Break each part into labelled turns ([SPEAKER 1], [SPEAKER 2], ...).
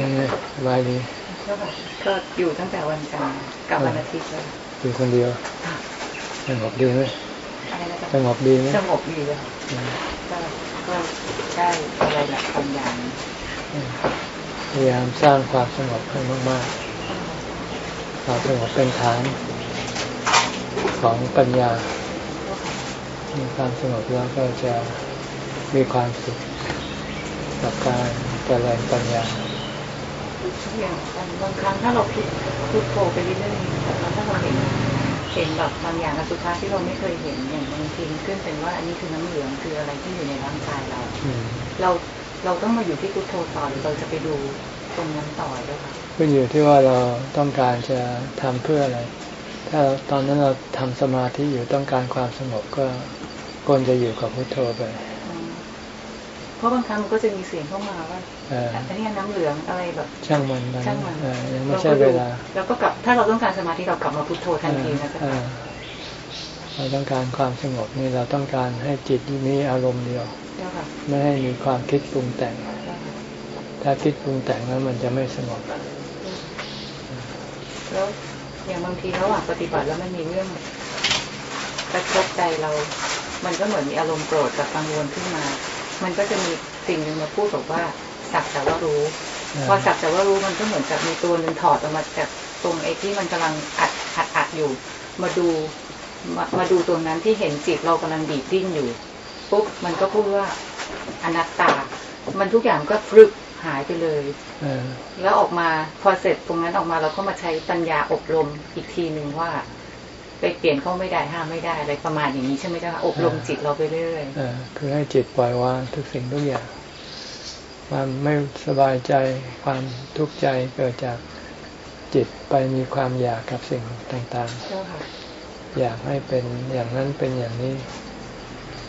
[SPEAKER 1] ยังไงสบายดี
[SPEAKER 2] ก็อยู่ตั้งแต่วันจันทร์กับวันอาทิตย์เลย
[SPEAKER 1] อยู่คนเดียวสงบดีไหม
[SPEAKER 2] อะไรนะ
[SPEAKER 1] ส
[SPEAKER 2] จ๊ะ
[SPEAKER 1] งบดีไหม
[SPEAKER 2] สงบดีเลยก็ก็ได้อะไรหลักบางอย่าง
[SPEAKER 1] พยายามสร้างความสงบให้มากๆความสงบเป็นฐานของปัญญา มีความสงบแล้วก็จะมีความสุขกับการเจริญปัญญา
[SPEAKER 2] อย่างบางครั้งถ้าเราคิดพุทโธไปเรื่อยๆแต่ถ้าเราเห็นเห็นแบบบางอย่างอสุภะที่เราไม่เคยเห็นอย่างบางทีขึ้นเป็นว่า อันนี้คือน้ำเหลืองคืออะไรที่อยู่ในร่างกายเรา
[SPEAKER 1] อืม
[SPEAKER 2] เราเราต้องมาอยู่ที่พุทโธต่อหรือเราจะไปดูตรงนั้นต่อด้วยค่ะ
[SPEAKER 1] ขึ้นอยู่ที่ว่าเราต้องการจะทำเพื่ออะไร ถ้าตอนนั้นเราทำสมาธิอยู่ต้องการความสงบก็ควรจะอยู่กับพุทโธไป
[SPEAKER 2] อืมเพ ราะบางครั้งมันก็จะมีเสียงเข้ามาว่า
[SPEAKER 1] เออ
[SPEAKER 2] อันนี้น้ำเหลืองอะไรแบบ
[SPEAKER 1] ช่างมันนะ
[SPEAKER 2] ช่างมัน
[SPEAKER 1] เออยังไม่ใช่เวลา
[SPEAKER 2] แล้วก็กลับถ้าเราต้องการสมาธิเรากลับมาพุทโธทันทีนะ
[SPEAKER 1] เอ
[SPEAKER 2] จ๊ะ
[SPEAKER 1] อเราต้องการความสงบนี่เราต้องการให้จิตมีอารมณ์เดียว
[SPEAKER 2] เจ้าค่ะ
[SPEAKER 1] ไม่ให้มีความคิดปรุงแต่ง
[SPEAKER 2] เจ้าค่ะ
[SPEAKER 1] ถ้าคิดปรุงแต่งแล้วมันจะไม่สงบ
[SPEAKER 2] แล้วอย่างบางทีระหว่างปฏิบัติแล้วมันมีเรื่องกระทบใจเรา มันก็เหมือนมีอารมณ์โกรธกับกังวลขึ้นมา มันก็จะมีสิ่งหนึ่งมาพูดบอกว่าสักแต่ว่ารู้
[SPEAKER 1] อ่า
[SPEAKER 2] พอสักแต่ว่ารู้มันก็เหมือนกับมีตัวหนึ่งถอดออกมาจากตรงไอ้ที่มันกำลังอัดอัดอัดอยู่ มาดูมามาดูตรงนั้นที่เห็นจิตเรากำลังดีดดิ้นอยู่ปุ๊บมันก็พูดว่าอนัตตา มันทุกอย่างก็ฟรึบหายไปเลย
[SPEAKER 1] เออ
[SPEAKER 2] แล้วออกมาพอเสร็จตรงนั้นออกมาเราก็มาใช้ปัญญาอบรมอีกทีหนึ่งว่า ไปเปลี่ยนเขาไม่ได้ห้ามไม่ได้อะไรประมาณอย่างนี้ใช่ไหมเจ้าคะอบรมจิตเราไปเรื่อย
[SPEAKER 1] เออคือให้จิตปล่อยวางทุกสิ่งทุกอย่างความไม่สบายใจความทุกข์ใจเกิดจากจิตไปมีความอยากกับสิ่งต่าง
[SPEAKER 2] ๆเจ้าค่ะ
[SPEAKER 1] ๆอยากให้เป็นอย่างนั้นเป็นอย่างนี้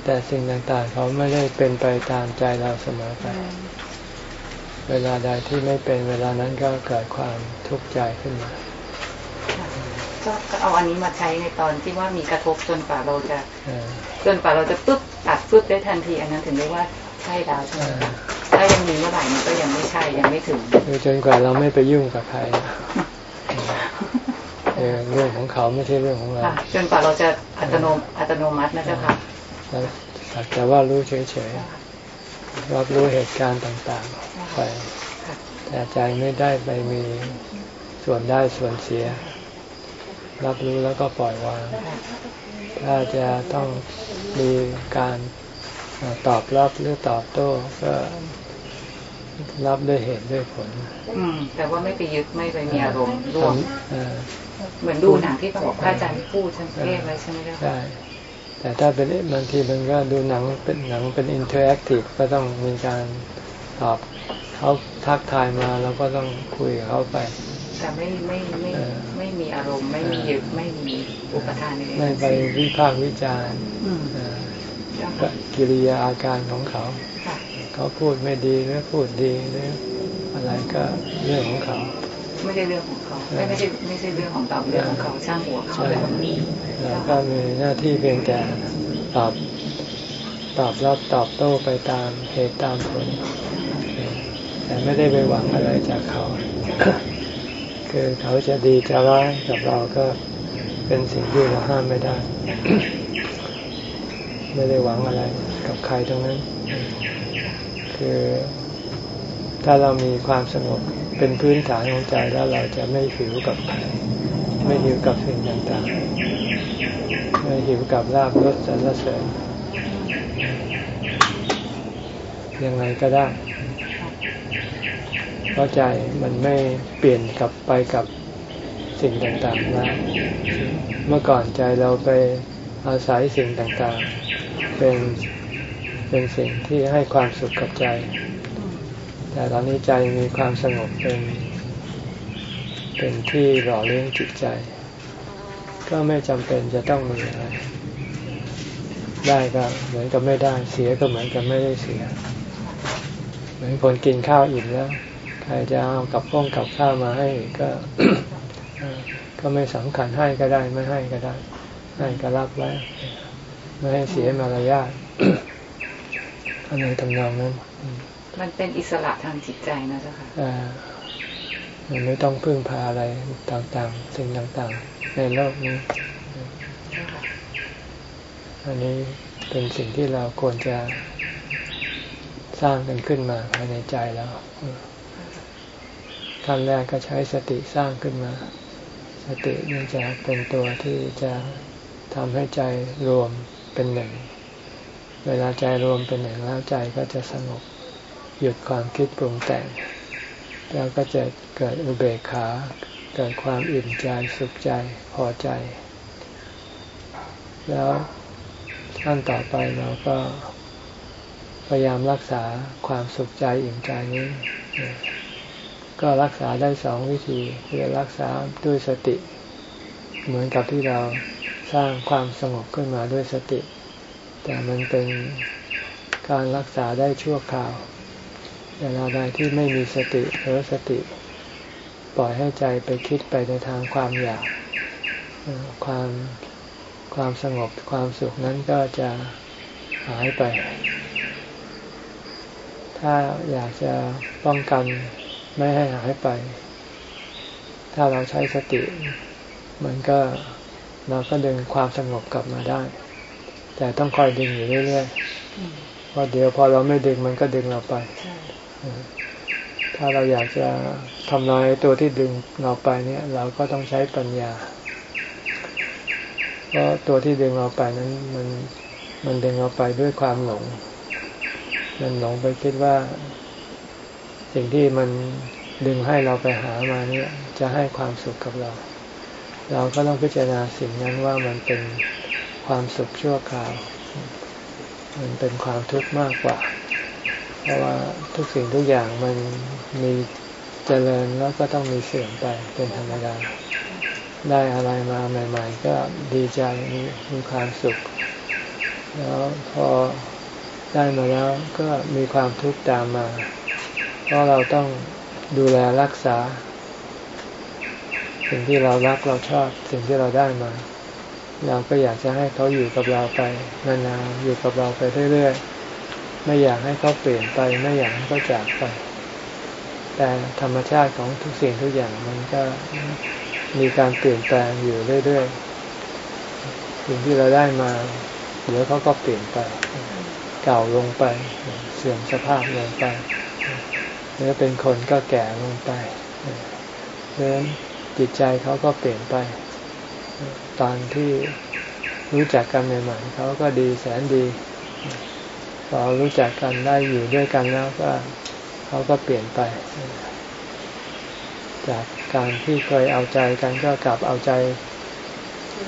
[SPEAKER 1] แต่สิ่งต่างๆ เขาไม่ได้เป็นไปตามใจเราเสมอไป เวลาใดที่ไม่เป็นเวลานั้นก็เกิดความทุกข์ใจขึ้นมา
[SPEAKER 2] ก็ก็เอาอันนี้มาใช้ในตอนที่ว่ามีกระทบจนกว่าเราจะ
[SPEAKER 1] เออ
[SPEAKER 2] จนกว่าเราจะปุ๊บตัดปุ๊บได้ทันที อันนั้นถึงเรียกว่าใช่แล้วใช่ไหมคะถ้ายังมีเมื่อไหร่มันก็ยังไม่ใช่ยังไม่ถึง
[SPEAKER 1] คือจนกว่าเราไม่ไปยุ่งกับใครเออเรื่องของเขาไม่ใช่เรื่องของเรา
[SPEAKER 2] ค่ะจนกว่าเราจะอัตโนมอัตโนมัตินะเจ้าค่ะ
[SPEAKER 1] เราสักแต่ว่ารู้เฉยๆรับรู้เหตุการณ์ต่างๆไปแต่ใจไม่ได้ไปมีส่วนได้ส่วนเสีย รับรู้แล้วก็ปล่อยวาง ถ้าจะต้องมีการเอ่อตอบรับหรือตอบโต้ก็รับด้วยเหตุด้วยผล
[SPEAKER 2] อืม แต่ว่าไม่ไปยึดไม่ไปมีอารมณ์ร่วม
[SPEAKER 1] ทำเอ่อ
[SPEAKER 2] เหมือนดูหนังที่เขาบอกพระอาจารย์พูดฉันเทศไว้ใช่ไหมเจ้าค่ะ
[SPEAKER 1] ได้แต่ถ้าเป็นบางทีมันก็ดูหนังเป็นหนังเป็นอินเทอร์แอคทีฟก็ต้องมีการตอบเขาทักทายมาเราก็ต้องคุยกับเขาไป
[SPEAKER 2] แต่ไม่ไม่ไม่
[SPEAKER 1] เออ
[SPEAKER 2] ไม่มีอารมณ์ ไม่มียึดไม่มีอุปทานใน
[SPEAKER 1] ไม่ไปวิพากษ์วิจารณ์
[SPEAKER 2] อืม
[SPEAKER 1] เอ่อ
[SPEAKER 2] เจ้า
[SPEAKER 1] ก็
[SPEAKER 2] ค่ะ
[SPEAKER 1] กิริยาอาการของเขา
[SPEAKER 2] ค่ะ
[SPEAKER 1] เขาพูดไม่ดีหรือพูดดีหรืออะไรก็เรื่องของเขา
[SPEAKER 2] ไม่ใช่เรื่องของเขาไม่ไม่ใช่ไม่ใช่เรื่องของเราเรื่องของเขาช่างหัวเขาเลยแบบนี้
[SPEAKER 1] เราก็มีหน้าที่เพียงแต่ตอบตอบรับตอบโต้ไปตามเหตุตามผล แต่ไม่ได้ไปหวังอะไรจากเขา คือเขาจะดีจะร้ายกับเราก็เป็นสิ่งที่เราห้ามไม่ได้ ไม่ได้หวังอะไรกับใครทั้งนั้น คือถ้าเรามีความสงบเป็นพื้นฐานของใจแล้วเราจะไม่หิวกับใครไม่หิวกับสิ่งต่างๆ ไม่หิวกับลาบรสสรรเสริญยังไงก็ได้ เพราะใจมันไม่เปลี่ยนกลับไปกับสิ่งต่างๆแล้วเมื่อก่อนใจเราไปอาศัยสิ่งต่างๆ เป็นเป็นสิ่งที่ให้ความสุขกับใจ แต่ตอนนี้ใจมีความสงบเป็น เป็นที่หล่อเลี้ยงจิตใจ ก็ไม่จำเป็นจะต้องมีอะไรได้ก็เหมือนกับไม่ได้ เสียก็เหมือนกับไม่ได้เสีย เหมือนคนกินข้าวอิ่มแล้ว ใครจะเอากับป้องกับข้าวมาให้ก็เอ่อก็ไม่สำคัญให้ก็ได้ไม่ให้ก็ได้ ให้ก็รับไว้ ไม่ให้เสียมารยาทอันในทำนองนั้น
[SPEAKER 2] มันเป็นอิสระทางจิตใจนะเจ้าค่ะ
[SPEAKER 1] อ่ามันไม่ต้องพึ่งพาอะไรต่างๆ สิ่งต่างๆ ในโลกนี้ อันนี้เป็นสิ่งที่เราควรจะสร้างกันขึ้นมาภายในใจแล้ว ขั้นแรกก็ใช้สติสร้างขึ้นมา สตินี่จะเป็นตัวที่จะทำให้ใจรวมเป็นหนึ่ง เวลาใจรวมเป็นหนึ่งแล้วใจก็จะสงบหยุดความคิดปรุงแต่ง แล้วก็จะเกิดอุเบกขา เกิดความอิ่มใจสุขใจพอใจ แล้วขั้นต่อไปเราก็พยายามรักษาความสุขใจอิ่มใจนี้ ก็รักษาได้สองวิธีคือรักษาด้วยสติ เหมือนกับที่เราสร้างความสงบขึ้นมาด้วยสติ แต่มันเป็นการรักษาได้ชั่วคราวเวลาใดที่ไม่มีสติหรือสติ ปล่อยให้ใจไปคิดไปในทางความอยากความความสงบความสุขนั้นก็จะหายไป ถ้าอยากจะป้องกัน ไม่ให้หายไป ถ้าเราใช้สติ มันก็เราก็ดึงความสงบกลับมาได้ แต่ต้องคอยดึงอยู่เรื่อยๆเพราะเดี๋ยวพอเราไม่ดึงมันก็ดึงเราไป ถ้าเราอยากจะทำลายตัวที่ดึงเราไปเนี่ย เราก็ต้องใช้ปัญญา เพราะตัวที่ดึงเราไปนั้นมันมันดึงเราไปด้วยความหลง มันหลงไปคิดว่า สิ่งที่มันดึงให้เราไปหามาเนี่ยจะให้ความสุขกับเรา เราก็ต้องพิจารณาสิ่งนั้นว่ามันเป็นความสุขชั่วคราว มันเป็นความทุกข์มากกว่า เพราะว่าทุกสิ่งทุกอย่างมันมีเจริญแล้วก็ต้องมีเสื่อมไปเป็นธรรมดา ได้อะไรมาใหม่ ๆ ก็ดีใจมีมีความสุข แล้วพอได้มาแล้วก็มีความทุกข์ตามมา เพราะเราต้องดูแลรักษา สิ่งที่เรารักเราชอบสิ่งที่เราได้มา เราก็อยากจะให้เขาอยู่กับเราไปนานๆอยู่กับเราไปเรื่อยๆไม่อยากให้เขาเปลี่ยนไปไม่อยากให้เขาจากไป แต่ธรรมชาติของทุกสิ่งทุกอย่างมันก็มีการเปลี่ยนแปลงอยู่เรื่อยๆสิ่งที่เราได้มาเดี๋ยวเขาก็เปลี่ยนไป เก่าลงไป เสื่อมสภาพลงไป หรือเป็นคนก็แก่ลงไปเพราะฉะนั้นจิตใจเขาก็เปลี่ยนไป ตอนที่รู้จักกันใหม่ๆเขาก็ดีแสนดีพอรู้จักกันได้อยู่ด้วยกันแล้วก็เขาก็เปลี่ยนไป จากการที่เคยเอาใจกันก็กลับเอาใจ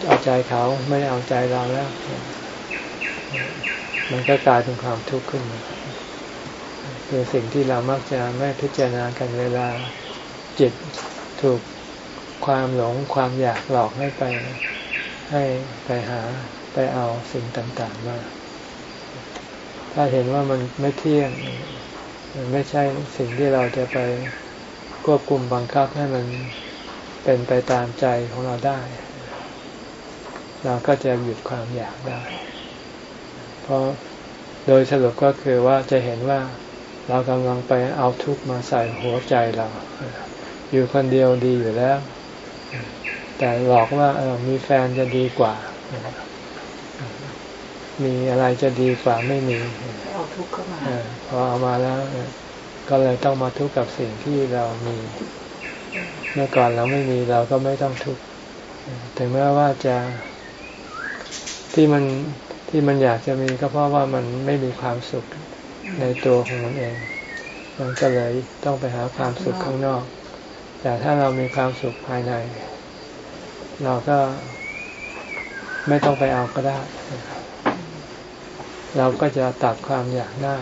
[SPEAKER 1] เอาใจเขาไม่เอาใจเราแล้ว มันก็กลายเป็นความทุกข์ขึ้นมา คือสิ่งที่เรามักจะไม่พิจารณากันเวลาจิตถูกความหลงความอยากหลอกให้ไปให้ไปหาไปเอาสิ่งต่าง ๆ มา ถ้าเห็นว่ามันไม่เที่ยง มันไม่ใช่สิ่งที่เราจะไปควบคุมบังคับให้มันเป็นไปตามใจของเราได้ เราก็จะหยุดความอยากได้ เพราะโดยสรุปก็คือว่าจะเห็นว่า เรากำลังไปเอาทุกข์มาใส่หัวใจเรา อยู่คนเดียวดีอยู่แล้ว แต่หลอกว่าเออมีแฟนจะดีกว่า มีอะไรจะดีกว่าไม่มี
[SPEAKER 2] เอาทุกข์เข้ามา
[SPEAKER 1] พอเอามาแล้วก็เลยต้องมาทุกข์กับสิ่งที่เรามี เมื่อก่อนเราไม่มีเราก็ไม่ต้องทุกข์ ถึงแม้ว่าจะที่มันที่มันอยากจะมีก็เพราะว่ามันไม่มีความสุข ในตัวของมันเอง มันก็เลยต้องไปหาความสุขข้างนอก แต่ถ้าเรามีความสุขภายใน เราก็ไม่ต้องไปเอาก็ได้ เราก็จะตัดความอยากได้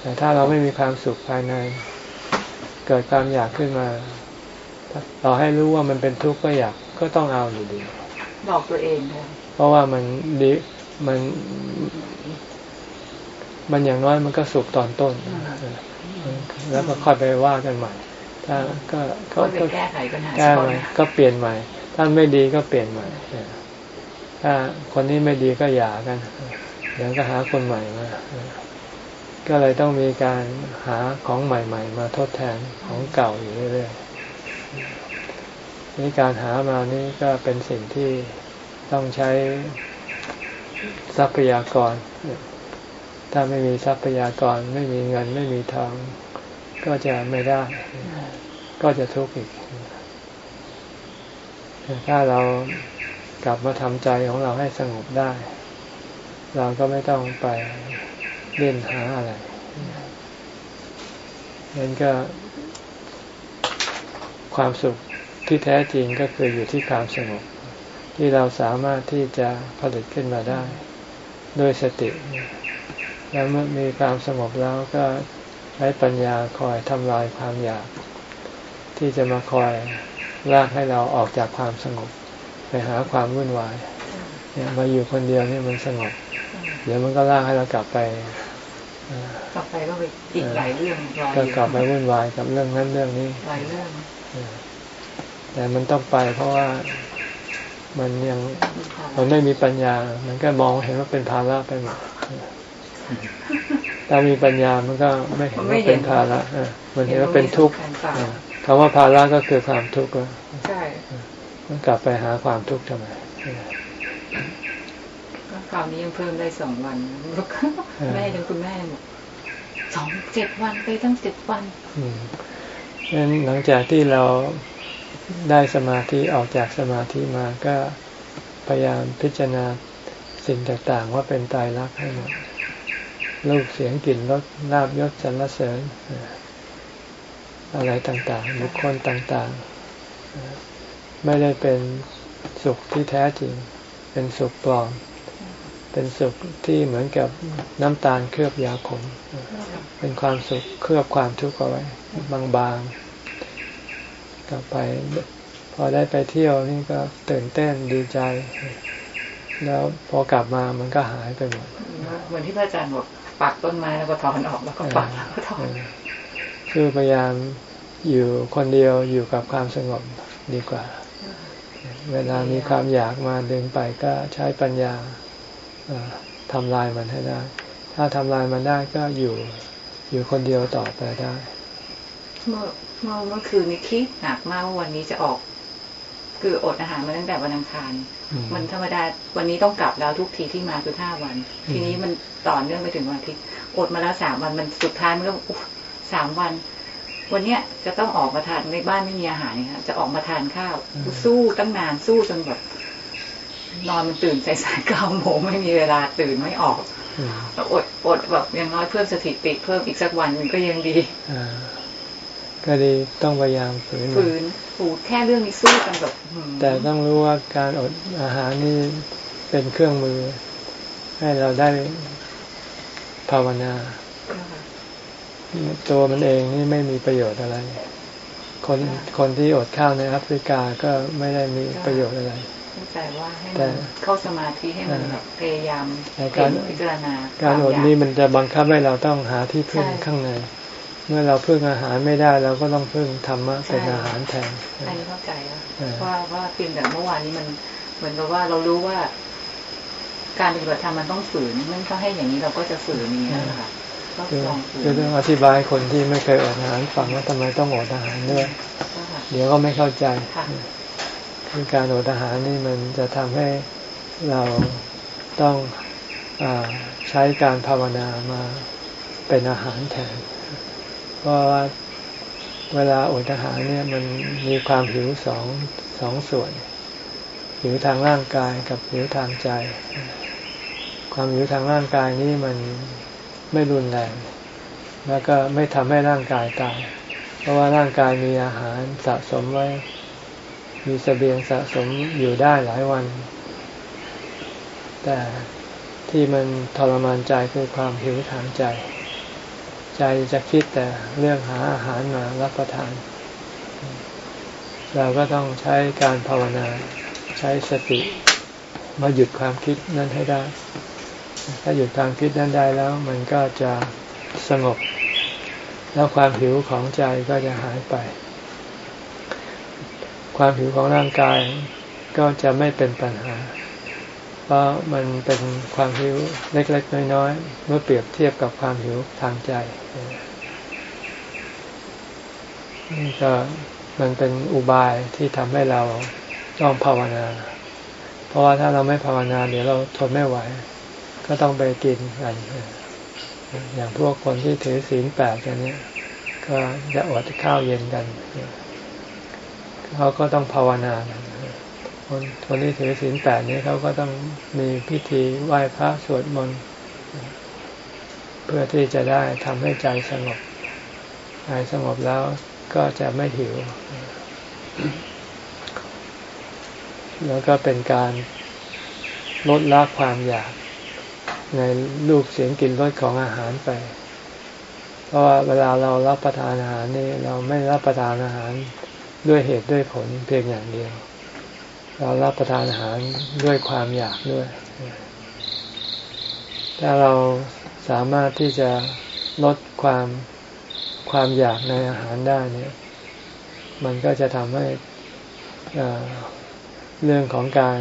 [SPEAKER 1] แต่ถ้าเราไม่มีความสุขภายใน เกิดความอยากขึ้นมาเราให้รู้ว่ามันเป็นทุกข์ก็อยากก็ต้องเอาอยู่ดี
[SPEAKER 2] บอกตัวเองเลย
[SPEAKER 1] เพราะว่ามันดีมัน มันอย่างน้อยมันก็สุขตอนต้น แล้วก็ค่อยไปว่ากันใหม่ ถ้าก็
[SPEAKER 2] ก็แก้ไขปัญหาแก้
[SPEAKER 1] ใหม่ก็เปลี่ยนใหม่ ถ้าไม่ดีก็เปลี่ยนใหม่ ถ้าคนนี้ไม่ดีก็หย่ากัน เดี๋ยวก็หาคนใหม่มา ก็เลยต้องมีการหาของใหม่ ๆ มาทดแทนของเก่าอยู่เรื่อยนี่การหามานี่ก็เป็นสิ่งที่ต้องใช้ทรัพยากร ถ้าไม่มีทรัพยากรไม่มีเงินไม่มีทอง ก็จะไม่ได้ ก็จะทุกข์อีกถ้าเรากลับมาทำใจของเราให้สงบได้ เราก็ไม่ต้องไปเล่นหาอะไรนั้นก็ ความสุขที่แท้จริงก็คืออยู่ที่ความสงบ ที่เราสามารถที่จะผลิตขึ้นมาได้ ด้วยสติ แล้วเมื่อมีความสงบแล้วก็ใช้ปัญญาคอยทำลายความอยาก ที่จะมาคอยลากให้เราออกจากความสงบ ไปหาความวุ่นวายเนี่ยมาอยู่คนเดียวนี่มันสงบ เดี๋ยวมันก็ลากให้เรากลับไป
[SPEAKER 2] กลับไปก็ไปอีกหลายเรื่องรออ
[SPEAKER 1] ก็
[SPEAKER 2] ยู่
[SPEAKER 1] กลับไปวุ่นวายกับเรื่องนั้นเรื่องนี้
[SPEAKER 2] หลายเรื่อง
[SPEAKER 1] แต่มันต้องไปเพราะว่ามันยังมันไม่มีปัญญา มันก็มองเห็นว่าเป็นภาระไปหมด ถ้ามีปัญญามันก็ไม่เห็นว่าเป็นภาระเออมันเห็นว่าเป็นทุกข์เออคำว่าภาระก็คือความทุกข์อะ
[SPEAKER 2] ใช่
[SPEAKER 1] มันกลับไปหาความทุกข์ทำไมเออ
[SPEAKER 2] ก็คราวนี้ยังเพิ่มได้สองวันแล้วก็แม่ยังคุณแม่บอกสองเจ็ดวันไปตั้งเจ็ดวัน
[SPEAKER 1] อืมงั้นหลังจากที่เราได้สมาธิออกจากสมาธิมาก็พยายามพิจารณาสิ่งต่างๆ ว่าเป็นตายรักษณ์ให้หมด รูปเสียงกลิ่นรสลาบยศสรรเสริญ อะไรต่างๆ บุคคลต่างๆ ไม่ได้เป็นสุขที่แท้จริง เป็นสุขปลอม เป็นสุขที่เหมือนกับน้ำตาลเคลือบยาขม เป็นความสุขเคลือบความทุกข์เอาไว้บางๆ กลับไปพอได้ไปเที่ยวนี่ก็ตื่นเต้นดีใจ แล้วพอกลับมามันก็หายไปหมด
[SPEAKER 2] เหมือนที่พระอาจารย์บอก ปักต้นไม้แล้วก็ถอนออกแล้วก็ปักแล้วก็ถอน
[SPEAKER 1] เออคือพยายามอยู่คนเดียวอยู่กับความสงบดีกว่า เวลามีความอยากมาดึงไปก็ใช้ปัญญาเอ่อทำลายมันให้ได้ ถ้าทำลายมันได้ก็อยู่อยู่คนเดียวต่อไปได้
[SPEAKER 2] เมื่อเมื่อเมื่อคืนนี้คิดหนักมากว่าวันนี้จะออก คืออดอาหารมาตั้งแต่วันอังคาร
[SPEAKER 1] อืม
[SPEAKER 2] มันธรรมดาวันนี้ต้องกลับแล้วทุกทีที่มาคือห้าวัน
[SPEAKER 1] อืม
[SPEAKER 2] ทีนี้มันต่อเนื่องไปถึงวันอาทิตย์อดมาแล้วสามวันมันสุดท้ายมันก็อุ๊ยสามวัน วันเนี้ยจะต้องออกมาทานในบ้านไม่มีอาหารนะคะจะออกมาทานข้าวสู้ตั้งนานสู้จนแบบนอนมันตื่นสายๆเก้าโมงไม่มีเวลาตื่นไม่ออก
[SPEAKER 1] อืม
[SPEAKER 2] อดอดแบบอย่างน้อยเพิ่มสถิติเพิ่มอีกสักวันหนึงก็ยังดี
[SPEAKER 1] อ่า ก็ดีต้องพยายามฝืนมัน
[SPEAKER 2] ฝืนฝืนแค่เรื่องนี้สู้กันแบบหืม
[SPEAKER 1] แต่ต้องรู้ว่าการอดอาหารนี่เป็นเครื่องมือ ให้เราได้ภาวนา ตัวมันเองนี่ไม่มีประโยชน์อะไร คนคนที่อดข้าวในแอฟริกาก็ไม่ได้มีประโยชน์อะไร
[SPEAKER 2] เข้าใจว่าให้
[SPEAKER 1] แต่
[SPEAKER 2] มันเข้าสมาธิให้มันแบบพยายาม
[SPEAKER 1] แต่
[SPEAKER 2] เห็
[SPEAKER 1] การ
[SPEAKER 2] นพิจารณา
[SPEAKER 1] การอด
[SPEAKER 2] ควมย
[SPEAKER 1] นี่มันจะบังคับให้เราต้องหาที่พึ่ง
[SPEAKER 2] ใช่
[SPEAKER 1] ข้างใน เมื่อเราพึ่งอาหารไม่ได้เราก็ต้องพึ่งธรรมะ
[SPEAKER 2] ใช่
[SPEAKER 1] เป็นอาหารแทน
[SPEAKER 2] อันนี้เข้าใจแล้ว
[SPEAKER 1] เออ
[SPEAKER 2] ว่าว่าเพียงแต่เมื่อวานนี้มันเหมือนกับว่าเรารู้ว่า การปฏิบัติธรรมมันต้องฝืนมันก็ให้อย่างนี้เราก็จะฝืนอย่างนี้แหละค่ะก็
[SPEAKER 1] คือ
[SPEAKER 2] ลองฝืน
[SPEAKER 1] คือต้องอธิบายให้คนที่ไม่เคยอดอาหารฟังว่าทำไมต้องอดอาหารด้วย
[SPEAKER 2] ก็ค่ะ
[SPEAKER 1] เดี๋ยวก็ไม่เข้าใจ
[SPEAKER 2] ค่ะ
[SPEAKER 1] คือการอดอาหารนี่มันจะทำให้เราต้องอาใช้การภาวนามาเป็นอาหารแทน เพราะว่าเวลาอดอาหารเนี่ยมันมีความหิวสองสองส่วน หิวทางร่างกายกับหิวทางใจ ความหิวทางร่างกายนี่มันไม่รุนแรง แล้วก็ไม่ทำให้ร่างกายตาย เพราะว่าร่างกายมีอาหารสะสมไว้ มีเสบียงสะสมอยู่ได้หลายวัน แต่ที่มันทรมานใจคือความหิวทางใจ ใจจะคิดแต่เรื่องหาอาหารมารับประทาน เราก็ต้องใช้การภาวนาใช้สติมาหยุดความคิดนั้นให้ได้ ถ้าหยุดความคิดนั้นได้แล้ว มันก็จะสงบ แล้วความหิวของใจก็จะหายไป ความหิวของร่างกายก็จะไม่เป็นปัญหา เพราะมันเป็นความหิวเล็กๆ น้อยๆ เมื่อเปรียบเทียบกับความหิวทางใจนี่ก็มันเป็นอุบายที่ทำให้เราต้องภาวนา เพราะว่าถ้าเราไม่ภาวนาเดี๋ยวเราทนไม่ไหว ก็ต้องไปกินกันอย่างพวกคนที่ถือศีลแปดกันนี้ก็จะอดข้าวเย็นกัน เขาก็ต้องภาวนา คนคนที่ถือศีลแปดนี้เขาก็ต้องมีพิธีไหว้พระสวดมนต์เพื่อที่จะได้ทำให้ใจสงบใจสงบแล้วก็จะไม่หิว แล้วก็เป็นการลดละความอยากในรูปเสียงกลิ่นรสของอาหารไป เพราะว่าเวลาเรารับประทานอาหารนี่เราไม่รับประทานอาหารด้วยเหตุด้วยผลเพียงอย่างเดียว เรารับประทานอาหารด้วยความอยากด้วย ถ้าเราสามารถที่จะลดความความอยากในอาหารได้เนี่ย มันก็จะทำให้เรื่องของการ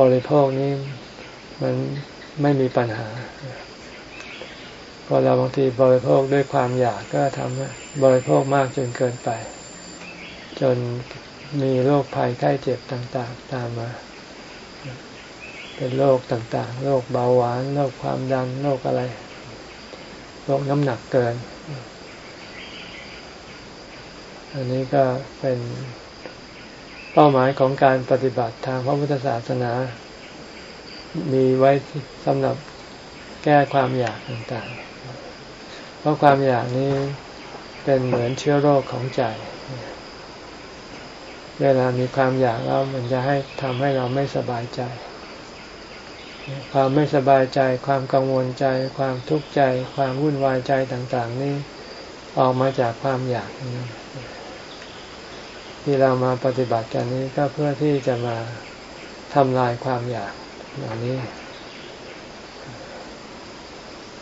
[SPEAKER 1] บริโภคนี้มันไม่มีปัญหา พอเราบางทีบริโภคด้วยความอยากก็ทำให้บริโภคมากจนเกินไป จน มีโรคภัยไข้เจ็บต่างๆ ตามมา เป็นโรคต่างๆ โรคเบาหวาน โรคความดัน โรคอะไร โรคน้ำหนักเกิน อันนี้ก็เป็นเป้าหมายของการปฏิบัติทางพระพุทธศาสนา มีไว้สำหรับแก้ความอยากต่างๆ เพราะความอยากนี้เป็นเหมือนเชื้อโรคของใจ เวลามีความอยากแล้วมันจะให้ทำให้เราไม่สบายใจ ความไม่สบายใจ ความกังวลใจ ความทุกข์ใจ ความวุ่นวายใจต่างๆ นี่ออกมาจากความอยากที่เรามาปฏิบัติกันนี้ก็เพื่อที่จะมาทำลายความอยากอย่างนี้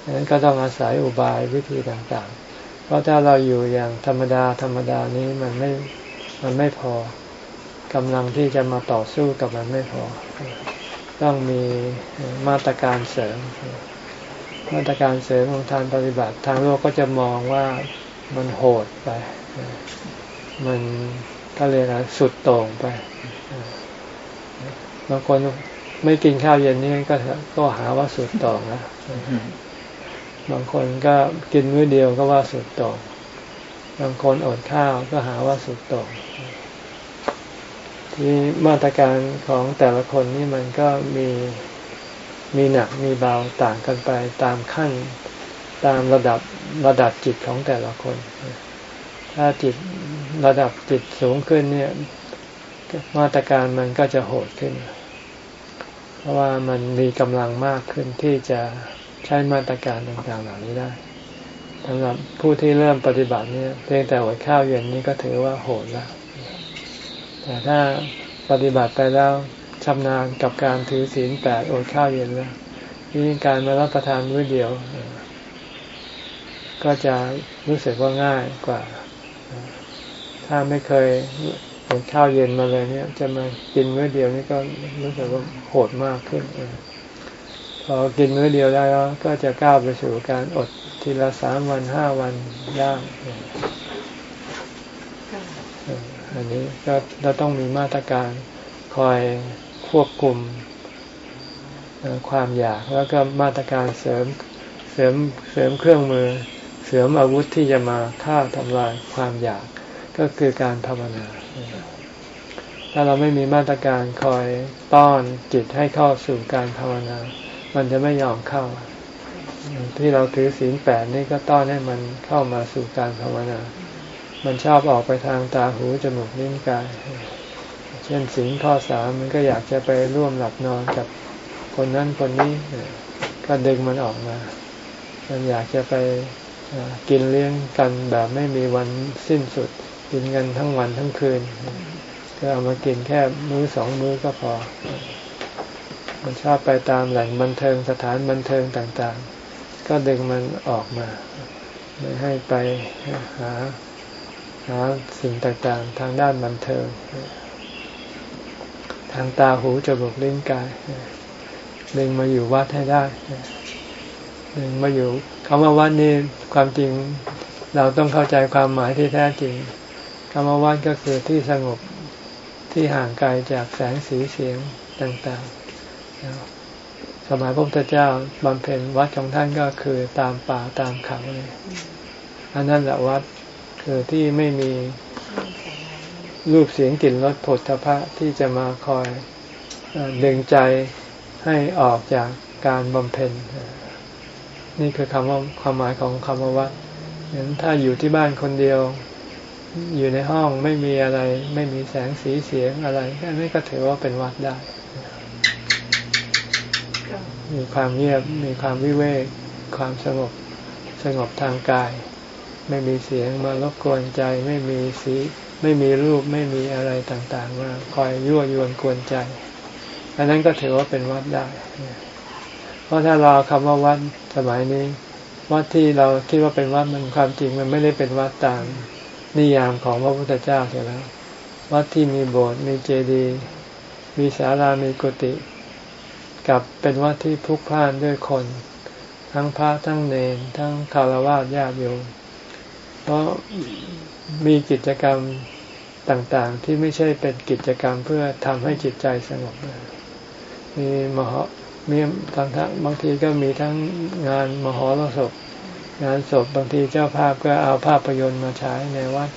[SPEAKER 1] ดังนั้นก็ต้องอาศัยอุบายวิธีต่างๆ เพราะถ้าเราอยู่อย่างธรรมดาธรรมดานี้มันไม่มันไม่พอ กำลังที่จะมาต่อสู้กับมันไม่พอ ต้องมีมาตรการเสริม มาตรการเสริมของทางปฏิบัติ ทางโลกก็จะมองว่ามันโหดไป มันก็เลยนะสุดโต่งไปบางคนไม่กินข้าวเย็นนี่ก็ก็หาว่าสุดต่องนะบางคนก็กินมื้อเดียวก็ว่าสุดต่อง บางคนอดข้าวก็หาว่าสุดต่อง ที่มาตรการของแต่ละคนนี่มันก็มีมีหนักมีเบาต่างกันไปตามขั้นตามระดับระดับจิตของแต่ละคน ถ้าจิตระดับจิตสูงขึ้นเนี่ยมาตรการมันก็จะโหดขึ้น เพราะว่ามันมีกำลังมากขึ้นที่จะใช้มาตรการต่างๆเหล่านี้ได้สำหรับผู้ที่เริ่มปฏิบัติเนี่ยเพียงแต่หัวข้าวเย็นนี้ก็ถือว่าโหดแล้ว แต่ถ้าปฏิบัติไปแล้วชำนาญกับการถือศีลแปดอดข้าวเย็นแล้วนี่การมารับประทานมื้อเดียว ก็จะรู้สึกว่าง่ายกว่า ถ้าไม่เคยอดข้าวเย็นมาเลยเนี่ย จะมากินมื้อเดียวนี่ก็รู้สึกว่าโหดมากขึ้นพอกินมื้อเดียวได้แล้ว ก็จะก้าวไปสู่การอดทีละสามวันห้าวันย่าง อันนี้ก็เราต้องมีมาตรการคอยควบคุมความอยากแล้วก็มาตรการเสริมเสริมเสริมเครื่องมือ เสริมอาวุธที่จะมาฆ่าทำลายความอยากก็คือการภาวนา ถ้าเราไม่มีมาตรการคอยต้อนจิตให้เข้าสู่การภาวนา มันจะไม่ยอมเข้า ที่เราถือศีลแปดนี่ก็ต้อนให้มันเข้ามาสู่การภาวนา มันชอบออกไปทางตาหูจมูกลิ้นกาย เช่นศีลข้อสามมันก็อยากจะไปร่วมหลับนอนกับคนนั้นคนนี้ก็ดึงมันออกมา มันอยากจะไปกินเลี้ยงกันแบบไม่มีวันสิ้นสุด กินกันทั้งวันทั้งคืน ก็เอามากินแค่มื้อสองมื้อก็พอ มันชอบไปตามแหล่งบันเทิงสถานบันเทิงต่างๆ ก็ดึงมันออกมา ไม่ให้ไปหา หาสิ่งต่างๆ ทางด้านบันเทิง ทางตาหูจมูกลิ้นกายดึงมาอยู่วัดให้ได้ดึงมาอยู่คำว่าวัดนี่ความจริงเราต้องเข้าใจความหมายที่แท้จริงคำว่าวัดก็คือที่สงบที่ห่างไกลจากแสงสีเสียงต่างๆ สมัยพระพุทธเจ้าบำเพ็ญวัดของท่านก็คือตามป่าตามเขาเลยอันนั้นแหละวัด คือที่ไม่มีรูปเสียงกลิ่นรสผลทพะที่จะมาคอยดึงใจให้ออกจากการบำเพ็ญ นี่คือคำว่าความหมายของคำว่าวัดเห็นถ้าอยู่ที่บ้านคนเดียว อยู่ในห้องไม่มีอะไร ไม่มีแสงสีเสียงอะไรแค่นี้ก็ถือว่าเป็นวัดได้ มีความเงียบมีความวิเวกความสงบสงบทางกาย ไม่มีเสียงมารบกวนใจ ไม่มีสี ไม่มีรูปไม่มีอะไรต่างๆมาคอยยั่วยวนกวนใจอันนั้นก็ถือว่าเป็นวัดได้ เพราะถ้าเราคำว่าวัดสมัยนี้ วัดที่เราคิดว่าเป็นวัดมันความจริงมันไม่ได้เป็นวัดตามนิยามของพระพุทธเจ้าเสียแล้ว วัดที่มีโบสถ์มีเจดีย์มีศาลามีกุฏิกับเป็นวัดที่พลุกพล่านด้วยคน ทั้งพระทั้งเนรทั้งคารวะญาติโยม เพราะมีกิจกรรมต่างๆ ที่ไม่ใช่เป็นกิจกรรมเพื่อทำให้จิตใจสงบ มีมหมีทั้งทั้งบางทีก็มีทั้งงานมหรสพงานศพบางทีเจ้าภาพก็เอาภาพยนตร์มาฉายในวัด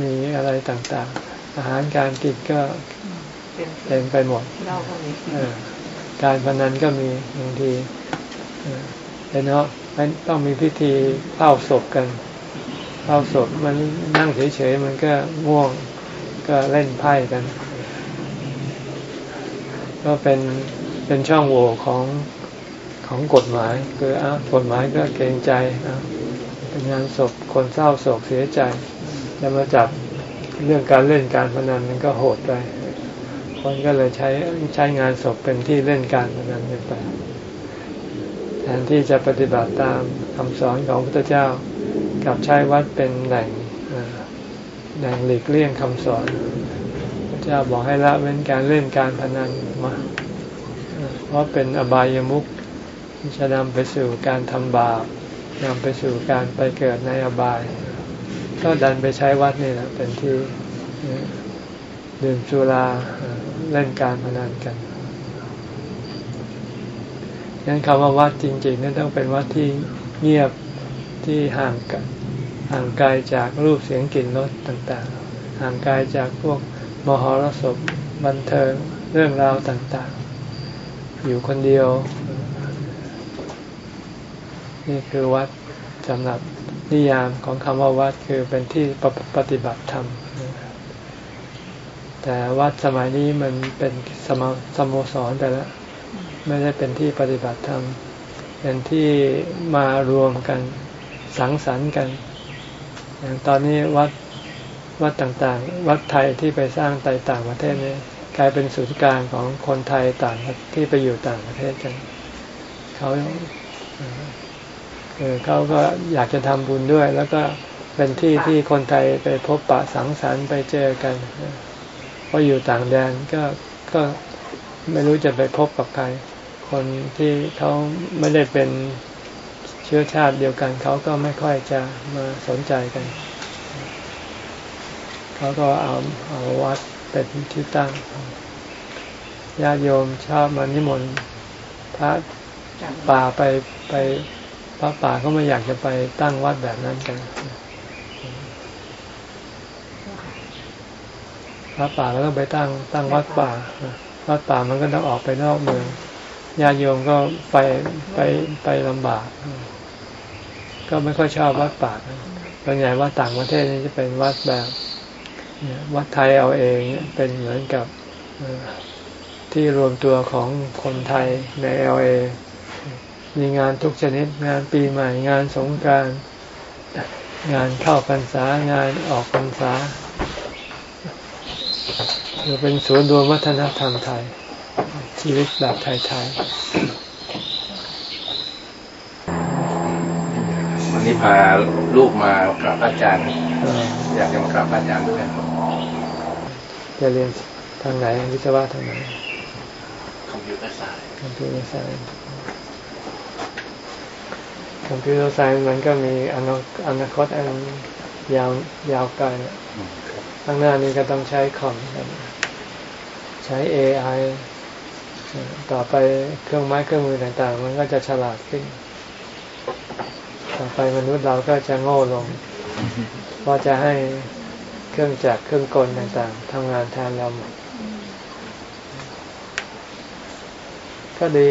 [SPEAKER 1] มีอะไรต่างๆ อาหารการกินก็เต็มไปหมดการพนันก็มีบางทีแต่เนาะ ต้องมีพิธีเฝ้าศพกันเฝ้าศพมันนั่งเฉยๆมันก็ง่วงก็เล่นไพ่กัน ก็เป็นเป็นช่องโหว่ของของกฎหมายคืออะกฎหมายก็เกรงใจอะเป็นงานศพคนเศร้าโศกเสียใจจะมาจับเรื่องการเล่นการพนันมันก็โหดไปคนก็เลยใช้ใช้งานศพเป็นที่เล่นการพนันไป แทนที่จะปฏิบัติตามคำสอนของพระพุทธเจ้ากับใช้วัดเป็นแหล่งแหล่งหลีกเลี่ยงคำสอนพระเจ้าบอกให้ละเว้นการเล่นการพนันมาเพราะเป็นอบายามุขจะนำไปสู่การทำบาปนำไปสู่การไปเกิดในอบาย ก็ดันไปใช้วัดนี่แหละเป็นที่ดื่มสุราเล่นการพนันกัน งั้นคำว่าวัดจริง ๆ นั่นต้องเป็นวัดที่เงียบที่ห่างกันห่างไกลจากรูปเสียงกลิ่นรสต่างๆ ห่างไกลจากพวกมหรสพบันเทิงเรื่องราวต่างๆ อยู่คนเดียว นี่คือวัดสำหรับนิยามของคำว่าวัดคือเป็นที่ปปฏิบัติธรรม แต่วัดสมัยนี้มันเป็นสมสโมสรแต่ละ ไม่ได้เป็นที่ปฏิบัติธรรมเป็นที่มารวมกันสังสรรค์กัน อย่างตอนนี้วัดวัดต่างๆ วัดไทยที่ไปสร้างในต่างประเทศนี้กลายเป็นศูนย์กลางของคนไทยต่างที่ไปอยู่ต่างประเทศกันเขาเออเขาก็อยากจะทำบุญด้วย แล้วก็เป็นที่ที่คนไทยไปพบปะสังสรรค์ไปเจอกันเพราะอยู่ต่างแดนก็ก็ไม่รู้จะไปพบกับใคร คนที่เขาไม่ได้เป็นเชื้อชาติเดียวกัน เขาก็ไม่ค่อยจะมาสนใจกัน เขาก็เอาเอาวัดเป็นที่ตั้งญาติโยมชอบมานิมนต์พระป่าไปไปพระป่าก็ไม่อยากจะไปตั้งวัดแบบนั้นกันพระป่าแล้วก็ไปตั้งตั้งวัดป่า วัดป่ามันก็ต้องออกไปนอกเมือง ญาติโยมก็ไปไปไปลำบาก ก็ไม่ค่อยชอบวัดป่าส่วนใหญ่วัดต่างประเทศนี่จะเป็นวัดแบบวัดไทยเอาเองเป็นเหมือนกับที่รวมตัวของคนไทยในเอลเอมีงานทุกชนิด งานปีใหม่งานสงการงานเข้าพรรษางานออกพรรษาคือเป็นศูนย์รวมวัฒนธรรมไทย ชีวิตแบบไทยๆ
[SPEAKER 3] นี่พาลูกมากราบอาจารย์ อยากจะมากราบอาจารย์ด้วย
[SPEAKER 1] จะเรียนทางไหนวิศวะทางไหน
[SPEAKER 3] คอมพิวเตอร์ไซน์
[SPEAKER 1] คอมพิวเตอร์ไซน์คอมพิวเตอร์ไซน์มันก็มีอนาคตอันยาวยาวไกล
[SPEAKER 3] อืมครับ
[SPEAKER 1] ข้างหน้านี้ก็ต้องใช้คอมกันใช้ AI ต่อไปเครื่องไม้เครื่องมือต่าง ๆ มันก็จะฉลาดขึ้น ต่อไปมนุษย์เราก็จะโง่ลงเพราะจะให้เครื่องจักรเครื่องกลต่างๆทำงานแทนเราหมดก็ดี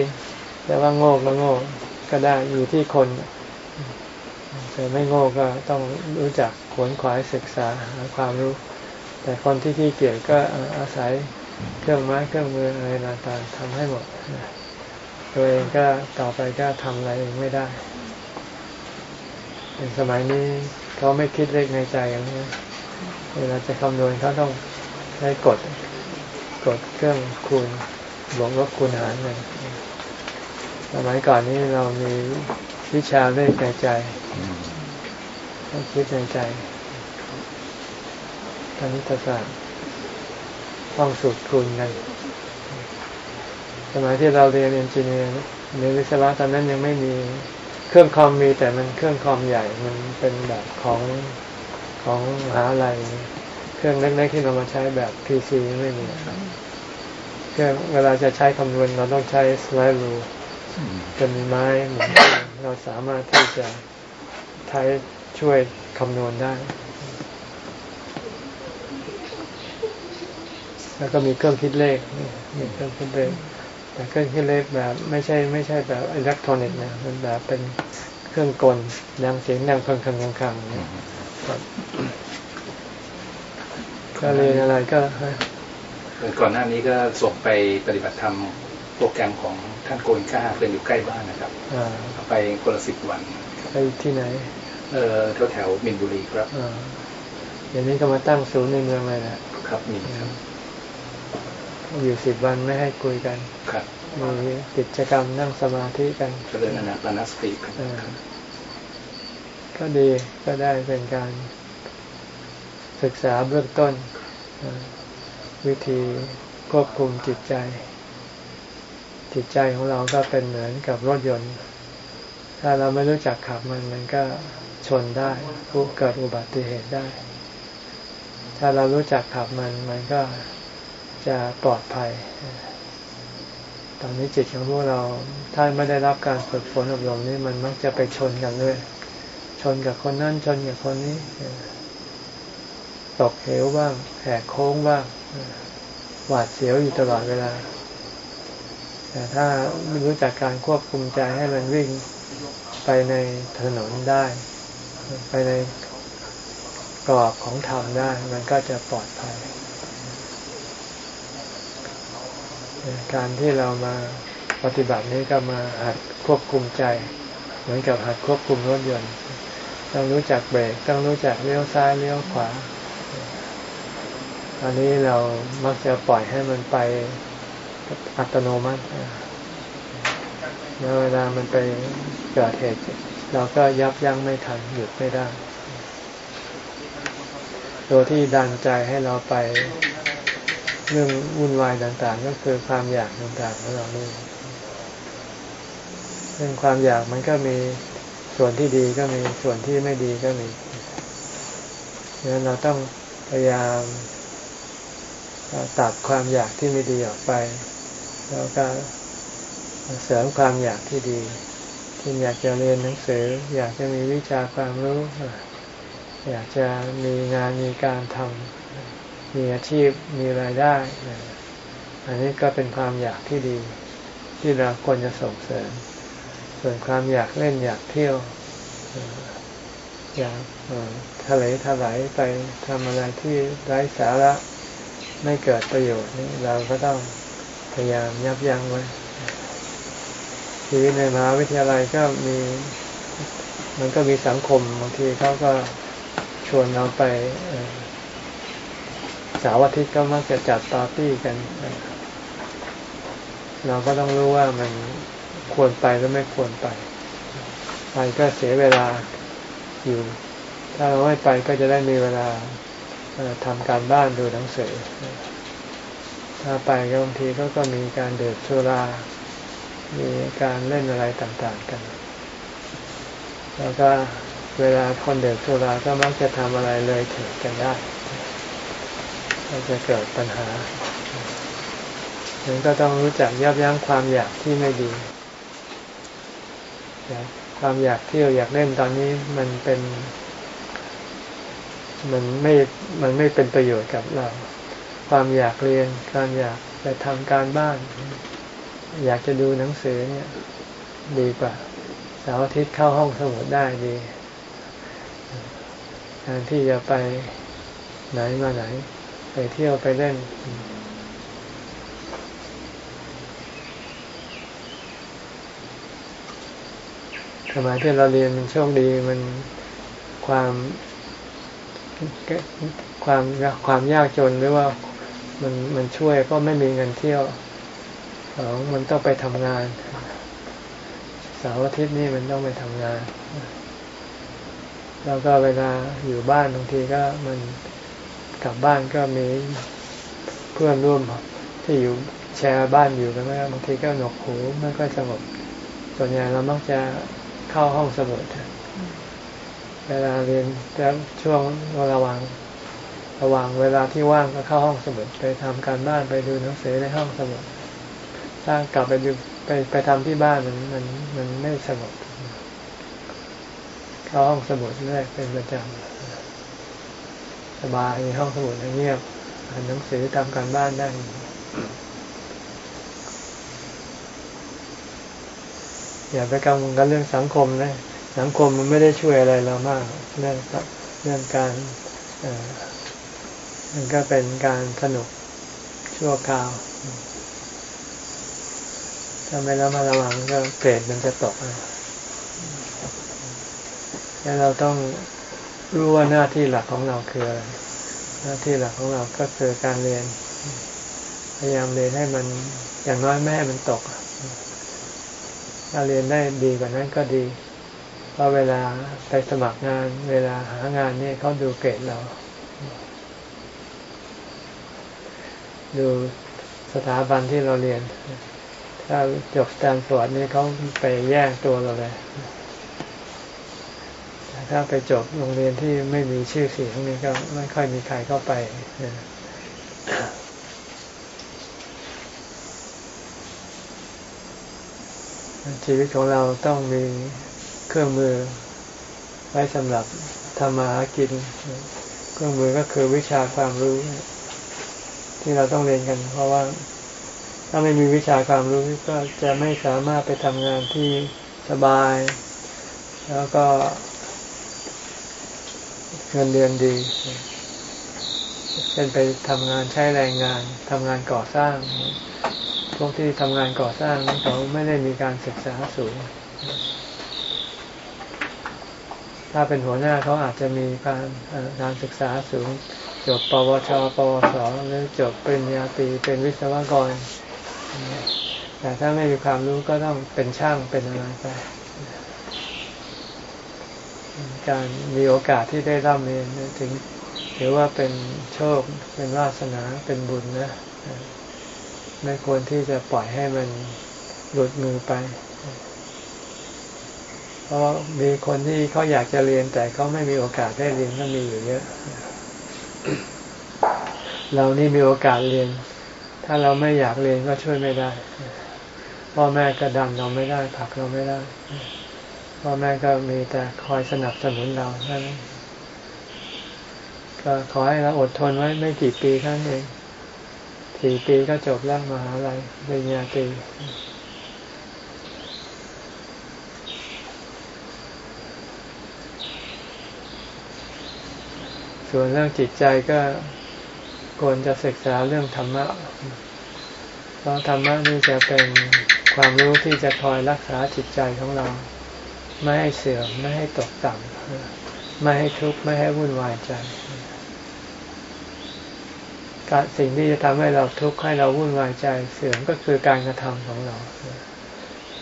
[SPEAKER 1] แต่ว่าโง่ก็โง่ก็ได้อยู่ที่คนแต่ไม่โง่ก็ต้องรู้จักขวนขวายศึกษาหาความรู้ แต่คนที่ขี้เกียจก็อาศัย เครื่องไม้เครื่องมืออะไรต่างๆทำให้หมด ตัวเองก็ต่อไปก็ทำอะไรเองไม่ได้ในสมัยนี้เขาไม่คิดเลขในใจอย่างนี้เวลาจะคำนวณเขาต้องใช้กดกดเครื่องคูณบวกลบคูณหารกันสมัยก่อนนี้เรามีวิชาเลขในใจ
[SPEAKER 3] อืม
[SPEAKER 1] ต้องคิดในใจคณิตศาสตร์ ต้องสูตรคูณกัน สมัยที่เราเรียนเอนจิเนียร์เรียนวิศวะตอนนั้นยังไม่มีเครื่องคอมมีแต่มันเครื่องคอมใหญ่มันเป็นแบบของของมหาลัยเครื่องเล็กๆที่เรามาใช้แบบพีซีไม่มีเครื่องเวลาจะใช้คำนวณเราต้องใช้สไลด์รู
[SPEAKER 3] อืม
[SPEAKER 1] เป็นไม้เหมือนเราสามารถที่จะใช้ช่วยคำนวณได้ แล้วก็มีเครื่องคิดเลขมีเครื่องคิดเลขแต่เครื่องคิดเลขแบบไม่ใช่ไม่ใช่แบบอิเล็กทรอนิกส์นะมันแบบเป็นเครื่องกลดังเสียงดังคังคังคังคังเนี่ยครับก็เรียนอะไรก็ฮะ
[SPEAKER 3] ก่อนหน้านี้ก็ส่งไปปฏิบัติธรรมโปรแกรมของท่านโกนก้าเป็นอยู่ใกล้บ้านนะครับ
[SPEAKER 1] อ่า
[SPEAKER 3] ไปคนละสิบวัน
[SPEAKER 1] ไปที่ไหน
[SPEAKER 3] เอ่อแถวแถวๆมินบุรีครับ
[SPEAKER 1] อ่าเดี๋ยวนี้ก็มาตั้งศูนย์ในเมืองเลยแหละ
[SPEAKER 3] ครับมีครับ
[SPEAKER 1] อยู่สิบวันไม่ให้คุยกัน
[SPEAKER 3] ครับ
[SPEAKER 1] มีกิจกรรมนั่งสมาธิกัน
[SPEAKER 3] เจริญอนาปานสติครับ
[SPEAKER 1] เออก็ดีก็ได้เป็นการศึกษาเบื้องต้นเอ่อวิธีควบคุมจิตใจ จิตใจของเราก็เป็นเหมือนกับรถยนต์ ถ้าเราไม่รู้จักขับมันมันก็ชนได้ผู้เกิดอุบัติเหตุได้ ถ้าเรารู้จักขับมันมันก็ จะปลอดภัย ตอนนี้จิตของพวกเราถ้าไม่ได้รับการฝึกฝนอบรมนี่มันมักจะไปชนกันเลยชนกับคนนั้นชนกับคนนี้ตกเหวบ้างแหกโค้งบ้างหวาดเสียวอยู่ตลอดเวลา แต่ถ้าไม่รู้จักการควบคุมใจให้มันวิ่งไปในถนนได้ ไปในกรอบของธรรมได้ มันก็จะปลอดภัย การที่เรามาปฏิบัตินี้ก็มาหัดควบคุมใจ เหมือนกับหัดควบคุมรถยนต์ ต้องรู้จักเบรกต้องรู้จักเลี้ยวซ้ายเลี้ยวขวาอันนี้เรามักจะปล่อยให้มันไปอัตโนมัติแล้วเวลามันไปเกิดเหตุเราก็ยับยั้งไม่ทันหยุดไม่ได้ ตัวที่ดันใจให้เราไป เรื่องวุ่นวายต่างๆ ก็คือความอยากต่างๆของเรานี่เรื่องความอยากมันก็มีส่วนที่ดีก็มีส่วนที่ไม่ดีก็มีดังนั้นเราต้องพยายามตัดความอยากที่ไม่ดีออกไป แล้วก็เสริมความอยากที่ดีที่อยากจะเรียนหนังสือ อยากจะมีวิชาความรู้ อยากจะมีงานมีการทำ มีอาชีพมีรายได้ อันนี้ก็เป็นความอยากที่ดี ที่เราควรจะส่งเสริม ส่วนความอยากเล่นอยากเที่ยว อยากเอ่อทะเลทลายไปทำอะไรที่ไร้สาระไม่เกิดประโยชน์นี่เราก็ต้องพยายามยับยั้งไว้ชีวิตในมหาวิทยาลัยก็มี มันก็มีสังคมบางทีเขาก็ชวนเราไปเสาร์อาทิตย์ก็มักจะจัดปาร์ตี้กัน เราก็ต้องรู้ว่ามันควรไปหรือไม่ควรไป ไปก็เสียเวลาอยู่ ถ้าเราไม่ไปก็จะได้มีเวลาทำการบ้านดูหนังสือ ถ้าไปบางทีก็ก็มีการเดือดสุรา มีการเล่นอะไรต่างๆกัน แล้วก็เวลาคนเดือดสุราก็มักจะทำอะไรเลยเถิดกันได้ ก็จะเกิดปัญหาดังนั้นก็ต้องรู้จักยับยั้งความอยากที่ไม่ดี ความอยากเที่ยวอยากเล่นตอนนี้มันเป็น มันไม่ มันไม่เป็นประโยชน์กับเรา ความอยากเรียนการอยากไปทำการบ้าน อยากจะดูหนังสือเนี่ย ดีกว่าเสาร์อาทิตย์เข้าห้องสมุดได้ดีแทนที่จะไปไหนมาไหน ไปเที่ยวไปเล่น สมัยที่เราเรียนมันโชคดีมันความความความยากจนหรือว่ามันมันช่วยก็ไม่มีเงินเที่ยวสองมันต้องไปทำงานเสาร์อาทิตย์นี่มันต้องไปทำงาน แล้วก็เวลาอยู่บ้านบางทีก็มัน กลับบ้านก็มีเพื่อนร่วมที่อยู่แชร์บ้านอยู่กันไหมบางทีก็หนกหูไม่ก็สงบส่วนใหญ่เรามักจะเข้าห้องสมุดเวลาเรียนแล้วช่วงระว่างระหว่างเวลาที่ว่างก็เข้าห้องสมุดไปทำการบ้านไปดูหนังสือในห้องสมุดถ้ากลับไปดูไปไปทำที่บ้านมันมันมันไม่สงบเข้าห้องสมุดเรื่อยเป็นประจำ สบายในห้องสมุดเงียบอ่านหนังสือทำการบ้านได้อย่าไปกังวลกับเรื่องสังคมนะสังคมมันไม่ได้ช่วยอะไรเรามากเรื่องเรื่องการมันก็เป็นการสนุกชั่วคราวถ้าไม่แล้วมาระวังก็เกรดมันจะตกแล้วเราต้อง รู้ว่าหน้าที่หลักของเราคืออะไรหน้าที่หลักของเราก็คือการเรียน พยายามเรียนให้มันอย่างน้อยแม่มันตก ถ้าเรียนได้ดีกว่านั้นก็ดี เพราะเวลาไปสมัครงาน เวลาหางานนี่เขาดูเกรดเรา ดูสถาบันที่เราเรียน ถ้าจบสแตนฟอร์ดนี่เขาไปแย่งตัวเราเลย ถ้าไปจบโรงเรียนที่ไม่มีชื่อเสียงนี่ก็ไม่ค่อยมีใครเข้าไปชีวิตของเราต้องมีเครื่องมือไว้สำหรับทำมาหากิน เครื่องมือก็คือวิชาความรู้ ที่เราต้องเรียนกัน เพราะว่าถ้าไม่มีวิชาความรู้ก็จะไม่สามารถไปทำงานที่สบาย แล้วก็ เงินเดือนดีเช่นไปทำงานใช้แรงงานทำงานก่อสร้าง พวกที่ทำงานก่อสร้างเขาไม่ได้มีการศึกษาสูง ถ้าเป็นหัวหน้าเขาอาจจะมีการการศึกษาสูง จบปวช ปวส หรือจบปริญญาตรีเป็นวิศวกร แต่ถ้าไม่มีความรู้ก็ต้องเป็นช่างเป็นอะไรไป การมีโอกาสที่ได้ร่ำเรียนถึงถือว่าเป็นโชคเป็นวาสนาเป็นบุญนะไม่ควรที่จะปล่อยให้มันหลุดมือไป เพราะมีคนที่เขาอยากจะเรียนแต่เขาไม่มีโอกาสได้เรียนก็มีอยู่เยอะ เรานี่มีโอกาสเรียน ถ้าเราไม่อยากเรียนก็ช่วยไม่ได้ พ่อแม่ก็ดันเราไม่ได้ผลักเราไม่ได้ พ่อแม่ก็มีแต่คอยสนับสนุนเราเท่านั้นก็ขอให้เราอดทนไว้ไม่กี่ปีเท่านั้นเองสี่ปีก็จบแล้วมหาลัยปริญญาตรีส่วนเรื่องจิตใจก็ควรจะศึกษาเรื่องธรรมะเพราะธรรมะนี่จะเป็นความรู้ที่จะคอยรักษาจิตใจของเรา ไม่ให้เสื่อมไม่ให้ตกต่ำไม่ให้ทุกข์ไม่ให้วุ่นวายใจการสิ่งที่จะทำให้เราทุกข์ให้เราวุ่นวายใจเสื่อมก็คือการกระทำของเรา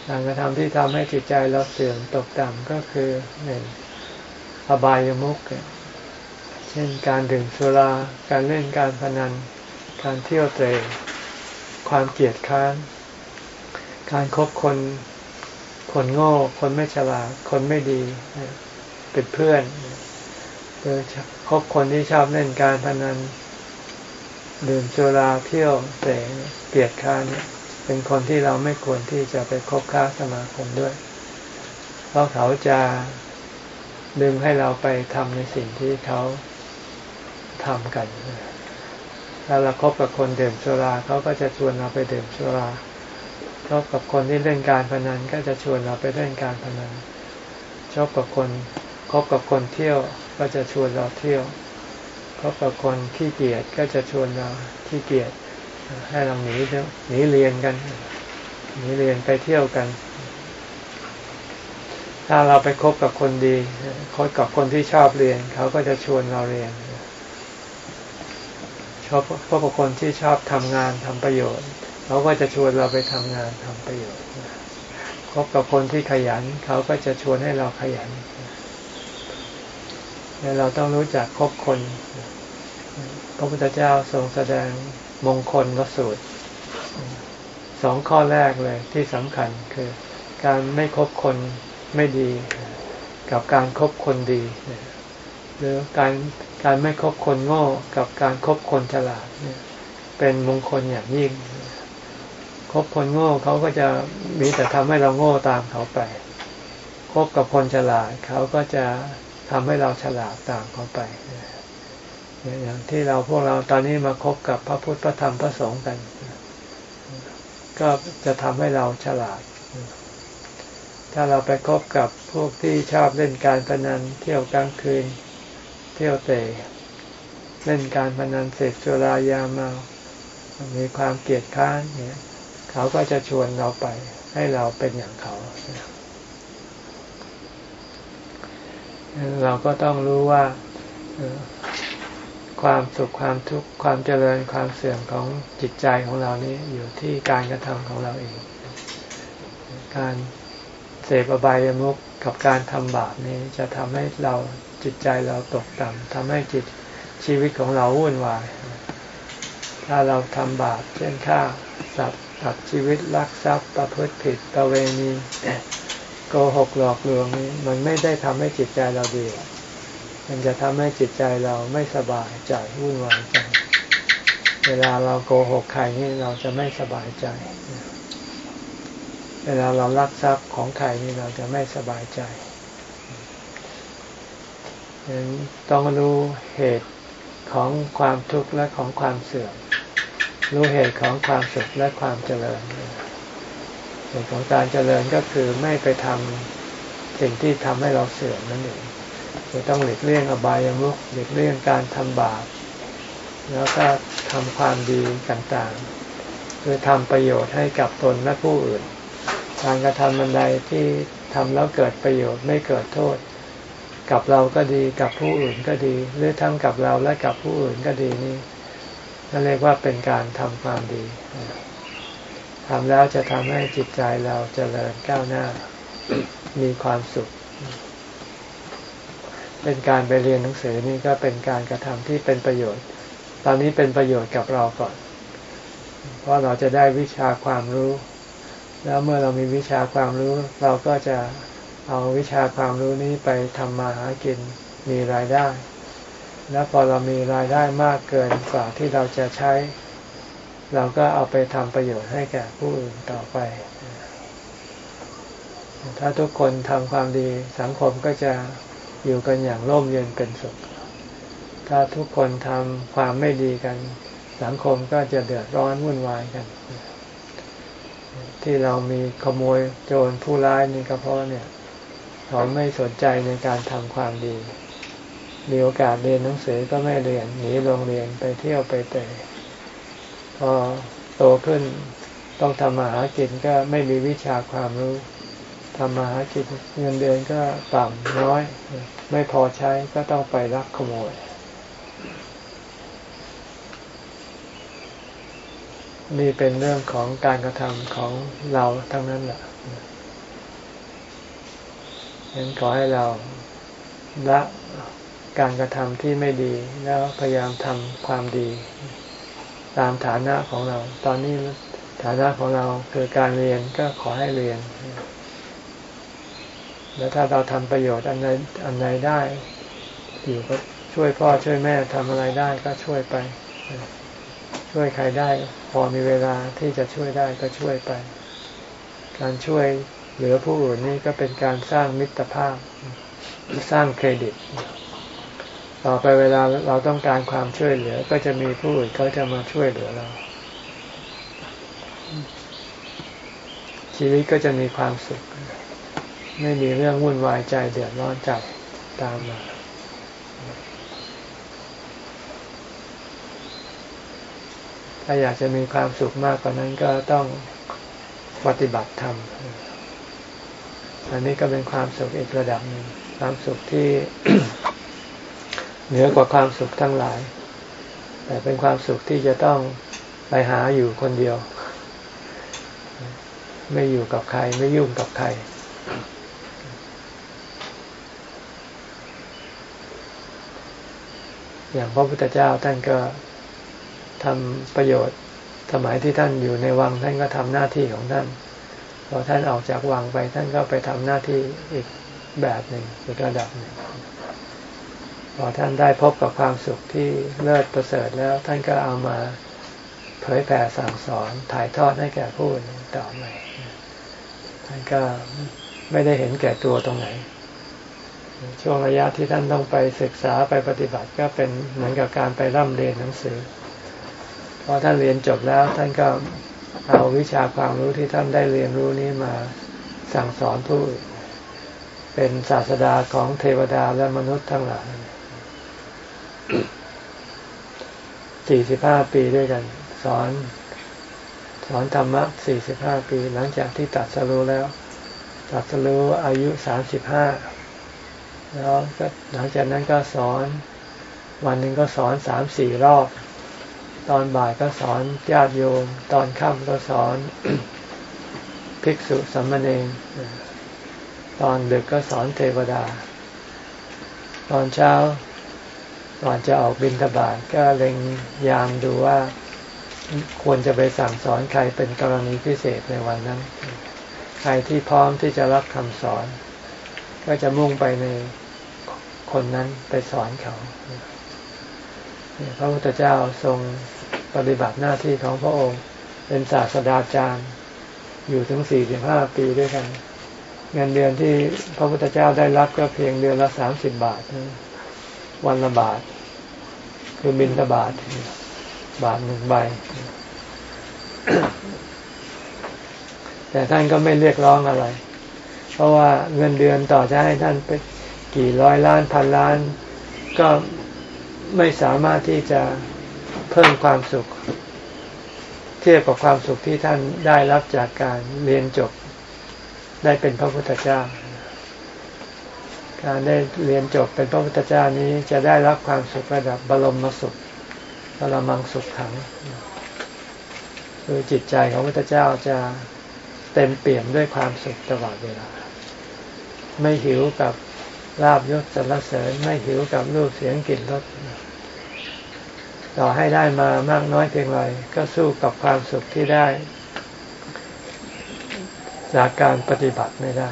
[SPEAKER 1] การกระทำที่ทำให้จิตใจเราเสื่อมตกต่ำก็คือหนึ่งอบายมุกเช่นการดื่มสุรา การเล่นการพนัน การเที่ยวเตะความเกลียดค้าน การคบคน คนโง่ คนไม่ฉลาด คนไม่ดี เป็นเพื่อนหรือคบคนที่ชอบเล่นการพนันดื่มสุราเที่ยวเตะเกียดค้านเป็นคนที่เราไม่ควรที่จะไปคบค้าสมาคมด้วย เพราะเขาจะดึงให้เราไปทำในสิ่งที่เขาทำกันถ้าเราครบกับคนดื่มสุราเขาก็จะชวนเราไปดื่มสุรา คบกับคนที่เล่นการพนันก็จะชวนเราไปเล่นการพนันชอบกับคนคบกับคนเที่ยวก็จะชวนเราเที่ยวคบกับคนขี้เกียจก็จะชวนเราขี้เกียจให้เราหนีหนีเรียนกันหนีเรียนไปเที่ยวกัน ถ้าเราไปคบกับคนดีคบกับคนที่ชอบเรียน เขาก็จะชวนเราเรียนชอบพบกับคนที่ชอบทำงานทำประโยชน์ เขาก็จะชวนเราไปทำงานทำประโยชน์คบกับคนที่ขยัน เขาก็จะชวนให้เราขยันเราต้องรู้จักคบคน พระพุทธเจ้าทรงแสดงมงคลลสูตรสองข้อแรกเลยที่สำคัญคือ การไม่คบคนไม่ดี กับการครบคนดี หรือการการไม่คบคนโง่ กับการครบคนฉลาดเนี่ยเป็นมงคลอย่างยิ่ง คบคนโง่เขาก็จะมีแต่ทำให้เราโง่ตามเขาไป คบกับคนฉลาดเขาก็จะทำให้เราฉลาดตามเขาไปอย่างที่เราพวกเราตอนนี้มาคบกับพระพุทธพระธรรมพระสงฆ์กัน ก็จะทำให้เราฉลาด ถ้าเราไปคบกับพวกที่ชอบเล่นการพนันเที่ยวกลางคืน เที่ยวเตะเล่นการพนันเสพสุรายาเมามีความเกลียดค้านเนี่ย เขาก็จะชวนเราไปให้เราเป็นอย่างเขา เราก็ต้องรู้ว่าความสุขความทุกข์ความเจริญความเสื่อมของจิตใจของเรานี้อยู่ที่การกระทำของเราเอง การเสพอบายามุขกับการทำบาปนี้จะทำให้เราจิตใจเราตกต่ำทำให้จิตชีวิตของเราวุ่นวาย ถ้าเราทำบาปเช่นฆ่าสัตว์ ตัดชีวิตลักทรัพย์ประพฤติผิดประเวณีโกหกหลอกลวงนี้มันไม่ได้ทำให้จิตใจเราดี มันจะทำให้จิตใจเราไม่สบายใจวุ่นวายใจ เวลาเราโกหกใครนี่เราจะไม่สบายใจ เวลาเราลักทรัพย์ของใครนี่เราจะไม่สบายใจต้องรู้เหตุของความทุกข์และของความเสื่อม รู้เหตุของความสุขและความเจริญเหตุของการเจริญก็คือไม่ไปทำสิ่งที่ทำให้เราเสื่อมนั่นเองคือต้องหลีกเลี่ยงอบายามุขหลีกเลี่ยงการทำบาปแล้วก็ทำความดีต่างๆ คือทำประโยชน์ให้กับตนและผู้อื่น การกระทำบันใดที่ทำแล้วเกิดประโยชน์ไม่เกิดโทษ กับเราก็ดีกับผู้อื่นก็ดี หรือทั้งกับเราและกับผู้อื่นก็ดีนี่ นั่นเรียกว่าเป็นการทำความดีทำแล้วจะทำให้จิตใจเราจเจริญก้าวหน้า มีความสุข เป็นการไปเรียนหนังสือนี่ก็เป็นการกระทำที่เป็นประโยชน์ ตอนนี้เป็นประโยชน์กับเราก่อน เพราะเราจะได้วิชาความรู้ แล้วเมื่อเรามีวิชาความรู้ เราก็จะเอาวิชาความรู้นี้ไปทำมาหากินมีรายได้ แล้วพอเรามีรายได้มากเกินกว่าที่เราจะใช้ เราก็เอาไปทำประโยชน์ให้แก่ผู้อื่นต่อไป ถ้าทุกคนทำความดีสังคมก็จะอยู่กันอย่างร่มเย็นเป็นสุข ถ้าทุกคนทำความไม่ดีกัน สังคมก็จะเดือดร้อนวุ่นวายกัน ที่เรามีขโมยโจรผู้ร้ายนี่ก็เพราะเนี่ยเขาไม่สนใจในการทำความดี มีโอกาสเรียนหนังสือก็ไม่เรียนหนีโรงเรียนไปเที่ยวไปเตะพอโตขึ้นต้องทำมาหากินก็ไม่มีวิชาความรู้ทำมาหากินเงินเดือนก็ต่ำน้อย ไม่พอใช้ก็ต้องไปรักขโมย นี่เป็นเรื่องของการกระทำของเราทั้งนั้นแหละฉะนั้นขอให้เราละ การกระทำที่ไม่ดี แล้วพยายามทำความดี ตามฐานะของเรา ตอนนี้ฐานะของเราคือการเรียนก็ขอให้เรียน แล้วถ้าเราทำประโยชน์อันใดอันใดได้ อยู่ก็ช่วยพ่อช่วยแม่ทำอะไรได้ก็ช่วยไป ช่วยใครได้ พอมีเวลาที่จะช่วยได้ก็ช่วยไป การช่วยเหลือผู้อื่นนี่ก็เป็นการสร้างมิตรภาพ สร้างเครดิต ต่อไปเวลาเราต้องการความช่วยเหลือ ก็จะมีผู้อื่นเขาจะมาช่วยเหลือเรา ชีวิตก็จะมีความสุข ไม่มีเรื่องวุ่นวายใจเดือดร้อนจับตามมาถ้าอยากจะมีความสุขมากกว่านั้นก็ต้องปฏิบัติธรรม อันนี้ก็เป็นความสุขอีกระดับหนึ่ง ความสุขที่ เหนือกว่าความสุขทั้งหลาย แต่เป็นความสุขที่จะต้องไปหาอยู่คนเดียว ไม่อยู่กับใครไม่ยุ่งกับใคร อย่างพระพุทธเจ้าท่านก็ทำประโยชน์สมัยที่ท่านอยู่ในวังท่านก็ทำหน้าที่ของท่านพอท่านออกจากวังไปท่านก็ไปทำหน้าที่อีกแบบหนึ่งอีกระดับหนึ่ง พอท่านได้พบกับความสุขที่เลิศประเสริฐแล้ว ท่านก็เอามาเผยแผ่สั่งสอนถ่ายทอดให้แก่ผู้อื่นต่อไปท่านก็ไม่ได้เห็นแก่ตัวตรงไหน ช่วงระยะที่ท่านต้องไปศึกษาไปปฏิบัติก็เป็นเหมือนกับการไปร่ำเรียนหนังสือพอท่านเรียนจบแล้วท่านก็เอาวิชาความรู้ที่ท่านได้เรียนรู้นี้มาสั่งสอนผู้อื่นเป็นศาสดาของเทวดาและมนุษย์ทั้งหลาย สี่สิบห้าปีด้วยกัน สอน สอนธรรมะสี่สิบห้าปี หลังจากที่ตัดสรู้แล้ว ตัดสรู้อายุสามสิบห้าแล้วก็หลังจากนั้นก็สอนวันหนึ่งก็สอนสามสี่รอบ ตอนบ่ายก็สอนญาติโยม ตอนค่ำก็สอนภิกษุสัมมเนรตอนดึกก็สอนเทวดา ตอนเช้า ก่อนจะออกบินทบาทก็เล็งยามดูว่าควรจะไปสั่งสอนใครเป็นกรณีพิเศษในวันนั้น ใครที่พร้อมที่จะรับคำสอน ก็จะมุ่งไปในคนนั้นไปสอนเขา พระพุทธเจ้าทรงปฏิบัติหน้าที่ของพระองค์ เป็นศาสดาจารย์ อยู่ถึงสี่สิบห้าปีด้วยกัน เงินเดือนที่พระพุทธเจ้าได้รับก็เพียงเดือนละสามสิบบาท วันละบาท คือบินทบาท บาทหนึ่งใบ แต่ท่านก็ไม่เรียกร้องอะไร เพราะว่าเงินเดือนต่อจะให้ท่านไปกี่ร้อยล้านพันล้าน ก็ไม่สามารถที่จะเพิ่มความสุข เทียบกับความสุขที่ท่านได้รับจากการเรียนจบได้เป็นพระพุทธเจ้า การได้เรียนจบเป็นพระพุทธเจ้านี้จะได้รับความสุขระดับบรมสุขบรมังสุขขัง คือจิตใจของพระพุทธเจ้าจะเต็มเปี่ยมด้วยความสุขตลอดเวลา ไม่หิวกับลาบยศสรรเสริญไม่หิวกับรูปเสียงกลิ่นรสต่อให้ได้มามากน้อยเพียงไรก็สู้กับความสุขที่ได้ จากการปฏิบัติไม่ได้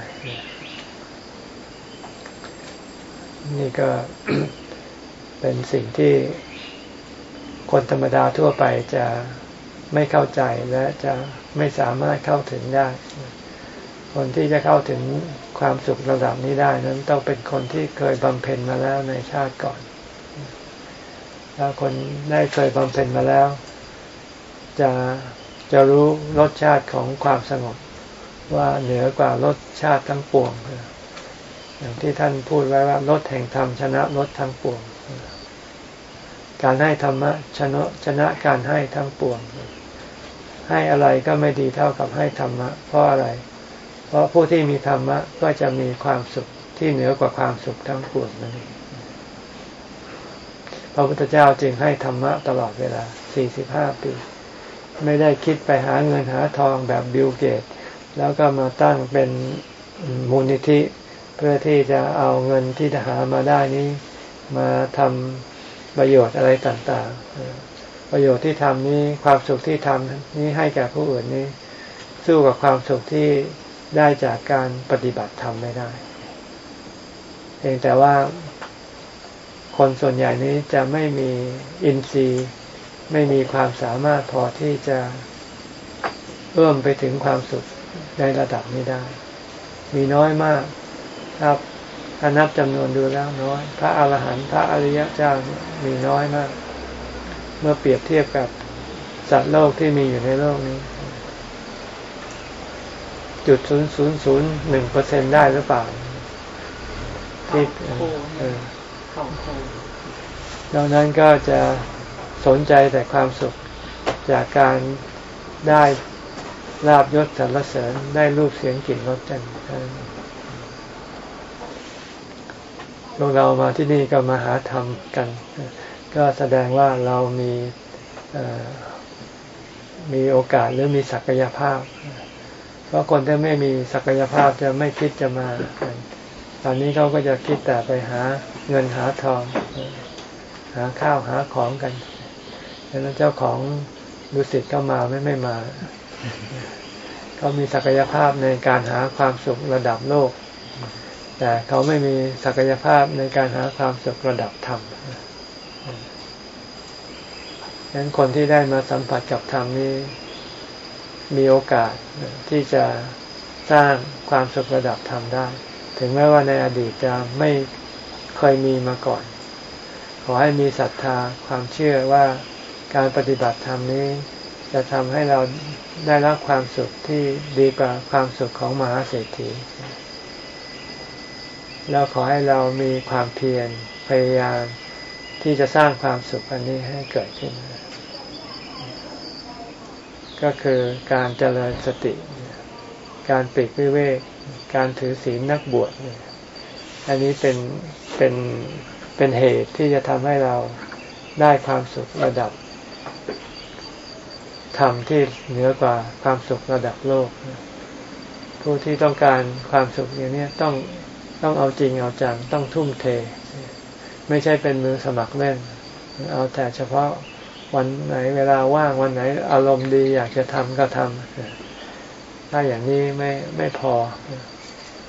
[SPEAKER 1] นี่ก็เป็นสิ่งที่คนธรรมดาทั่วไปจะไม่เข้าใจและจะไม่สามารถเข้าถึงได้ คนที่จะเข้าถึงความสุขระดับนี้ได้นั้นต้องเป็นคนที่เคยบำเพ็ญมาแล้วในชาติก่อน ถ้าคนได้เคยบำเพ็ญมาแล้ว จะจะรู้รสชาติของความสงบว่าเหนือกว่ารสชาติทั้งปวงเอย่างที่ท่านพูดไว้ว่ารสแห่งธรรมชนะรสทั้งปวง การให้ธรรมะชนะชนะการให้ทั้งปวง ให้อะไรก็ไม่ดีเท่ากับให้ธรรมะ เพราะอะไร เพราะผู้ที่มีธรรมะก็จะมีความสุขที่เหนือกว่าความสุขทั้งปวงนั่นเองพระพุทธเจ้าจึงให้ธรรมะตลอดเวลา 45 ปี ไม่ได้คิดไปหาเงินหาทองแบบบิลเกต แล้วก็มาตั้งเป็นมูลนิธิ เพื่อที่จะเอาเงินที่หามาได้นี้มาทำประโยชน์อะไรต่างๆ ประโยชน์ที่ทำนี้ความสุขที่ทำนี้ให้แก่ผู้อื่นนี้ สู้กับความสุขที่ได้จากการปฏิบัติธรรมไม่ได้เพียงแต่ว่าคนส่วนใหญ่นี้จะไม่มีอินทรีย์ ไม่มีความสามารถพอที่จะเอื้อมไปถึงความสุขในระดับนี้ได้ มีน้อยมาก ครับถ้านับจำนวนดูแล้วน้อย พระอาหารหันต์พระอริยเจ้ามีน้อยมาก เมื่อเปรียบเทียบกับสัตว์โลกที่มีอยู่ในโลกนี้ จุดศูนย์ศูนย์ศูนย์หนึ่งเปอร์เซ็นได้หรือเปล่าที่เออดังนั้นก็จะสนใจแต่ความสุขจากการได้ลาบยศสรรเสริญได้รูปเสียงกลิ่นรสกัน พวกเรามาที่นี่ก็มาหาธรรมกัน ก็แสดงว่าเรามีมีโอกาสหรือมีศักยภาพ เพราะคนที่ไม่มีศักยภาพจะไม่คิดจะมา ตอนนี้เขาก็จะคิดแต่ไปหาเงินหาทอง หาข้าวหาของกันดังนั้นเจ้าของดุสิตก็มาไม่ไม่มา เขามีศักยภาพในการหาความสุขระดับโลก แต่เขาไม่มีศักยภาพในการหาความสุขระดับธรรมดังนั้นคนที่ได้มาสัมผัสกับธรรมนี้ มีโอกาสที่จะสร้างความสุขระดับธรรมได้ ถึงแม้ว่าในอดีตจะไม่เคยมีมาก่อน ขอให้มีศรัทธาความเชื่อว่าการปฏิบัติธรรมนี้ จะทำให้เราได้รับความสุขที่ดีกว่าความสุขของมหาเศรษฐี แล้วขอให้เรามีความเพียรพยายามที่จะสร้างความสุขอันนี้ให้เกิดขึ้น ก็คือการเจริญสติ การปิดวิเวก การถือศีลนักบวชอันนี้เป็นเป็นเป็นเหตุที่จะทำให้เราได้ความสุขระดับธรรมที่เหนือกว่าความสุขระดับโลก ผู้ที่ต้องการความสุขอย่างนี้ต้อง ต้องเอาจริงเอาจังต้องทุ่มเท ไม่ใช่เป็นมือสมัครเล่น เอาแต่เฉพาะวันไหนเวลาว่างวันไหน อารมณ์ดีอยากจะทำก็ทำถ้าอย่างนี้ไม่ไม่พอ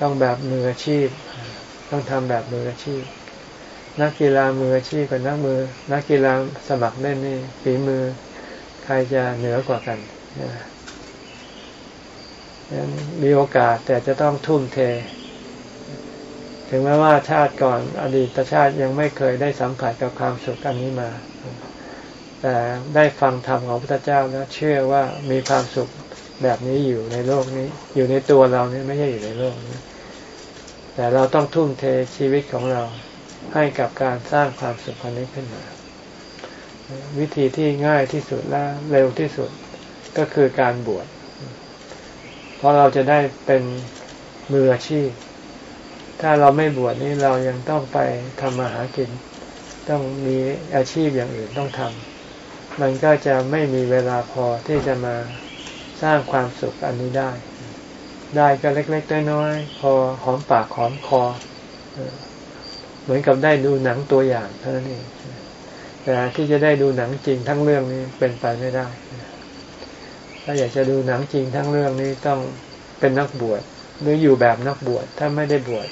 [SPEAKER 1] ต้องแบบมืออาชีพ ต้องทำแบบมืออาชีพ นักกีฬามืออาชีพกับนักมือ นักกีฬาสมัครเล่นนี่ฝีมือใครจะเหนือกว่ากันมีโอกาสแต่จะต้องทุ่มเท ถึงแม้ว่าชาติก่อนอดีตชาติยังไม่เคยได้สัมผัสกับความสุขอันนี้มา แต่ได้ฟังธรรมของพระพุทธเจ้าแล้วเชื่อว่ามีความสุขแบบนี้อยู่ในโลกนี้ อยู่ในตัวเรานี่ไม่ใช่อยู่ในโลกนี้ แต่เราต้องทุ่มเทชีวิตของเราให้กับการสร้างความสุขอันนี้ขึ้นมา วิธีที่ง่ายที่สุดและเร็วที่สุดก็คือการบวชเพราะเราจะได้เป็นมืออาชีพ ถ้าเราไม่บวชนี่เรายังต้องไปทำมาหากิน ต้องมีอาชีพอย่างอื่นต้องทำมันก็จะไม่มีเวลาพอที่จะมาสร้างความสุขอันนี้ได้ ได้ก็เล็กๆน้อยๆพอหอมปากหอมคอ เหมือนกับได้ดูหนังตัวอย่างเท่านั้นเองแต่ที่จะได้ดูหนังจริงทั้งเรื่องนี้เป็นไปไม่ได้ ถ้าอยากจะดูหนังจริงทั้งเรื่องนี้ต้องเป็นนักบวชหรืออยู่แบบนักบวชถ้าไม่ได้บวช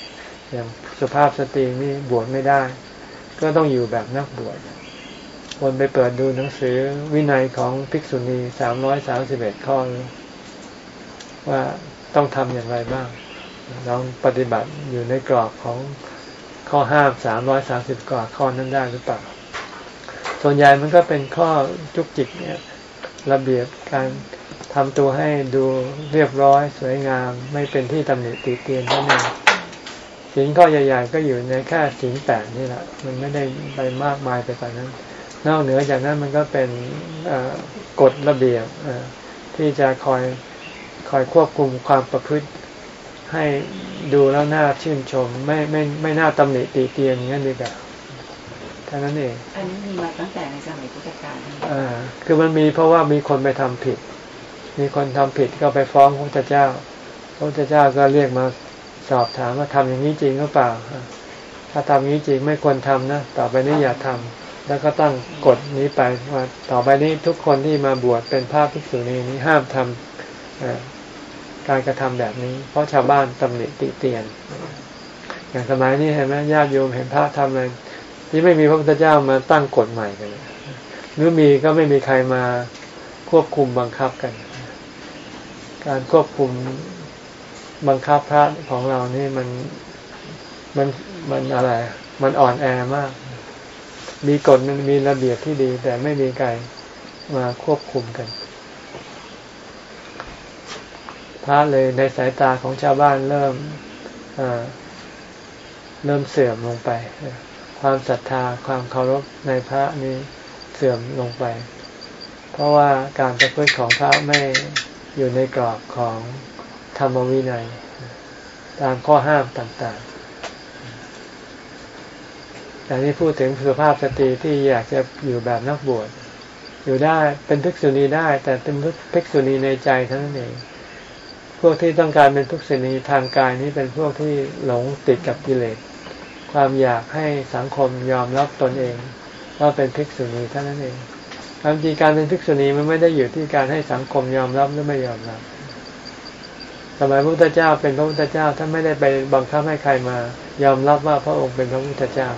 [SPEAKER 1] อย่างสุภาพสตรีนี่บวชไม่ได้ ก็ต้องอยู่แบบนักบวชคนไปเปิดดูหนังสือวินัยของภิกษุณีสามร้อยสามสิบเอ็ดข้อ ว่าต้องทำอย่างไรบ้างลองปฏิบัติอยู่ในกรอบของข้อห้ามสามร้อยสามสิบกว่าข้อนั้นได้หรือเปล่า ส่วนใหญ่มันก็เป็นข้อจุกจิกเนี่ย ระเบียบการทำตัวให้ดูเรียบร้อยสวยงาม ไม่เป็นที่ตำหนิติเตียนเท่านั้น สินข้อใหญ่ ๆ ก็อยู่ในแค่สินแปดนี่แหละ มันไม่ได้ไปมากมายไปกว่านั้น นอกเหนือจากนั้นมันก็เป็นกฎระเบียบที่จะคอยคอยควบคุมความประพฤติให้ดูแล้วน่าชื่นชม ไม่ไม่ไม่น่าตำหนิติเตียนอย่างนั้นดีกว่าท่านั้นเอง
[SPEAKER 2] อันนี้มีมาตั้งแต่ในสมัยพุทธกาล
[SPEAKER 1] อ่าคือมันมีเพราะว่ามีคนไปทำผิด มีคนทำผิดก็ไปฟ้องพระพุทธเจ้าพระพุทธเจ้าก็เรียกมา สอบถามว่าทำอย่างนี้จริงหรือเปล่า ถ้าทำอย่านี้จริงไม่ควรทำนะ ต่อไปนี้อย่าทำแล้วก็ตั้งกฎนี้ไปว่าต่อไปนี้ทุกคนที่มาบวชเป็นพระภิกษุณีนี้ห้ามทำการกระทำแบบนี้ เพราะชาวบ้านตำหนิติเตียน อย่างสมัยนี้เห็นไหมญาติโยมเห็นพระทำอะไรที่ไม่มีพระพุทธเจ้ามาตั้งกฎใหม่กันหรือมีก็ไม่มีใครมาควบคุมบังคับกัน การควบคุม บังคับพระของเรานี่มันมันมันอะไร มันอ่อนแอมาก มีกฎมันมีระเบียบที่ดี แต่ไม่มีใครมาควบคุมกัน พระเลยในสายตาของชาวบ้านเริ่มเริ่มเสื่อมลงไป ความศรัทธาความเคารพในพระนี้เสื่อมลงไป เพราะว่าการประพฤติของพระไม่อยู่ในกรอบของ ธรรมวินัย ตามข้อห้ามต่างๆแต่นี้พูดถึงสุภาพสตรีที่อยากจะอยู่แบบนักบวช อยู่ได้เป็นภิกษุณีได้ แต่เป็นภิกษุณีในใจเท่านั้นเอง พวกที่ต้องการเป็นภิกษุณีทางกายนี้เป็นพวกที่หลงติดกับกิเลส ความอยากให้สังคมยอมรับตนเองว่าเป็นภิกษุณีเท่านั้นเองความจริงการเป็นภิกษุณีมันไม่ได้อยู่ที่การให้สังคมยอมรับหรือไม่ยอมรับ สมัยพระพุทธเจ้าเป็นพระพุทธเจ้าท่านไม่ได้ไปบังคับให้ใครมา ยอมรับว่าพระองค์เป็นพระพุทธเจ้า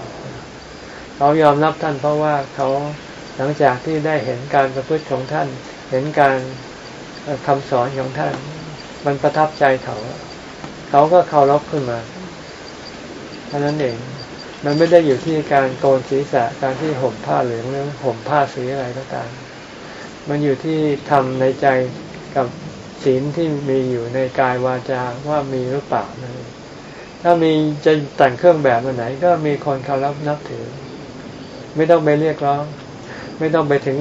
[SPEAKER 1] เขายอมรับท่านเพราะว่าเขาหลังจากที่ได้เห็นการประพฤติของท่าน เห็นการคำสอนของท่าน มันประทับใจเขา เขาก็เคารพขึ้นมาเท่านั้นเองมันไม่ได้อยู่ที่การโกนศีรษะการที่ห่มผ้าเหลืองหรือห่มผ้าสีอะไรก็ตามมันอยู่ที่ทำในใจกับ ศีลที่มีอยู่ในกายวาจาว่ามีหรือเปล่านั่นถ้ามีจะแต่งเครื่องแบบมาไหน ก็มีคนเคารพนับถือ ไม่ต้องไปเรียกร้อง ไม่ต้องไปถึง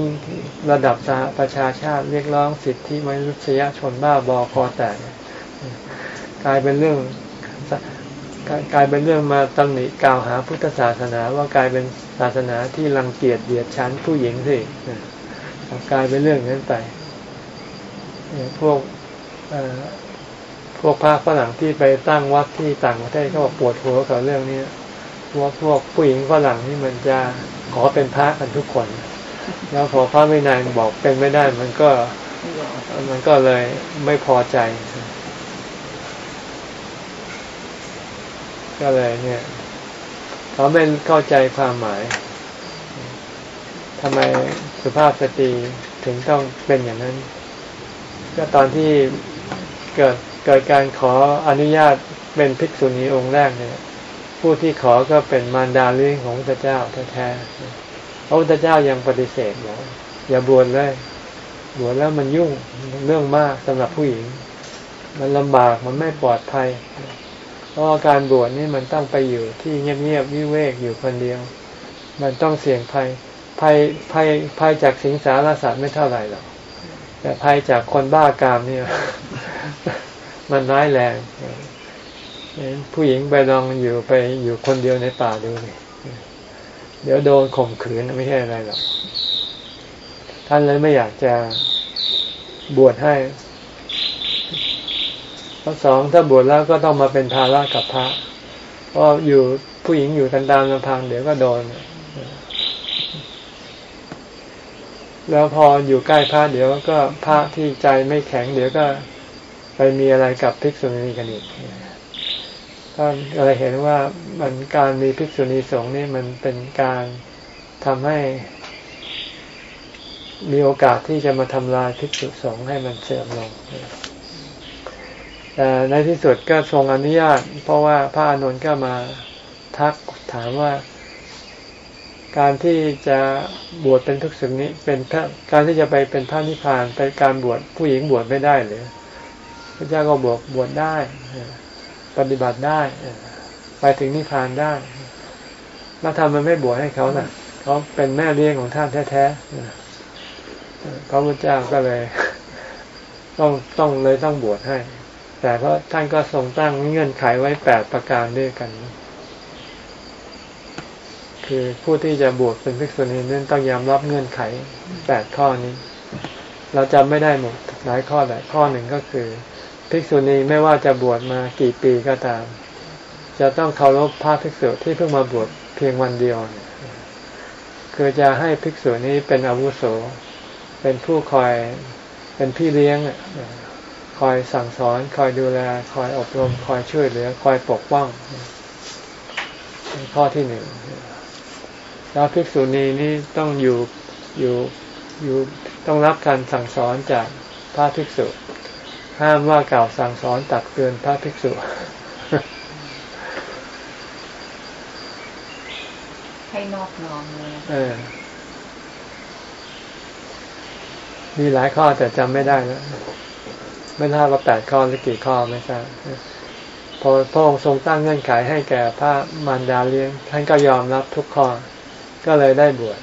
[SPEAKER 1] ระดับสหประชาชาติเรียกร้องสิทธิมนุษยชนบ้าบอคอแตกกลายเป็นเรื่องกลายเป็นเรื่องมาตำหนิกล่าวหาพุทธศาสนาว่ากลายเป็นศาสนาที่รังเกียจเดียดชั้นผู้หญิงสิกลายเป็นเรื่องนั้นไป พวกพวกพระฝรั่งที่ไปตั้งวัดที่ต่างประเทศเขาบอกปวดหัวกับเรื่องนี้พวกพวกผู้หญิงฝรั่งนี่มันจะขอเป็นพระกันทุกคน แล้วพอพระไม่นานบอกเป็นไม่ได้มันก็มันก็เลยไม่พอใจ ก็เลยเนี่ยเขาไม่เข้าใจความหมายทำไมสุภาพสตรีถึงต้องเป็นอย่างนั้น ก็ตอนที่เกิดเกิดการขออนุญาตเป็นภิกษุณีองค์แรกเนี่ยผู้ที่ขอก็เป็นมารดาเลี้ยงของพระเจ้าแท้ๆพระพุทธเจ้ายังปฏิเสธบอกอย่าบวชเลย บวชแล้วมันยุ่งเรื่องมากสำหรับผู้หญิง มันลำบากมันไม่ปลอดภัย เพราะการบวชนี่มันต้องไปอยู่ที่เงียบๆวิเวกอยู่คนเดียว มันต้องเสี่ยงภัยภัยภัยภัยจากสิงสารสัตว์ไม่เท่าไหร่หรอก แต่ภัยจากคนบ้ากามเนี่ย มันร้ายแรงผู้หญิงไปลองอยู่ไปอยู่คนเดียวในป่าดูนี่เดี๋ยวโดนข่มขืนไม่ใช่อะไรหรอกท่านเลยไม่อยากจะบวชให้ข้อสองถ้าบวชแล้วก็ต้องมาเป็นภาระกับพระเพราะอยู่ผู้หญิงอยู่กันตามลำพังเดี๋ยวก็โดน แล้วพออยู่ใกล้พระเดี๋ยวก็พระที่ใจไม่แข็ง เดี๋ยวก็ไปมีอะไรกับภิกษุณีกันอีกก็อะไรเห็นว่ามันการมีภิกษุณีสงฆ์นี่มันเป็นการทำให้ มีโอกาสที่จะมาทำลายภิกษุสงฆ์ให้มันเสื่อมลงแต่ในที่สุดก็ทรงอนุญาต เพราะว่าพระอานนท์ก็มาทักถามว่า การที่จะบวชเป็นทุกสิ่งนี้เป็นการที่จะไปเป็นพระนิพพานไปการบวชผู้หญิงบวชไม่ได้หรือพระเจ้าก็บอกบวชได้ ปฏิบัติได้ ไปถึงนิพพานได้แล้วทำมันไม่บวชให้เขานะ่ะเขาเป็นแม่เลี้ยงของท่านแท้ๆพระพุทธเจ้าก็เลย ต้องต้องเลยต้องบวชให้ แต่เพราะท่านก็ทรงตั้งเงื่อนไขไว้แปดประการด้วยกัน คือผู้ที่จะบวชเป็นภิกษุณีนั้นต้องยอมรับเงื่อนไขแปดข้อนี้ เราจำไม่ได้หมดหลายข้อแต่ข้อหนึ่งก็คือภิกษุณีไม่ว่าจะบวชมากี่ปีก็ตาม จะต้องเคารพพระภิกษุที่เพิ่งมาบวชเพียงวันเดียวคือจะให้ภิกษุนี้เป็นอาวุโส เป็นผู้คอยเป็นพี่เลี้ยงคอยสั่งสอน คอยดูแล คอยอบรม คอยช่วยเหลือ คอยปกป้อง ข้อที่หนึ่ง แล้วภิกษุณีนี่ต้องอยู่อยู่อยู่ต้องรับการสั่งสอนจากพระภิกษุ ห้ามว่ากล่าวสั่งสอนตักเตือนพระภิกษุ
[SPEAKER 2] ให้นอบน้อมเลย
[SPEAKER 1] เออมีหลายข้อแต่จำไม่ได้แล้วไม่ทราบว่าแปดข้อหรือกี่ข้อไม่ทราบพอพระองค์ทรงตั้งเงื่อนไขให้แก่พระมารดาเลี้ยง ท่านก็ยอมรับทุกข้อ ก็เลยได้บวช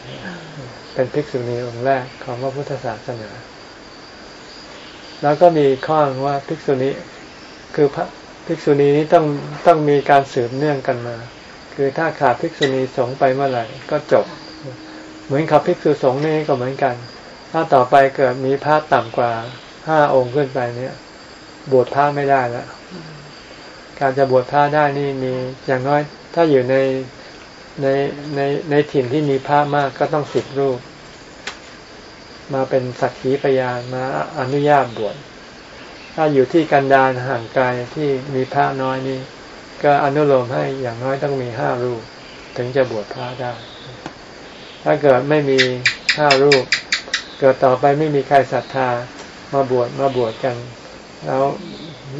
[SPEAKER 1] เป็นภิกษุณีองค์แรกของพระพุทธศาสนา แล้วก็มีข้อว่าภิกษุณีคือพระภิกษุณีนี้ต้องต้องมีการสืบเนื่องกันมา คือถ้าขาดภิกษุณีสงไปเมื่อไหร่ก็จบ เหมือนกับภิกษุสงฆ์นี่ก็เหมือนกัน ถ้าต่อไปเกิดมีพระต่ำกว่าห้าองค์ขึ้นไปเนี่ย บวชพระไม่ได้แล้วการจะบวชพระได้นี่มีอย่างน้อย ถ้าอยู่ใน ในในในถิ่นที่มีพระมากก็ต้องสิบรูป มาเป็นสักขีพยานมาอนุญาตบวชถ้าอยู่ที่กันดารห่างไกลที่มีพระน้อยนี่ก็อนุโลมให้อย่างน้อยต้องมีห้ารูป ถึงจะบวชพระได้ ถ้าเกิดไม่มีห้ารูป เกิดต่อไปไม่มีใครศรัทธามาบวชมาบวชกัน แล้ว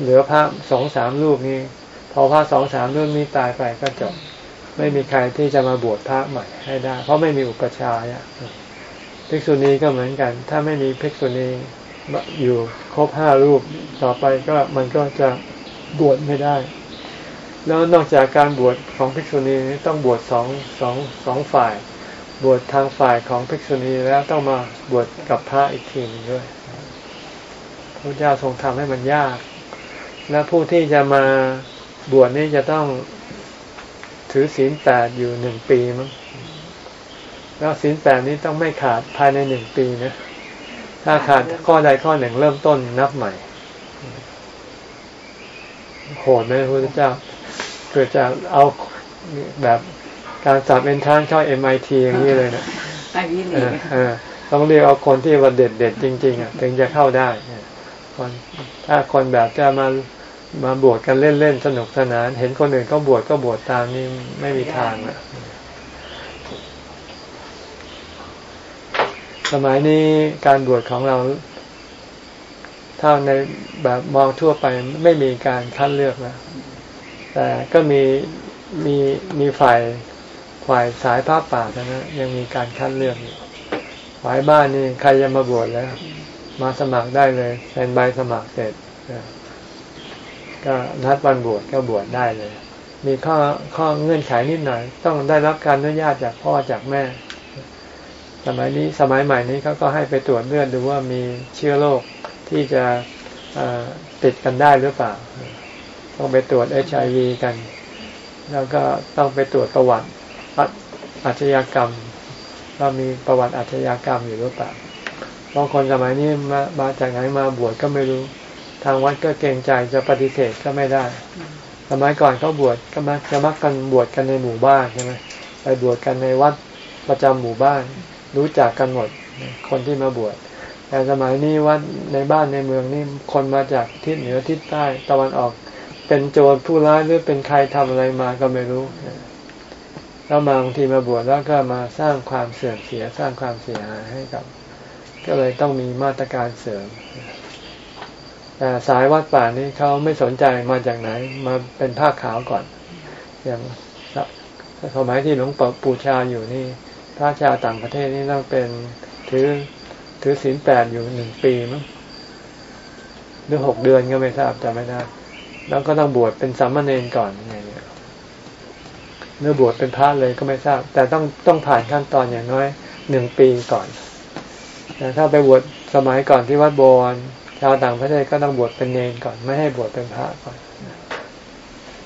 [SPEAKER 1] เหลือพระสองสามรูปนี้ พอพระสองสามรูปนี้ตายไปก็จบ ไม่มีใครที่จะมาบวชพระใหม่ให้ได้ เพราะไม่มีอุปชายะภิกษุณีก็เหมือนกัน ถ้าไม่มีภิกษุณีอยู่ครบห้ารูปต่อไปก็มันก็จะบวชไม่ได้ แล้วนอกจากการบวชของภิกษุณีนี้ต้องบวชสองสองสองฝ่าย บวชทางฝ่ายของภิกษุณีแล้วต้องมาบวชกับพระอีกทีนึงด้วยพระเจ้าทรงทำให้มันยาก และผู้ที่จะมาบวชนี่จะต้อง ถือศีลแปดอยู่หนึ่งปีมั้งแล้วศีลแปดนี้ต้องไม่ขาดภายในหนึ่งปีนะ ถ้าขาดข้อใดข้อหนึ่งเริ่มต้นนับใหม่ โหดไหมพระเจ้า เกิดจะเอาแบบการสอบเอนทานเข้าเอ็มไอทีอย่างนี้เลยนะ
[SPEAKER 2] อันนี้
[SPEAKER 1] นี่ต้องเรียกเอาคนที่ว่าเด็ดเด็ดจริง ๆ อะ ถึงจะเข้าได้คนถ้าคนแบบจะมา มาบวชกันเล่นๆสนุกสนาน เห็นคนอื่นก็บวชก็บวชตามนี่ไม่มีทางอะสมัยนี้การบวชของเราถ้าในแบบมองทั่วไปไม่มีการคัดเลือกแล้วแต่ก็มีมีมีฝ่ายฝ่ายสายผ้าป่านะยังมีการคัดเลือกอยู่ฝ่ายบ้านนี่ใครจะมาบวชแล้ว มาสมัครได้เลยเซ็นใบสมัครเสร็จ ก็นัดวันบวชก็บวชได้เลย มีข้อข้อเงื่อนไขนิดหน่อย ต้องได้รับการอนุญาตจากพ่อจากแม่ สมัยนี้สมัยใหม่นี้เขาก็ให้ไปตรวจเลือดดูว่ามีเชื้อโรคที่จะติดกันได้หรือเปล่า ต้องไปตรวจเอชไอวีกัน แล้วก็ต้องไปตรวจประวัติอาชญากรรมว่ามีประวัติอาชญากรรมอยู่หรือเปล่าบางคนสมัยนี้มามาจากไหนมาบวชก็ไม่รู้างวัดก็เกรงใจจะปฏิเสธก็ไม่ได้ สมัยก่อนเขาบวชก็มักจะมักกันบวชกันในหมู่บ้านใช่ไหมไปบวชกันในวัดประจำหมู่บ้าน รู้จักกันหมดคนที่มาบวชแต่สมัยนี้วัดในบ้านในเมืองนี่คนมาจากทิศเหนือทิศใต้ตะวันออก เป็นโจรผู้ร้ายหรือเป็นใครทำอะไรมาก็ไม่รู้แล้วมาบางทีมาบวชแล้วก็มาสร้างความเสื่อมเสียสร้างความเสียหายให้กับ ก็เลยต้องมีมาตรการเสริม แต่สายวัดป่านี้เขาไม่สนใจมาจากไหน มาเป็นผ้าขาวก่อน อย่างสมัยที่หลวงปู่ปูชาอยู่นี่พระชาต่างประเทศนี่ต้องเป็นถือถือศีลแปดอยู่หนึ่งปีมั้งหรือหกเดือนก็ไม่ทราบจำไม่ได้แล้วก็ต้องบวชเป็นสามเณรก่อนไงเนี่ยเมื่อบวชเป็นพระเลยก็ไม่ทราบ แต่ต้องต้องผ่านขั้นตอนอย่างน้อยหนึ่งปีก่อนแต่ถ้าไปบวชสมัยก่อนที่วัดบวร ชาวต่างประเทศก็ต้องบวชเป็นเนรก่อน ไม่ให้บวชเป็นพระก่อน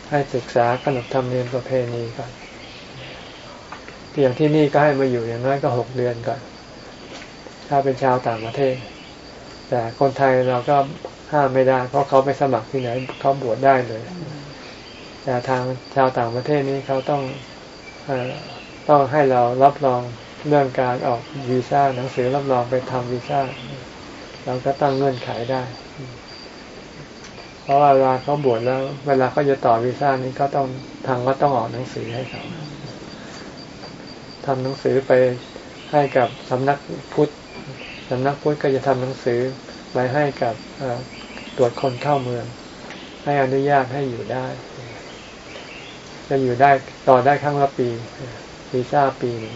[SPEAKER 1] ให้ศึกษาขนบธรรมเนียมประเพณีก่อนอย่างที่นี่ก็ให้มาอยู่อย่างน้อยก็หกเดือนก่อน ถ้าเป็นชาวต่างประเทศ แต่คนไทยเราก็ห้ามไม่ได้ เพราะเขาไปสมัครที่ไหนเขาบวชได้เลย แต่ทางชาวต่างประเทศนี้เขาต้องต้องให้เรารับรองเรื่องการออกวีซ่าหนังสือรับรองไปทำวีซ่า เราก็ตั้งเงื่อนไขได้ เพราะว่าเวลาเขาบวชแล้ว เวลาเขาจะต่อวีซ่านี้ก็ต้องทางก็ต้องออกหนังสือให้เขาทำหนังสือไปให้กับสำนักพุทธสำนักพุทธก็จะทำหนังสือไปให้กับตรวจคนเข้าเมือง ให้อนุญาตให้อยู่ได้ จะอยู่ได้ต่อได้ครั้งละปีวีซ่าปีนึง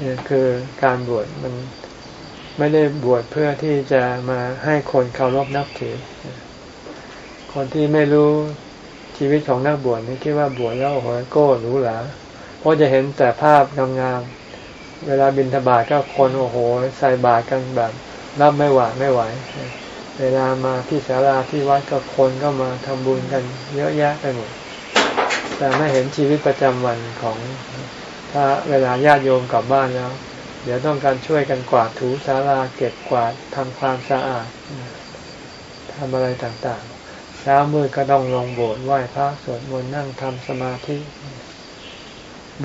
[SPEAKER 1] นี่คือการบวชมัน ไม่ได้บวชเพื่อที่จะมาให้คนเคารพนับถือ คนที่ไม่รู้ชีวิตของนักบวชนี่คิดว่าบวชแล้วโอ้โหโก้หรูหราเพราะจะเห็นแต่ภาพงามๆเวลาบินทบาทก็คนโอ้โห ใส่บาตรกันแบบรับไม่ไหวไม่ไหว เวลามาที่ศาลาที่วัดก็คนก็มาทำบุญกันเยอะแยะไปหมดแต่ไม่เห็นชีวิตประจำวันของ ถ้าเวลาญาติโยมกลับบ้านแล้ว เดี๋ยวต้องการช่วยกันกวาดถูศาลาเก็บกวาดทำความสะอาดทำอะไรต่างๆเช้ามืดก็ต้องลงโบสถ์ไหว้พระสวดมนต์นั่งทำสมาธิ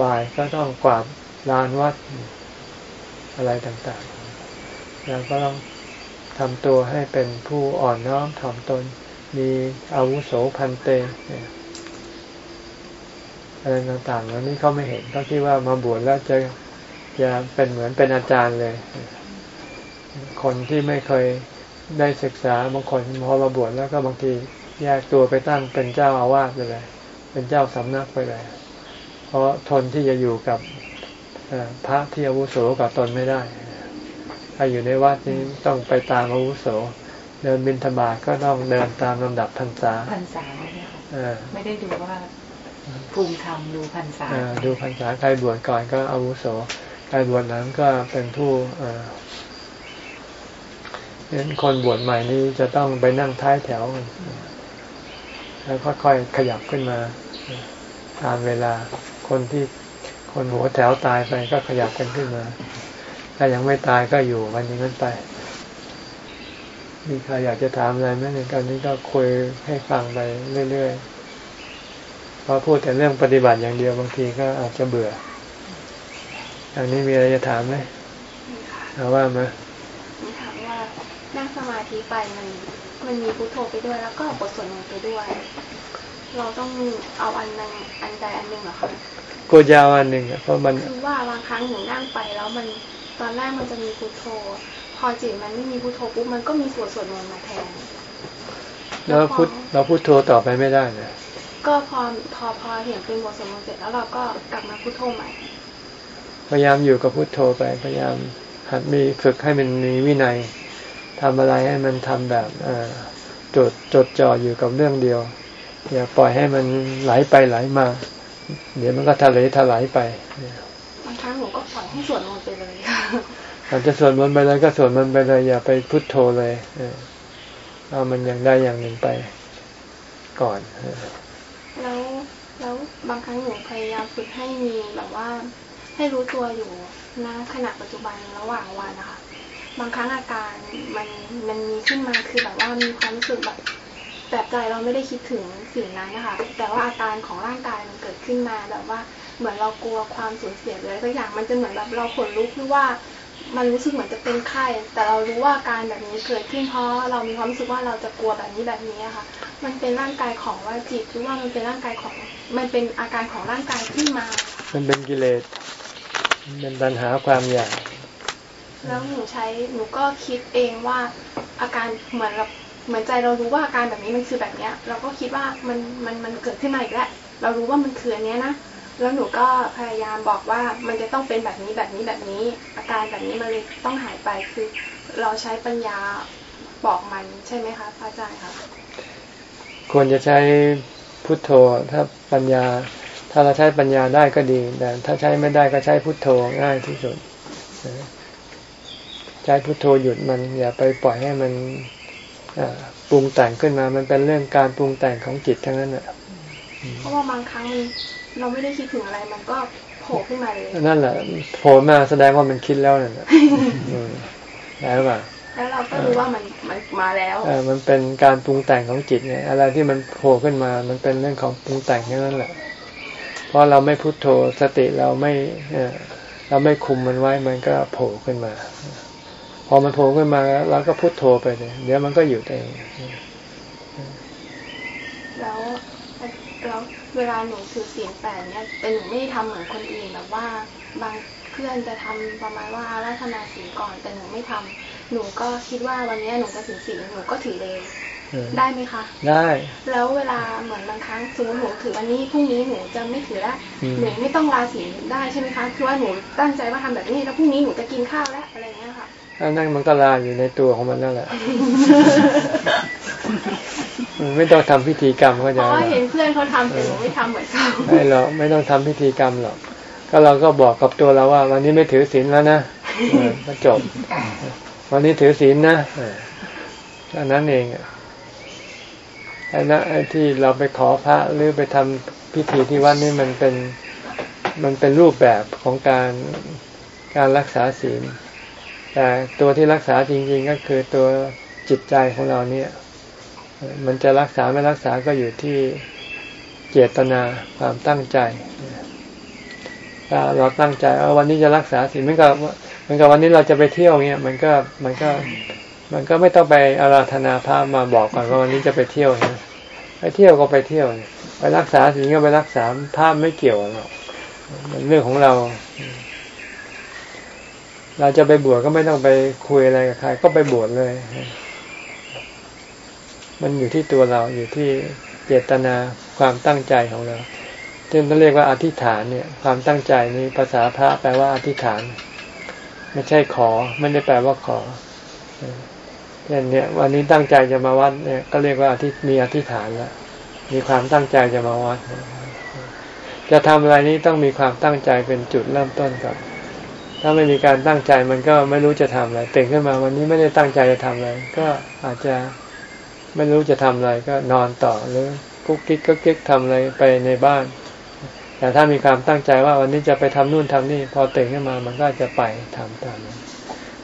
[SPEAKER 1] บ่ายก็ต้องกวาดลานวัดอะไรต่างๆ แล้วก็ต้องทำตัวให้เป็นผู้อ่อนน้อมถ่อมตน มีอาวุโสพันเตอะไรต่างๆแล้วนี่เขาไม่เห็นเขาคิดว่ามาบวชแล้วจะ จะเป็นเหมือนเป็นอาจารย์เลย คนที่ไม่เคยได้ศึกษาบางคนพอมาบวชแล้วก็บางทีแยกตัวไปตั้งเป็นเจ้าอาวาสไปเลย เป็นเจ้าสำนักไปเลย เพราะทนที่จะอยู่กับพระที่อาวุโสกับตนไม่ได้ ถ้าอยู่ในวัดนี้ต้องไปตามอาวุโส เดินบินธบาตก็ต้องเดินตามลำดับพรรษา
[SPEAKER 2] พรรษาไม่ได้ดูว่าภูมิธรรมดูพรรษา
[SPEAKER 1] ดูพรรษาใครบวชก่อนก็อาวุโส ใครบวชหลังก็เป็นผู้เห็นคนบวชใหม่นี้จะต้องไปนั่งท้ายแถว แล้วค่อยๆขยับขึ้นมาตามเวลา คนที่คนหัวแถวตายไปก็ขยับกันขึ้นมา ถ้ายังไม่ตายก็อยู่วันนี้นั้นไป มีใครอยากจะถามอะไรไหมในการนี้ก็คุยให้ฟังไปเรื่อยๆพอพูดแต่เรื่องปฏิบัติอย่างเดียวบางทีก็อาจจะเบื่อ อันนี้มีอะไรจะถามไหมเอาว่ามา
[SPEAKER 4] ถามว่านั่งสมาธิไปมันมันมีพุทโธไปด้วยแล้วก็บทสวดมนต์ไปด้วย เราต้องเอาอันนึงอันใดอันหนึ่งเหรอคะ
[SPEAKER 1] กูจะเอาอันหนึ่งเพราะมัน
[SPEAKER 4] คือว่าบางครั้งหนูนั่งไปแล้วมันตอนแรกมันจะมีพุทโธ พอจิตมันไม่มีพุทโธปุ๊บมันก็มีสวดสวดมนต์มาแทน
[SPEAKER 1] แล้วพุทเราพุทโธต่อไปไม่ได้นะ
[SPEAKER 4] ก็พอพอพอเห็นเป็นบทสวดมนต์เสร็จแล้วเราก็กลับมาพุทโธใหม่
[SPEAKER 1] พยายามอยู่กับพุทโธไป พยายามหัดมีฝึกให้มันมีวินัยทำอะไรให้มันทำแบบจดจดจ่ออยู่กับเรื่องเดียว อย่าปล่อยให้มันไหลไปไหลมา เดี๋ยวมันก็ทะเลถลายไป
[SPEAKER 4] บางครั้งหนูก็ปล่อยให้สวดมนต์ไปเลย
[SPEAKER 1] อาจจะสวดมนต์ไปเลยก็สวดมนต์ไปเลย อย่าไปพุทโธเลยเอามันอย่างได้อย่างหนึ่งไปก่อน
[SPEAKER 4] แล้วแล้วบางครั้งหนูพยายามฝึกให้มีแบบว่า ให้รู้ตัวอยู่ณขณะปัจจุบันระหว่างวันนะคะ บางครั้งอาการมันมันมีขึ้นมาคือแบบว่ามีความรู้สึกแบบแบบใจเราไม่ได้คิดถึงสิ่งนั้นนะคะ แต่ว่าอาการของร่างกายมันเกิดขึ้นมาแบบว่าเหมือนเรากลัวความสูญเสียเลยก็อย่างมันจะเหมือนแบบเราขนลุกหรือว่ามันรู้สึกเหมือนจะเป็นไข้ แต่เรารู้ว่าการแบบนี้เกิดขึ้นเพราะเรามีความรู้สึกว่าเราจะกลัวแบบนี้แบบนี้ค่ะ มันเป็นร่างกายของว่าจิตหรือว่ามันเป็นร่างกายของ มันเป็นอาการของร่างกายที่มา
[SPEAKER 1] มันเป็นกิเลส เป็นปัญหาความอยาก
[SPEAKER 4] แล้วหนูใช้หนูก็คิดเองว่าอาการเหมือนแบบเหมือนใจเรารู้ว่าอาการแบบนี้มันคือแบบเนี้ย เราก็คิดว่ามันมันมันเกิดขึ้นมาอีกแล้วเรารู้ว่ามันคืออันเนี้ยนะแล้วหนูก็พยายามบอกว่ามันจะต้องเป็นแบบนี้แบบนี้แบบนี้ อาการแบบนี้มันเลยต้องหายไปคือ เราใช้ปัญญาบอกมันใช่ไหมคะพระอาจารย์คะ
[SPEAKER 1] ควรจะใช้พุทโธถ้าปัญญา ถ้าเราใช้ปัญญาได้ก็ดี แต่ถ้าใช้ไม่ได้ก็ใช้พุทโธง่ายที่สุดใช้พุทโธหยุดมัน อย่าไปปล่อยให้มันปรุงแต่งขึ้นมา มันเป็นเรื่องการปรุงแต่งของจิตทั้งนั้นแหละ
[SPEAKER 4] เพราะว่าบางครั้งเราไม่ได้คิดถึงอะไรมันก็โผล่ขึ้นมาเลย
[SPEAKER 1] นั่นแหละโผล่มาแสดงว่ามันคิดแล้วนั่นแหละแล้ว
[SPEAKER 4] ป่ะแล้วเราก็รู้ว่ามันมันมาแล้ว
[SPEAKER 1] เออมันเป็นการปรุงแต่งของจิตไงอะไรที่มันโผล่ขึ้นมา มันเป็นเรื่องของปรุงแต่งแค่นั้นแหละ เพราะเราไม่พุโทโธสติเราไม่เราไม่คุมมันไว้มันก็โผล่ขึ้นมา พอมันโผล่ขึ้นมาเราก็พุทโธไปเลยเดี๋ยวมันก็หยุดเอง
[SPEAKER 4] แล้วแล้วเวลาหนูถือศีลแปดเนี่ยแต่หนูไม่ได้ทำเหมือนคนอื่นแบบว่าบางเพื่อนจะทำประมาณว่าอาราธนาศีลก่อนแต่หนูไม่ทำหนูก็คิดว่าวันนี้หนูจะถือศีลหนูก็ถือเลย ได้ไหมคะ
[SPEAKER 1] ได้
[SPEAKER 4] แล้วเวลาเหมือนบางครั้งสมมติหนูถือวันนี้พรุ่งนี้หนูจะไม่ถือละ
[SPEAKER 1] อืม
[SPEAKER 4] หนูไม่ต้องลาศีลได้ใช่ไหมคะคือว่าหนูตั้งใจว่าทำแบบนี้แล้วพรุ่งนี้หนูจะกินข้าวแล้วอะไรเงี้ยค่ะ
[SPEAKER 1] อันนั้นมันก็ลาอยู่ในตัวของมันนั่นแหละมันไม่ต้องทำพิธีกรรมก็
[SPEAKER 4] เพ
[SPEAKER 1] จะ
[SPEAKER 4] ราะว่าเห็นเพื่อนเขาทำแต่หนูไม่ทำเหมือนเขา
[SPEAKER 1] ไม่หรอกไม่ต้องทำพิธีกรรมหรอกก็เราก็บอกกับตัวเราว่า วันนี้ไม่ถือศีลแล้วนะเออก็จบ วันนี้ถือศีลนะเอออันนั้นเองอะ ไอ้นะไอ้ที่เราไปขอพระหรือไปทำพิธีที่วัดนี่มันเป็นมันเป็นรูปแบบของการการรักษาศีล แต่ตัวที่รักษาจริง ๆ ก็คือตัวจิตใจของเราเนี่ย มันจะรักษาไม่รักษาก็อยู่ที่เจตนาความตั้งใจถ้าเราตั้งใจเอาวันนี้จะรักษาศีลเหมือนกับเหมือนกับวันนี้เราจะไปเที่ยวเนี่ยมันก็มันก็ มันก็ไม่ต้องไปอาราธนาพระมาบอกก่อนว่าวันนี้จะไปเที่ยวนะไปเที่ยวก็ไปเที่ยวไปรักษาศีลก็ไปรักษาพระไม่เกี่ยวหรอกมันเรื่องของเรา เราจะไปบวชก็ไม่ต้องไปคุยอะไรกับใคร ก็ไปบวชเลย มันอยู่ที่ตัวเราอยู่ที่เจตนาความตั้งใจของเราซึ่งต้องเรียกว่าอธิษฐานเนี่ย ความตั้งใจนี้ภาษาพระแปลว่าอธิษฐาน ไม่ใช่ขอ ไม่ได้แปลว่าขอ เช่นเนี่ยวันนี้ตั้งใจจะมาวัดเนี่ยก็เรียกว่าอธิมีอธิษฐานแล้วมีความตั้งใจจะมาวัด จะทำอะไรนี้ต้องมีความตั้งใจเป็นจุดเริ่มต้นก่อนถ้าไม่มีการตั้งใจมันก็ไม่รู้จะทำอะไรตื่นขึ้นมาวันนี้ไม่ได้ตั้งใจจะทำอะไร ก็อาจจะไม่รู้จะทำอะไรก็นอนต่อหรือกุ๊กกิ๊กก็กิ๊กทำอะไรไปในบ้าน แต่ถ้ามีความตั้งใจว่าวันนี้จะไปทำนู่นทำนี่ พอตื่นขึ้นมามันก็จะไปทำตามนั้น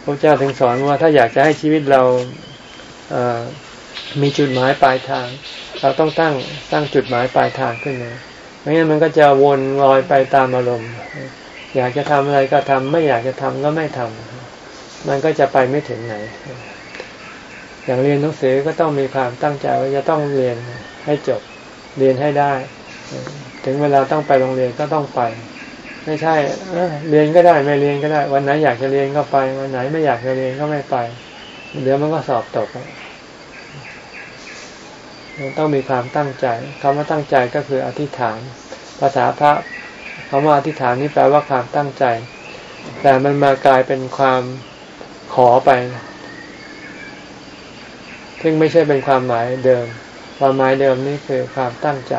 [SPEAKER 1] พระเจ้าถึงสอนว่าถ้าอยากจะให้ชีวิตเราเมีจุดหมายปลายทาง เราต้องตั้งตั้งจุดหมายปลายทางขึ้นมาไม่งั้นมันก็จะวนลอยไปตามอารมณ์ อยากจะทำอะไรก็ทำไม่อยากจะทำก็ไม่ทำมันก็จะไปไม่ถึงไหน อย่างเรียนหนังสือก็ต้องมีความตั้งใจว่าจะต้องเรียนให้จบเรียนให้ได้ ถึงเวลาต้องไปโรงเรียนก็ต้องไป ไม่ใช่เรียนก็ได้ไม่เรียนก็ได้ วันไหนอยากจะเรียนก็ไปวันไหนไม่อยากจะเรียนก็ไม่ไปเดี๋ยวมันก็สอบตกมันต้องมีความตั้งใจคำว่าตั้งใจก็คืออธิษฐาน ภาษาพระคำว่าอธิษฐานนี่แปลว่าความตั้งใจ แต่มันมากลายเป็นความขอไป ซึ่งไม่ใช่เป็นความหมายเดิม ความหมายเดิมนี่คือความตั้งใจ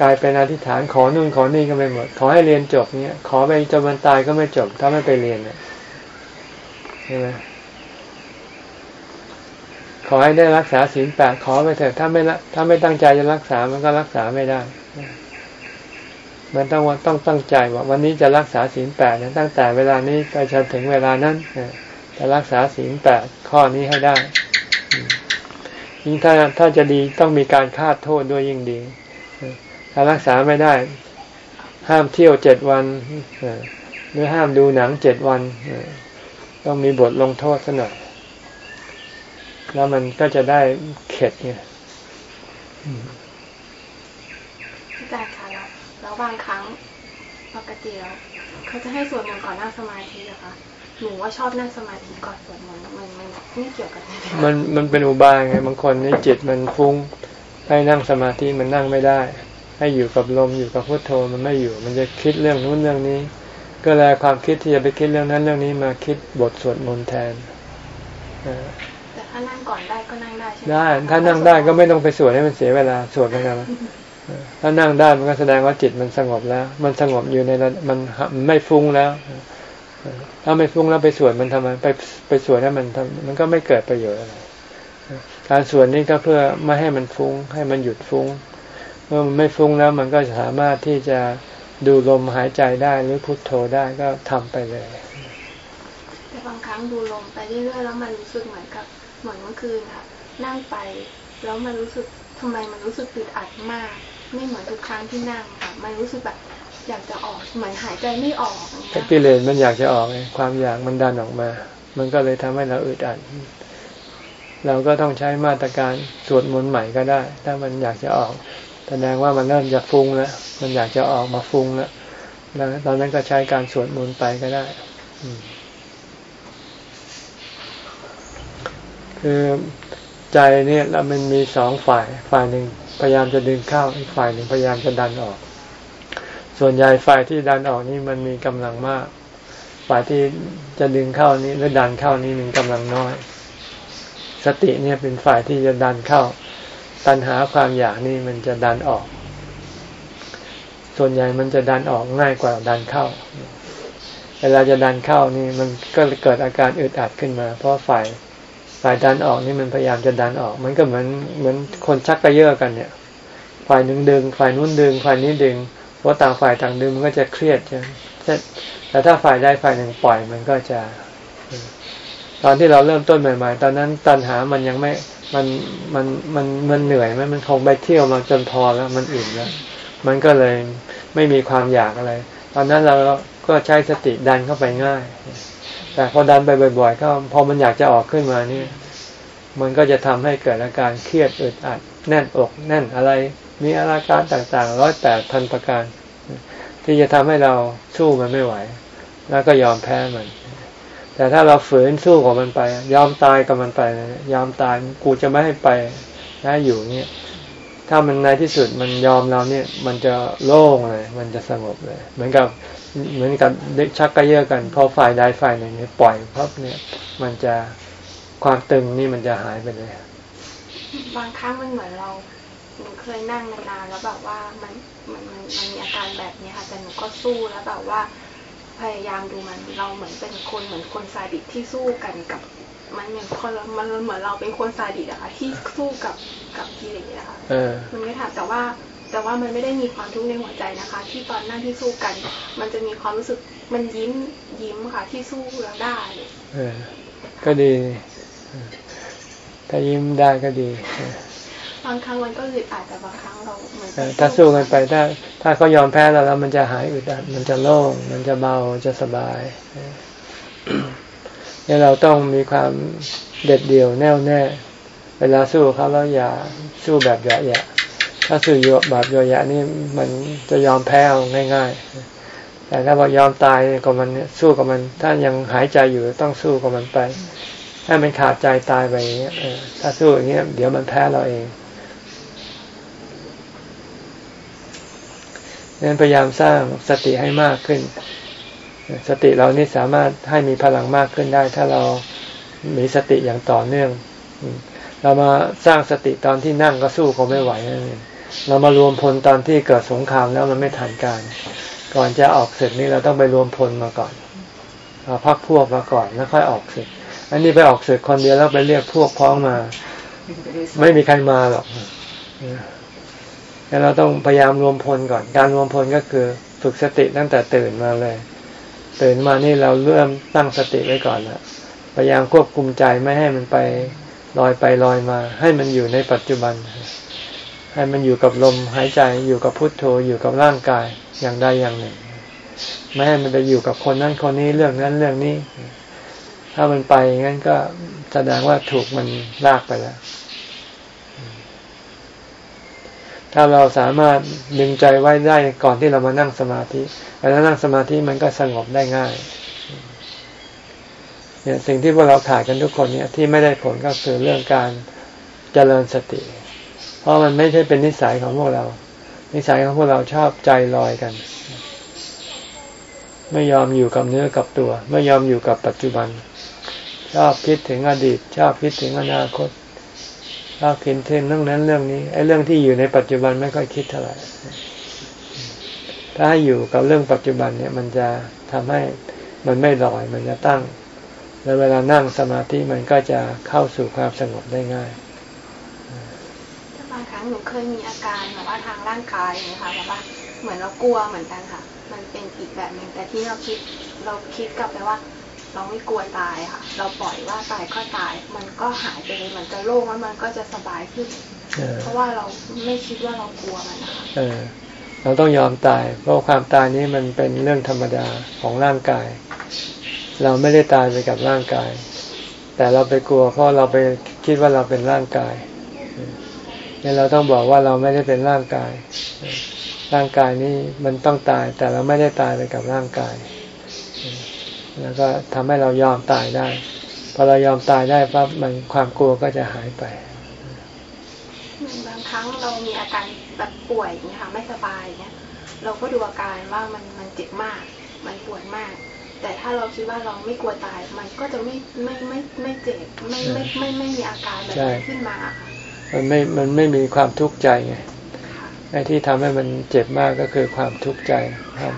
[SPEAKER 1] กลายเป็นอธิษฐานขอนู่นขอนี่ก็ไม่หมด ขอให้เรียนจบเนี้ยขอไปจนวันตายก็ไม่จบ ถ้าไม่ไปเรียนเนี่ยใช่ไหมขอให้ได้รักษาศีลแปดขอไปเถอะถ้าไม่ถ้าไม่ตั้งใจจะรักษามันก็รักษาไม่ได้ มันต้องว่าต้องตั้งใจว่า วันนี้จะรักษาศีลแปดนะตั้งแต่เวลานี้ไปจนถึงเวลานั้นจะรักษาศีลแปดข้อนี้ให้ได้ยิ่งถ้าถ้าจะดีต้องมีการคาดโทษด้วยยิ่งดี ถ้ารักษาไม่ได้ ห้ามเที่ยวเจ็ดวันหรือห้ามดูหนังเจ็ดวันต้องมีบทลงโทษสหน่อยแล้วมันก็จะได้เข็ดไง
[SPEAKER 4] อาจารย์คะแล้วแล้วบางครั้งปกติแล้วเขาจะให้สวดมนต์ก่อนนั่งสมาธิเหรอคะหนูว่าชอบนั่งสมาธิก่อนสวดมนต์มันมันไม่เกี่ยวกับนี้
[SPEAKER 1] มันมันเป็นอุบายไงบางคนนี่จิตมันฟุ้งให้นั่งสมาธิมันนั่งไม่ได้ ให้อยู่กับลมอยู่กับพุทโธมันไม่อยู่ มันจะคิดเรื่องนู้นเรื่องนี้ ก็เลยความคิดที่จะไปคิดเรื่องนั้นเรื่องนี้มาคิดบทสวดมนต์แทน
[SPEAKER 4] แต่ถ้านั่งก่อนได้ก็นั่งได้ใช่ไหม
[SPEAKER 1] ได้ถ้านั่งได้ก็ไม่ต้องไปสวดให้มันเสียเวลาสวดไปกันถ้านั่งได้มันก็แสดงว่าจิตมันสงบแล้ว มันสงบอยู่ในมันไม่ฟุ้งแล้วถ้าไม่ฟุ้งแล้วไปสวดมันทำไมไปไปสวดให้มันทำมันก็ไม่เกิดประโยชน์อะไรการสวดนี้ก็เพื่อไม่ให้มันฟุ้ง ให้มันหยุดฟุ้ง เมื่อมันไม่ฟุ้งแล้วมันก็สามารถที่จะดูลมหายใจได้หรือพุทโธได้ก็ทำไปเลย
[SPEAKER 4] แต่บางครั้งดูลมไปเรื่อยๆแล้วมันรู้สึกเหมือนกับเหมือนเมื่อคืนค่ะนั่งไปแล้วมันรู้สึกทำไมมันรู้สึกอึดอัดมาก ไม่เหมือนทุกครั้งที่นั่งค่ะมันรู้สึกแบบอยากจะออกเหมือนหายใจไม่ออกอย่างเงี้
[SPEAKER 1] แต่
[SPEAKER 4] ย
[SPEAKER 1] กิเลสมันอยากจะออกไงความอยากมันดันออกมา มันก็เลยทำให้เราอึดอัดเราก็ต้องใช้มาตรการสวดมนต์ใหม่ก็ได้ ถ้ามันอยากจะออก แสดงว่ามันเริ่มจะฟุ้งแล้วมันอยากจะออกมาฟุ้งแล้วตอนนั้นก็ใช้การสวดมนต์ไปก็ได้คือใจเนี่ยแล้วมันมีสองฝ่ายฝ่ายหนึ่งพยายามจะดึงเข้าอีกฝ่ายหนึ่งพยายามจะดันออก ส่วนใหญ่ฝ่ายที่ดันออกนี่มันมีกำลังมาก ฝ่ายที่จะดึงเข้านี้หรือดันเข้านี้มีกำลังน้อย สติเนี่ยเป็นฝ่ายที่จะดันเข้า ตัณหาความอยากนี่มันจะดันออก ส่วนใหญ่มันจะดันออกง่ายกว่าดันเข้า เวลาจะดันเข้านี่มันก็เกิดอาการอึดอัดขึ้นมา เพราะฝ่ายฝ่ายดันออกนี่มันพยายามจะดันออก มันก็เหมือนเหมือนคนชักกระเยาะกันเนี่ย ฝ่ายหนึ่งดึง ฝ่ายนู้นดึง ฝ่ายนี้ดึงเพราะต่างฝ่ายต่างดึงมันก็จะเครียดใช่ไหแต่ถ้าฝ่ายใดฝ่ายหนึ่งปล่อยมันก็จะ ตอนที่เราเริ่มต้นใหม่ ๆ ตอนนั้นตัณหามันยังไม่ มันมันมันมันเหนื่อยไหมมันคงไปเที่ยวมาจนพอแล้วมันอิ่มแล้ว มันก็เลยไม่มีความอยากอะไร ตอนนั้นเราก็ใช้สติดันเข้าไปง่าย แต่พอดันไปบ่อยๆก็พอมันอยากจะออกขึ้นมานี่มันก็จะทำให้เกิดอาการเครียดอึดอัด แน่นอก แน่นอะไร มีอาการต่างๆร้อยแปดพันประการ ที่จะทำให้เราสู้มันไม่ไหว แล้วก็ยอมแพ้มัน แต่ถ้าเราฝืนสู้กับมันไป ยอมตายกับมันไป ยอมตายกูจะไม่ให้ไปนะอยู่เนี่ยถ้ามันในที่สุดมันยอมเราเนี่ย มันจะโล่งเลย มันจะสงบเลย เหมือนกับเหมือนกับเด็กชักกระเยาะกันพอฝ่ายใดฝ่ายหนึ่งเนี่ยปล่อยพับเนี่ย มันจะความตึงนี่มันจะหายไปเลย
[SPEAKER 4] บางครั้งมันเหมือนเราหนูเคยนั่งนานๆแล้วแบบว่ามันมันมันมันมีอาการแบบนี้ค่ะแต่หนูก็สู้แล้วแบบว่า พยายามดูมันเราเหมือนเป็นคนเหมือนคนซาดิสที่สู้กันกับ มันเหมือนคนมันเหมือนเราเป็นคนซาดิสอะค่ะที่สู้กับกับกิเลสอะค่ะมันไม่ถัดแต่ว่าแต่ว่ามันไม่ได้มีความทุกข์ในหัวใจนะคะ ที่ตอนนั่งที่สู้กัน มันจะมีความรู้สึกมันยิ้มยิ้มค่ะ ที่สู้แล้วได้
[SPEAKER 1] เออก็ดี ถ้ายิ้มได้ก็ดี
[SPEAKER 4] บางครั้งมันก็อึดอัดแต่บางครั้งเราเหมือน
[SPEAKER 1] ถ้าสู้กันไปถ้า ถ้าเขายอมแพ้เราแล้วมันจะหายอึดอัดมันจะโล่ง มันจะเบาจะสบายเนี่ยเราต้องมีความเด็ดเดี่ยวแน่วแน่ เวลาสู้เขาแล้วอย่าสู้แบบเหยาะแยะถ้าสื่อโยแบบโยยะนี่มันจะยอมแพ้ง่าย ๆ แต่ถ้าบอกยอมตายกับมันสู้กับมัน ถ้ายังหายใจอยู่ต้องสู้กับมันไปให้มันขาดใจตายไปอย่างเงี้ยถ้าสู้อย่างเงี้ยเดี๋ยวมันแพ้เราเอง นั้นพยายามสร้างสติให้มากขึ้น สติเรานี่สามารถให้มีพลังมากขึ้นได้ ถ้าเรามีสติอย่างต่อเนื่อง เรามาสร้างสติตอนที่นั่งก็สู้เขาไม่ไหวนั่นเองเรามารวมพลตอนที่เกิดสงครามแล้วมันไม่ทันการ ก่อนจะออกศึกนี่เราต้องไปรวมพลมาก่อนเอาพักพวกมาก่อนแล้วค่อยออกศึก อันนี้ไปออกศึกคนเดียวแล้วไปเรียกพวกพ้องมา ไม่มีใครมาหรอก แล้วเราต้องพยายามรวมพลก่อน การรวมพลก็คือฝึกสติตั้งแต่ตื่นมาเลย ตื่นมานี่เราเริ่มตั้งสติไว้ก่อนแล้วพยายามควบคุมใจไม่ให้มันไปลอยไปลอยมา ให้มันอยู่ในปัจจุบัน ให้มันอยู่กับลมหายใจอยู่กับพุทโธอยู่กับร่างกายอย่างใดอย่างหนึ่ง ไม่ให้มันไปอยู่กับคนนั้นคนนี้เรื่องนั้นเรื่องนี้ ถ้ามันไปงั้นก็แสดงว่าถูกมันลากไปแล้ว ถ้าเราสามารถดึงใจไว้ได้ก่อนที่เรามานั่งสมาธิแล้วนั่งสมาธิมันก็สงบได้ง่ายเนี่ยสิ่งที่พวกเราถ่ายกันทุกคนเนี่ยที่ไม่ได้ผลก็คือเรื่องการเจริญสติ เพราะมันไม่ใช่เป็นนิสัยของพวกเรา นิสัยของพวกเราชอบใจลอยกัน ไม่ยอมอยู่กับเนื้อกับตัว ไม่ยอมอยู่กับปัจจุบัน ชอบคิดถึงอดีต ชอบคิดถึงอนาคต ชอบคิดถึงเรื่องนั้นเรื่องนี้ไอ้เรื่องที่อยู่ในปัจจุบันไม่ค่อยคิดเท่าไหร่ถ้าอยู่กับเรื่องปัจจุบันเนี่ย มันจะทำให้มันไม่ลอย มันจะตั้ง แล้วเวลานั่งสมาธิมันก็จะเข้าสู่ความสงบได้ง่ายบางครั้ง
[SPEAKER 4] หนูเคยมีอาการแบบว่าทางร่างกายอย่างนี้ค่ะแบบว่าเหมือนเรากลัวเหมือนกันค่ะ มันเป็นอีกแบบหนึ่งแต่ที่เราคิดเราคิดกลับไปว่า เราไม่กลัวตายค่ะ เราปล่อยว่าตายก็ตาย มันก็หายไปเลยมันจะโล่งแล้วมันก็จะสบายขึ้น เพราะว่าเราไม่คิดว่าเรากลัวมันนะคะ
[SPEAKER 1] เราต้องยอมตาย เพราะความตายนี้มันเป็นเรื่องธรรมดาของร่างกาย เราไม่ได้ตายไปกับร่างกาย แต่เราไปกลัวเพราะเราไปคิดว่าเราเป็นร่างกายเนี่ยเราต้องบอกว่าเราไม่ได้เป็นร่างกาย ร่างกายนี้มันต้องตาย แต่เราไม่ได้ตายไปกับร่างกาย แล้วก็ทำให้เรายอมตายได้พอเรายอมตายได้ปั๊บมันความกลัวก็จะหายไป
[SPEAKER 4] บางครั้งเรามีอาการแบบป่วยอย่างเงี้ยค่ะไม่สบายอย่างเงี้ยเราก็ดูอาการว่ามันมันเจ็บมาก มันปวดมาก แต่ถ้าเราคิดว่าเราไม่กลัวตาย มันก็จะไม่ไม่ไม่ไม่เจ็บไม่ไม่ไม่ไม่มีอาการแบบ
[SPEAKER 1] ใช่
[SPEAKER 4] นี้ขึ้นมาค่ะ
[SPEAKER 1] มันไม่มันไม่มีความทุกข์ใจไง
[SPEAKER 4] ค่ะ
[SPEAKER 1] ไอ้ที่ทำให้มันเจ็บมากก็คือความทุกข์ใจครับ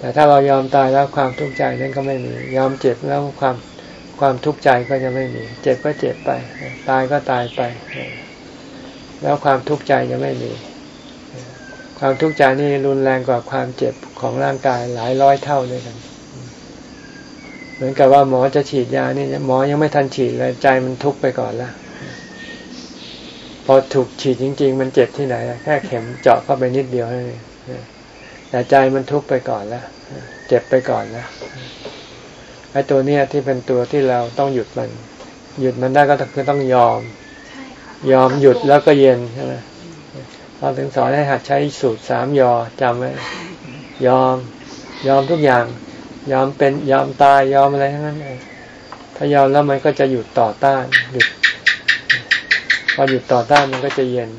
[SPEAKER 1] แต่ถ้าเรายอมตายแล้วความทุกข์ใจนั้นก็ไม่มี ยอมเจ็บแล้วความความทุกข์ใจก็จะไม่มี เจ็บก็เจ็บไป ตายก็ตายไป แล้วความทุกข์ใจจะไม่มี ความทุกข์ใจนี่รุนแรงกว่าความเจ็บของร่างกายหลายร้อยเท่าด้วยกัน เหมือนกับว่าหมอจะฉีดยานี่หมอยังไม่ทันฉีดเลยใจมันทุกข์ไปก่อนแล้วพอถูกฉีดจริง ๆ มันเจ็บที่ไหน แค่เข็มเจาะเข้าไปนิดเดียวนั่นเอง แต่ใจมันทุกข์ไปก่อนแล้ว เจ็บไปก่อนแล้วไอ้ตัวเนี้ยที่เป็นตัวที่เราต้องหยุดมัน หยุดมันได้ก็คือต้องยอม ยอมหยุดแล้วก็เย็นใช่ไหมเราถึงสอนให้หัดใช้สูตรสามยอจำไว้ยอม ยอมทุกอย่าง ยอมเป็นยอมตายยอมอะไรทั้งนั้นเลยถ้ายอมแล้วมันก็จะหยุดต่อต้านหยุดพอหยุดต่อต้านมันก็จะเย็น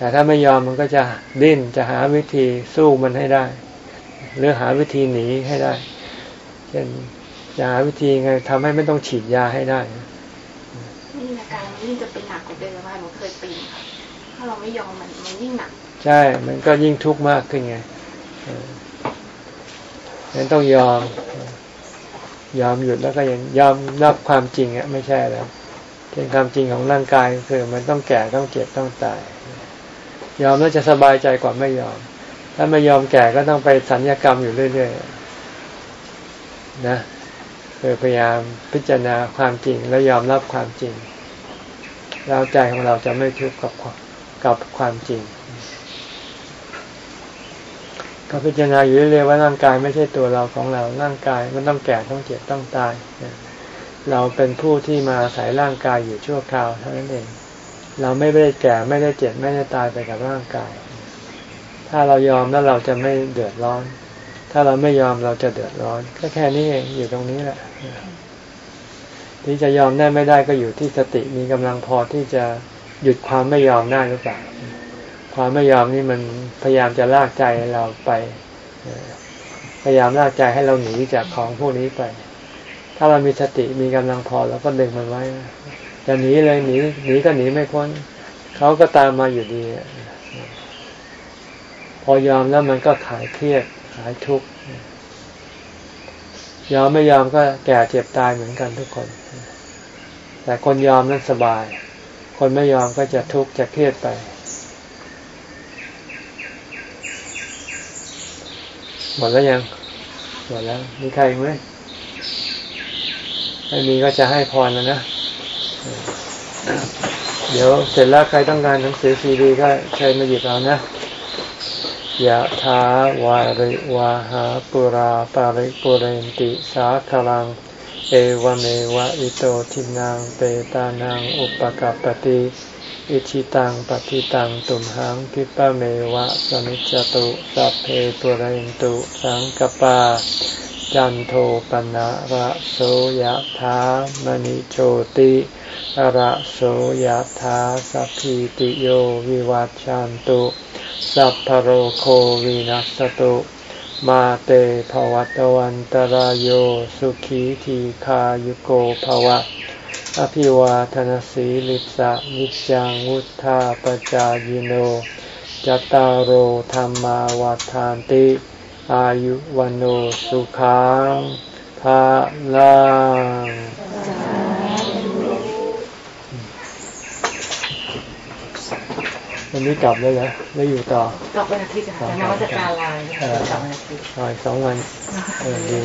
[SPEAKER 1] แต่ถ้าไม่ยอมมันก็จะดิ้นจะหาวิธีสู้มันให้ได้ หรือหาวิธีหนีให้ได้ เช่นจะหาวิธีไงทำให้ไม่ต้องฉีดยาให้ได้
[SPEAKER 4] นี่อาการมันยิ่งจะเป็นหนักกว่าเดิมค่ะหนูเคยเป็นค่ะถ้าเราไม่ยอมมันมันยิ่งหนัก
[SPEAKER 1] ใช่ มันก็ยิ่งทุกข์มากขึ้นไงเอองั้นต้องยอม ยอมหยุดแล้วก็ยังยอมรับความจริงอะไม่ใช่แล้วเป็นความจริงของร่างกายคือมันต้องแก่ต้องเจ็บต้องตาย ยอมแล้วจะสบายใจกว่าไม่ยอม ถ้าไม่ยอมแก่ก็ต้องไปสัญญกรรมอยู่เรื่อยๆนะคือพยายามพิจารณาความจริงแล้วยอมรับความจริง แล้วใจของเราจะไม่ทุกข์กับความกับความจริง ก็พิจารณาอยู่เรื่อยๆว่าร่างกายไม่ใช่ตัวเราของเราร่างกายมันต้องแก่ต้องเจ็บต้องตาย เราเป็นผู้ที่มาอาศัยร่างกายอยู่ชั่วคราวเท่านั้นเอง เราไม่ได้แก่ไม่ได้เจ็บไม่ได้ตายไปกับร่างกาย ถ้าเรายอมแล้วเราจะไม่เดือดร้อน ถ้าเราไม่ยอมเราจะเดือดร้อน ก็แค่นี้เองอยู่ตรงนี้แหละที่จะยอมได้ไม่ได้ก็อยู่ที่สติมีกำลังพอที่จะหยุดความไม่ยอมได้หรือเปล่าความไม่ยอมนี่มันพยายามจะลากใจเราไปพยายามลากใจให้เราหนีจากของพวกนี้ไป ถ้าเรามีสติมีกำลังพอเราก็ดึงมันไว้ จะหนีเลยหนีหนีก็หนีไม่พ้นเขาก็ตามมาอยู่ดี พอยอมแล้วมันก็ขายเครียดขายทุกข์ยอมไม่ยอมก็แก่เจ็บตายเหมือนกันทุกคน แต่คนยอมนั้นสบาย คนไม่ยอมก็จะทุกข์จะเครียดไป หมดแล้วยัง หมดแล้ว มีใครไหมไม่มีก็จะให้พรแล้วนะ เดี๋ยวเสร็จแล้วใครต้องการหนังสือซีดีก็เชิญมาหยิบเอานะยะถาวาริวาหาปุราปาริปุเรนติสาคลัง เอวเมวะอิโตทินังเปตานังอุปกัปปติอิชิตังปฏิตังตุมหังคิปะเมวะสมิจจตุสัพเพปุเรนตุสังกปา จันโทปนะระโสยะถามณิโชติระโสยะถาสัพพิติโยวิวัจจันตุ สัพพโรโควินัสตุ มาเตภวัตวันตรารโยสุขีทีขายุโกภวะ อภิวาทนสีลิสะนิจังวุธาปจายโน จตารโธรรมาวาทานติ อายุวันโอสุขังภาลังวันนี้กลับเลยเหรอแล้วอยู่ต่อ
[SPEAKER 2] กลับวันอาทิตย์ค่ะนวัตการลายกลับวันอาทิตย์
[SPEAKER 1] อ่าสองวันเออดี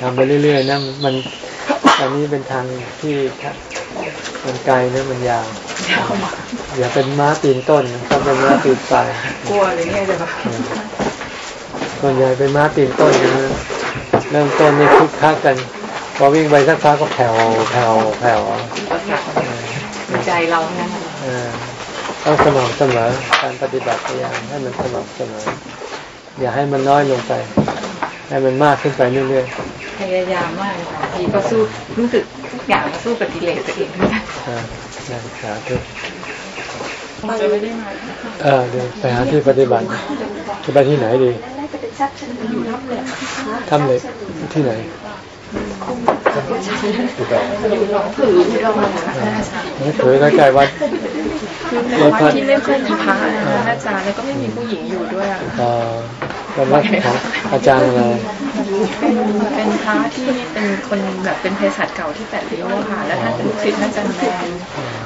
[SPEAKER 1] ทำไปเรื่อยๆนะมันอันนี้เป็นทางที่มันไกลนะมันยาว
[SPEAKER 2] ยาวมาก
[SPEAKER 1] อย่าเป็นม้าตีนต้นต้องเป็นม้าตีนปลาย
[SPEAKER 2] กลัวเลยเนี่ยจะแบบ
[SPEAKER 1] ส่วนใหญ่เป็นม้าตีนต้นนะเริ่มต้นนี่คึกคักกัน พอวิ่งไปสักพักก็แผ่วแผ่วแผ่ว
[SPEAKER 2] ประสาทใจเรานั่น
[SPEAKER 1] เออต้องสม่ำเสมอการปฏิบัติพยายามให้มันสม่ำเสมอ อย่าให้มันน้อยลงไป ให้มันมากขึ้นไปเรื่อย
[SPEAKER 2] พยายามมากบางทีก็สู้รู้สึกทุกอย่างก็สู้กับกิเลสตัวเองด้วยกัน
[SPEAKER 1] ๆอ่านะสาธุ
[SPEAKER 2] จะไม่ได้มา
[SPEAKER 1] เออเดี๋ยวไปหาที่ปฏิบัติจะไปที่ไหนดี ทำเหล็กที่ไหน
[SPEAKER 2] อยู่หนองผือที่เรามา
[SPEAKER 1] นี่ถือใกล้ๆวัด
[SPEAKER 5] คือในวัดที่ไม่ค่อยมีพระนะคะอาจารย์แล้วก็ไม่มีผู้หญิงอยู่ด้วยอะ
[SPEAKER 1] เอ่อเป็นวัดของอาจารย์อะไร
[SPEAKER 5] เป็นเป็นพระที่เป็นคนแบบเป็นเภสัชเก่าที่แปดริ้วอะค่ะ แล้วท่านเป็นลูกศิษย์ท่านอาจารย์แมน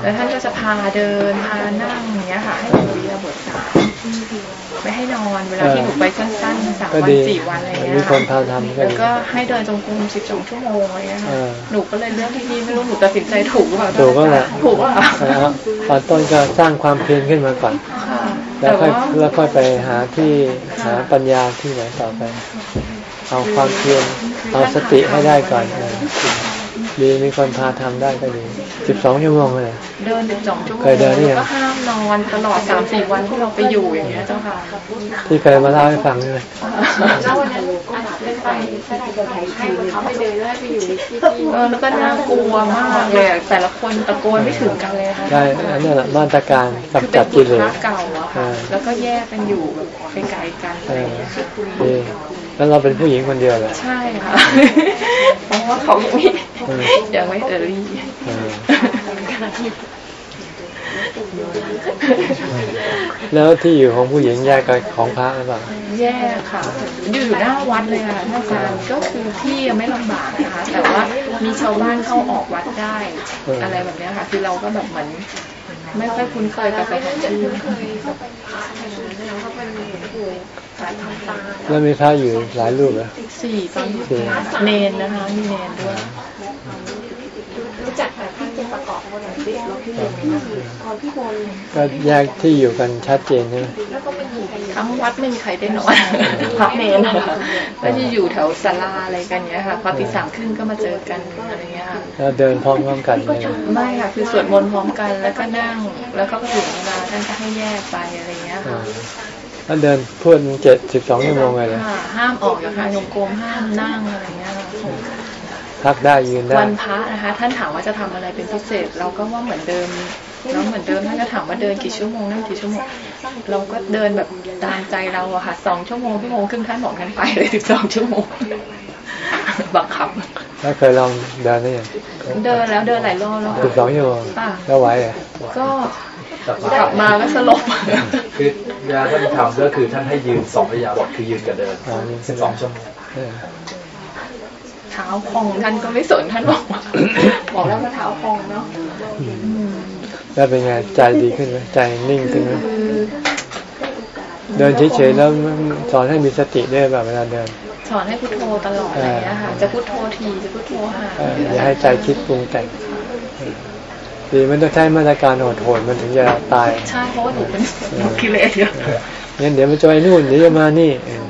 [SPEAKER 5] แล้วท่านก็จะพาเดินพานั่งอย่างเงี้ยค่ะ ให้หนูเรียบทสามไม่ให้นอนเวลาที่หนูไปสั้นๆสาม
[SPEAKER 1] ก็
[SPEAKER 5] วัน
[SPEAKER 1] ดี
[SPEAKER 5] สี่วันอะไรเงี้
[SPEAKER 1] มี
[SPEAKER 5] ย
[SPEAKER 1] คน
[SPEAKER 5] ค่ะ
[SPEAKER 1] พาทำก็
[SPEAKER 5] แล้ว
[SPEAKER 1] ดี
[SPEAKER 5] ก็ให้เดินจงกรมสิบสองชั่วโมงอะไรเงี้ยค่ะ
[SPEAKER 1] เออ
[SPEAKER 5] หนูก็เลยเลือกที่นี่ไม่รู้หนูตัดสินใจถูกหรือเปล่า
[SPEAKER 1] ถูกก็แหละ
[SPEAKER 5] ถูกว่า
[SPEAKER 1] นะครับตอนต้นก็สร้างความเพียรขึ้นมาก่อน
[SPEAKER 5] ค่ะ
[SPEAKER 1] แล้
[SPEAKER 5] แต่
[SPEAKER 1] วค่อย
[SPEAKER 5] ว่า
[SPEAKER 1] แล้วค่อยไปหาที่หาปัญญาที่ไหนต่อไป เอาความเพียรเอาสติให้ได้ก่อนเออดีมีคนพาทำได้ก็ดี สิบสองชั่วโมงเลย
[SPEAKER 5] เดินสิบสองชั่วโมง
[SPEAKER 1] เคยเดินหรือยัง
[SPEAKER 5] ก็ห้ามนอนตลอดสามสี่วันที่เราไปอยู่อย่างเงี้ยเจ้าค่ะ
[SPEAKER 1] ที่เคยมาเล่าให้ฟังนี่เลย
[SPEAKER 4] แล้ววันนั้นอาจจะเป็นไปให้เขาไปเดินแล้วไปอยู่ในที่ที่
[SPEAKER 5] เออแล้วก็น่ากลัวมากเลยอะแต่ละคนตะโกนไม่ถึงกันเลยค่ะ
[SPEAKER 1] ได้อันนั้นแหละมาตรการ
[SPEAKER 5] คือกำ
[SPEAKER 1] จั
[SPEAKER 5] เป็
[SPEAKER 1] ด
[SPEAKER 5] น
[SPEAKER 1] กิ
[SPEAKER 5] กุ
[SPEAKER 1] เล
[SPEAKER 5] ฏิ
[SPEAKER 1] ส
[SPEAKER 5] เก่าอะค่ะ
[SPEAKER 1] อ่า
[SPEAKER 5] แล้วก็แยกกันอยู่แบบไกลๆกัน
[SPEAKER 1] เอ
[SPEAKER 5] อะไรอ
[SPEAKER 1] อย่าง
[SPEAKER 5] เงี้ยค่ะ
[SPEAKER 1] ดี แล้วเราเป็นผู้หญิงคนเดียวเหรอ
[SPEAKER 5] ใช่ค่ะเพราะว่าเขายังไม่
[SPEAKER 1] อืม
[SPEAKER 5] ยังไม่เออรี่
[SPEAKER 1] เออแล้วที่อยู่ของผู้หญิงแยกกับของพระหรือเปล่า
[SPEAKER 5] แยกค่ะ อยู่อยู่หน้าวัดเลยค่ะท่านอาจารย์ก็คือที่ยังไม่ลำบากนะคะ แต่ว่ามีชาวบ้านเข้าออกวัดได้
[SPEAKER 1] เอออ
[SPEAKER 5] อะไรแบบเนี้ยค่ะ คือเราก็แบบเหมือนไม่ค่อยคุ้นเคยกับสถานที่
[SPEAKER 4] เคยเข้าไปพาอะไรอย่างเงี้ยเขาเป็นผู้สายทำตา
[SPEAKER 1] แล้วมีพระอยู่หลายรูปเหรอ
[SPEAKER 5] สี่ตอน
[SPEAKER 1] สี่
[SPEAKER 5] เนนนะคะมีเนนด้วย
[SPEAKER 4] รู้จักแต่ที่เป็นประกอบคนไหนที่เราพี่เรียนก็คือพอพี่บอล
[SPEAKER 1] ก็แยกที่อยู่กันชัดเจนใช่ไหม
[SPEAKER 4] แล้วก็เป็นอยู่กัน
[SPEAKER 5] ทั้งวัดไม่มีใครได้นอนพระเนนนะคะก็จะอยู่แถวศาลาอะไรกันเนี้ยค่ะพอตีสามครึ่งก็มาเจอกันอะไรเงี้ยค่ะ
[SPEAKER 1] แล้วเดินพร้อมๆกันเลยนะ
[SPEAKER 5] ไม่ค่ะคือสวดมนต์พร้อมกันแล้วก็นั่ง แล้วก็ถึงเวลาท่านก็ให้แยกไปอะไรเงี้ย
[SPEAKER 1] อ่า
[SPEAKER 5] ค่ะ
[SPEAKER 1] แล้วเดินพูดเจ็ดสิบสองชั่วโมงเลยเลย
[SPEAKER 5] ค่ะห้ามออกจากทางโยมกรมห้ามนั่งอะไรเงี้ยค่ะ
[SPEAKER 1] พักได้ยืนได้
[SPEAKER 5] วันพระนะคะ ท่านถามว่าจะทำอะไรเป็นพิเศษ เราก็ว่าเหมือนเดิมเราเหมือนเดิมท่านก็ถามว่าเดินกี่ชั่วโมงนั่งกี่ชั่วโมง เราก็เดินแบบตามใจเราอะค่ะสองชั่วโมงชั่วโมงครึ่งท่านบอกกันไปเลยสิบสองชั่วโมง บังคับ
[SPEAKER 1] แล้วเคยลองเดินได้ยัง
[SPEAKER 5] เดินแล้วเดินหลายรอบแล้ว
[SPEAKER 1] สิบสองชั่วโมง
[SPEAKER 5] ค่ะ
[SPEAKER 1] แล้วไหวเหรอะ
[SPEAKER 5] ก็กลับมาก็สลบ
[SPEAKER 3] คือเวลาท่านทำก็คือท่านให้ยืนสองระยะบทคือยืนกับเดินสิบสองชั่วโมง
[SPEAKER 5] เท้าพองท่านก็ไม่สนท่านบอกว่าบอกแล้วว่าเท้าพองเนาะอืม
[SPEAKER 1] แล้วเป็นไงใจดีขึ้นไหมใจนิ่งขึ้นไหม
[SPEAKER 5] คือ
[SPEAKER 1] เดินเฉยๆแล้วสอนให้มีสติได้วยแบบเวลาเดิน
[SPEAKER 5] สอนให้พุทโธตลอดอะไรอย่างเงี้ยค่ะ จะพุทโธทีจะพุทโธหา
[SPEAKER 1] เอออย่าให้ใจคิดปรุงแต่งดีมันต้องใช้มาตรการโหดๆมันถึงจะตาย
[SPEAKER 5] ใช่เพราะว่าหนูเป็นกิเลสเยอะ
[SPEAKER 1] งั้นเดี๋ยวมันจะไปนู่นเดี๋ยวจะมานี่เออ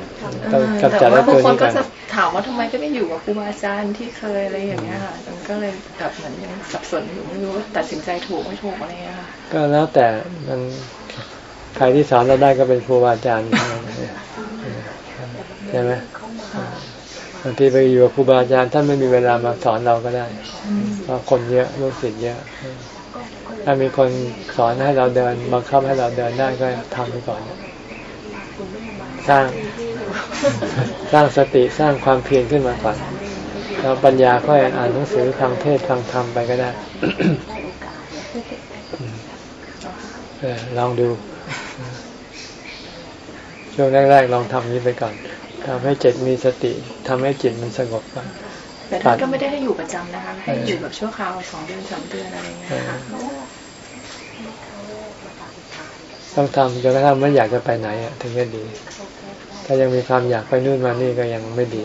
[SPEAKER 1] ต้อง
[SPEAKER 5] เออกำ
[SPEAKER 1] จั
[SPEAKER 5] แต่
[SPEAKER 1] ดแล้
[SPEAKER 5] ว่าวบา
[SPEAKER 1] ตั
[SPEAKER 5] ง
[SPEAKER 1] ว
[SPEAKER 5] คน
[SPEAKER 1] นี้
[SPEAKER 5] ก็
[SPEAKER 1] ก่อน
[SPEAKER 5] จะถามว่าทำไมก็ไม่อยู่กับครูบาอาจารย์ที่เคยอะไรอย่างเงี้ยค่ะมันก็เลยแบบเหมือนยังสับสนอยู่ไม่รู้ว่าตัดสินใจถูกไม่ถูกอะไรอย่างเงี้ยค่ะ
[SPEAKER 1] ก็แล้วแต่มันใครที่สอนเราได้ก็เป็นครูบาอาจารย์ใช่ไหม บางทีไปอยู่กับครูบาอาจารย์ท่านไม่มีเวลามาสอนเราก็ได้เพราะคนเยอะลูกศิษย์เยอะ ถ้ามีคนสอนให้เราเดินบังคับให้เราเดินได้ก็ทำไปก่อน สร้างสร้างสติสร้างความเพียรขึ้นมาก่อนแล้วปัญญาค่อยอ่านหนังสือฟังเทศน์ฟังธรรมไปก็ได้ลองดู ช่วงแรกๆลองทำนี้ไปก่อน ทำให้จิตมีสติทำให้จิตมันสงบก่อน
[SPEAKER 5] แต่ท่านก็ไม่ได้ให้อยู่ประจำนะคะ ให้อยู่แบบชั่วคราวสองเดือนสามเดือนอะไรอย่างเงี้ยค่ะ
[SPEAKER 1] ต้องทำจนกระทั่งไม่อยากจะไปไหนอะถึงจะดี ถ้ายังมีความอยากไปนู่นมานี่ก็ยังไม่ดี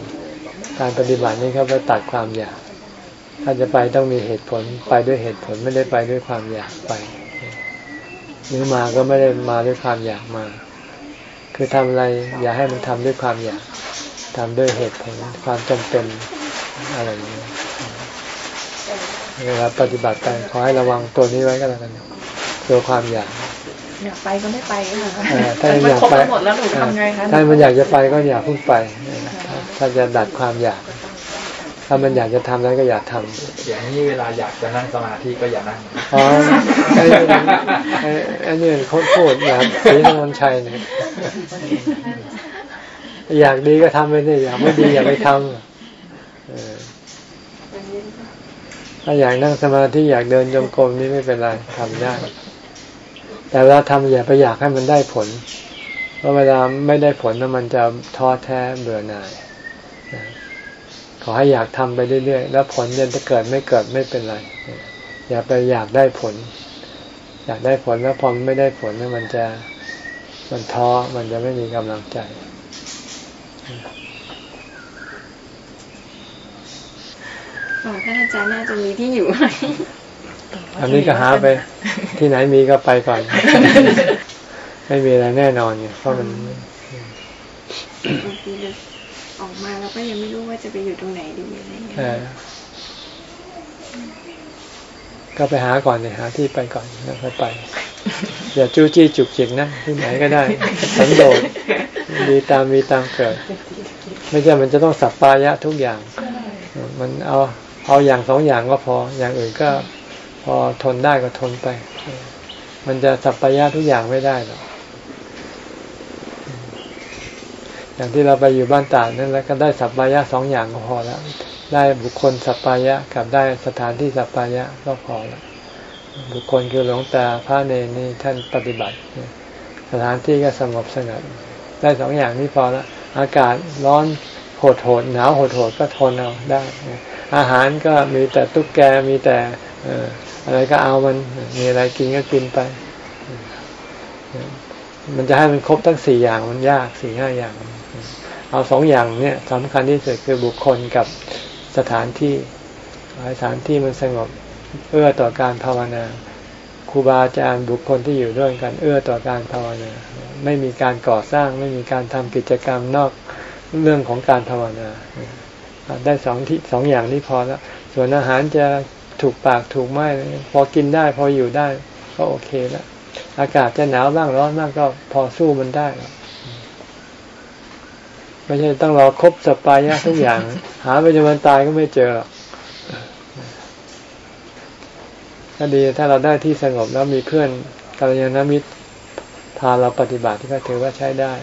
[SPEAKER 1] การปฏิบัตินี่เขาไปตัดความอยาก ถ้าจะไปต้องมีเหตุผลไปด้วยเหตุผลไม่ได้ไปด้วยความอยากไปหรือมาก็ไม่ได้มาด้วยความอยากมา คือทำอะไรอย่าให้มันทำด้วยความอยากทำด้วยเหตุผลความจำเป็นอะไรอย่างนี้เวลาปฏิบัติไปขอให้ระวังตัวนี้ไว้ก็แล้วกันตัวความอยาก
[SPEAKER 5] อยากไปก็ไม่ไปค่ะ
[SPEAKER 1] เออถ้า
[SPEAKER 5] มัน
[SPEAKER 1] อยาก
[SPEAKER 5] ครบ
[SPEAKER 1] ไป
[SPEAKER 5] หมดแล้วหนูทำไงคะ
[SPEAKER 1] ถ้ามันอยากจะไปก็อย่าเพิ่งไป ถ้าจะดัดความอยาก ถ้ามันอยากจะทำแล้วก็อย่าทำ
[SPEAKER 3] อย่างนี้เวลาอยากจะนั่งสมาธิก็อย่านั่ง
[SPEAKER 1] อ๋อไอ้ไอ้ไอ้นี่เขาพูดแบบสีนวลชัยเนี่ยอยากดีก็ทำไปเลยอยากไม่ดีอย่าไปทำเออถ้าอยากนั่งสมาธิอยากเดินจงกรมนี่ไม่เป็นไรทำได้แต่เวลาทำอย่าไปอยากให้มันได้ผล เพราะเวลาไม่ได้ผลแล้วมันจะท้อแท้เบื่อหน่ายนะข อให้อยากทำไปเรื่อยๆ แล้วผลจะเกิดไม่เกิดไม่เป็นไร อย่าไปอยากได้ผล อยากได้ผลแล้วพอไม่ได้ผลเนี่ยมันจะมันท้อมันจะไม่มีกำลังใจ
[SPEAKER 4] อ๋อท่านอาจารย์น่าจะมีที่อยู่ไหม
[SPEAKER 1] อันนี้ก็หาไป ที่ไหนมีก็ไปก่อน ไม่มีอะไรแน่นอนไงเพราะมัน
[SPEAKER 4] บางทีเรา ออกมาแล้วก็ยังไม่รู้ว่าจะไปอยู่ตรงไหนดีอะไรเงี้ย
[SPEAKER 1] เออก็ไปหาก่อนเลยหาที่ไปก่อนแล้วค่อยไปอย่าจู้จี้จุกจิกนะที่ไหนก็ได้สันโดษมีตามมีตามเกิด ไม่ใช่มันจะต้องสัปปายะทุกอย่าง มันเอาเอาอย่างสองอย่างก็พอ อย่างอื่นก็พอทนได้ก็ทนไป มันจะสัปปายะทุกอย่างไม่ได้หรอก อย่างที่เราไปอยู่บ้านตาดนั่นแล้วก็ได้สัปปายะสองอย่างก็พอแล้วได้บุคคลสัปปายะกับได้สถานที่สัปปายะก็พอแล้วบุคคลคือหลวงตาพระเนรนี่ท่านปฏิบัติ สถานที่ก็สงบสงัดได้สองอย่างนี้พอแล้วอากาศร้อนโหดโหดหนาวโหดโหดก็ทนเอาได้ อาหารก็มีแต่ตุ๊กแกมีแต่อะไรก็เอามันมีอะไรกินก็กินไป มันจะให้มันครบทั้งสี่อย่างมันยากสี่ห้าอย่าง เอาสองอย่างเนี่ยสำคัญที่สุดคือบุคคลกับสถานที่สถานที่มันสงบเอื้อต่อการภาวนาครูบาอาจารย์บุคคลที่อยู่ด้วยกันเอื้อต่อการภาวนา ไม่มีการก่อสร้างไม่มีการทำกิจกรรมนอกเรื่องของการภาวนาได้สองที่สองอย่างนี้พอแล้วส่วนอาหารจะถูกปากถูกไม้พอกินได้พออยู่ได้ ก็โอเคแล้วอากาศจะหนาวบ้างร้อนบ้างก็พอสู้มันได้แล้ว ไม่ใช่ต้องรอครบสปายะทุกอย่าง หาไปจนวันตายก็ไม่เจอก็ดีถ้าเราได้ที่สงบแล้วมีเพื่อนกัลยาณมิตรพาเราปฏิบัติที่ก็ถือว่าใช้ได้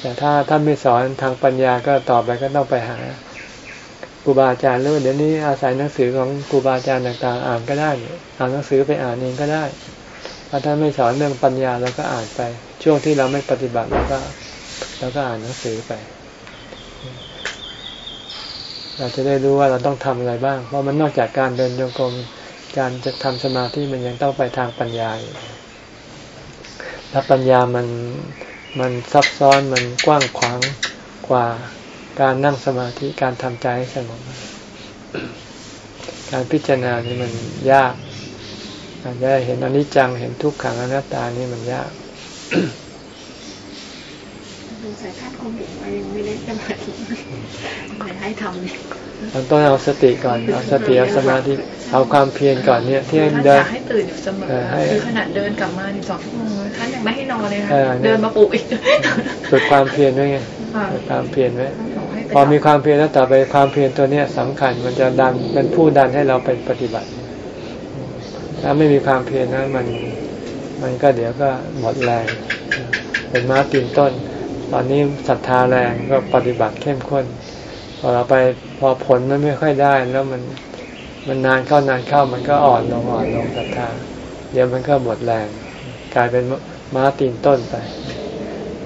[SPEAKER 1] แต่ถ้าท่านไม่สอนทางปัญญาก็ต่อไปก็ต้องไปหาครูบาอาจารย์หรือว่าเดี๋ยวนี้อาศัยหนังสือของครูบาอาจารย์ต่างๆ อ่านก็ได้เอานหนังสือไปอ่านเองก็ได้ถ้าท่านไม่สอนเรื่องปัญญาเราก็อ่านไป ช่วงที่เราไม่ปฏิบัติเราก็ เราก็อ่านหนังสือไป เราจะได้รู้ว่าเราต้องทำอะไรบ้าง เพราะมันนอกจากการเดินโยกรมการจะทำสมาธิมันยังต้องไปทางปัญญาอยู่ถ้าปัญญามันมันซับซ้อนมันกว้างขวางกว่าการนั่งสมาธิการทำใจให้สงบการพิจารณานี่มันยากอาจจะเห็นอนิจจังเห็นทุกขังอนัตตานี่มันยาก
[SPEAKER 4] งสัยท่านคงเห็นว่ายังไม่ได้สมาธิเลยให้ทำเนี่ย
[SPEAKER 1] เราต้องเอาสติก่อนเอาสติเอาสมาธิเอาความเพียรก่อนเนี่ยที่
[SPEAKER 5] ท่านอ
[SPEAKER 1] เดิน
[SPEAKER 5] ยากให้ตื่นอยู่เสมอ
[SPEAKER 1] เออให้
[SPEAKER 5] คือขนาดเดินกลับมาถึงสองชั่วโมงท่านยังไม่ให้นอนเลยค่ะ
[SPEAKER 1] เออเนี่ย
[SPEAKER 5] เดินมาปลุกอีก
[SPEAKER 1] ฝึกความเพียรไว้ไง
[SPEAKER 5] ค่ะ
[SPEAKER 1] ฝึกความเพียรไว้
[SPEAKER 5] บอกให้ไป
[SPEAKER 1] พอมีความเพียรแล้วต่อไปความเพียรตัวเนี้ยสำคัญมันจะดันเป็นผู้ดันให้เราไปปฏิบัติ ถ้าไม่มีความเพียรนั้นมันมันก็เดี๋ยวก็หมดแรงเป็นม้าตีนต้น ตอนนี้ศรัทธาแรงก็ปฏิบัติเข้มข้น พอเราไปพอผลมันไม่ค่อยได้ แล้วมันมันนานเข้านานเข้ามันก็อ่อนลงอ่อนลงศรัทธา เดี๋ยวมันก็หมดแรง กลายเป็นม้าตีนต้นไป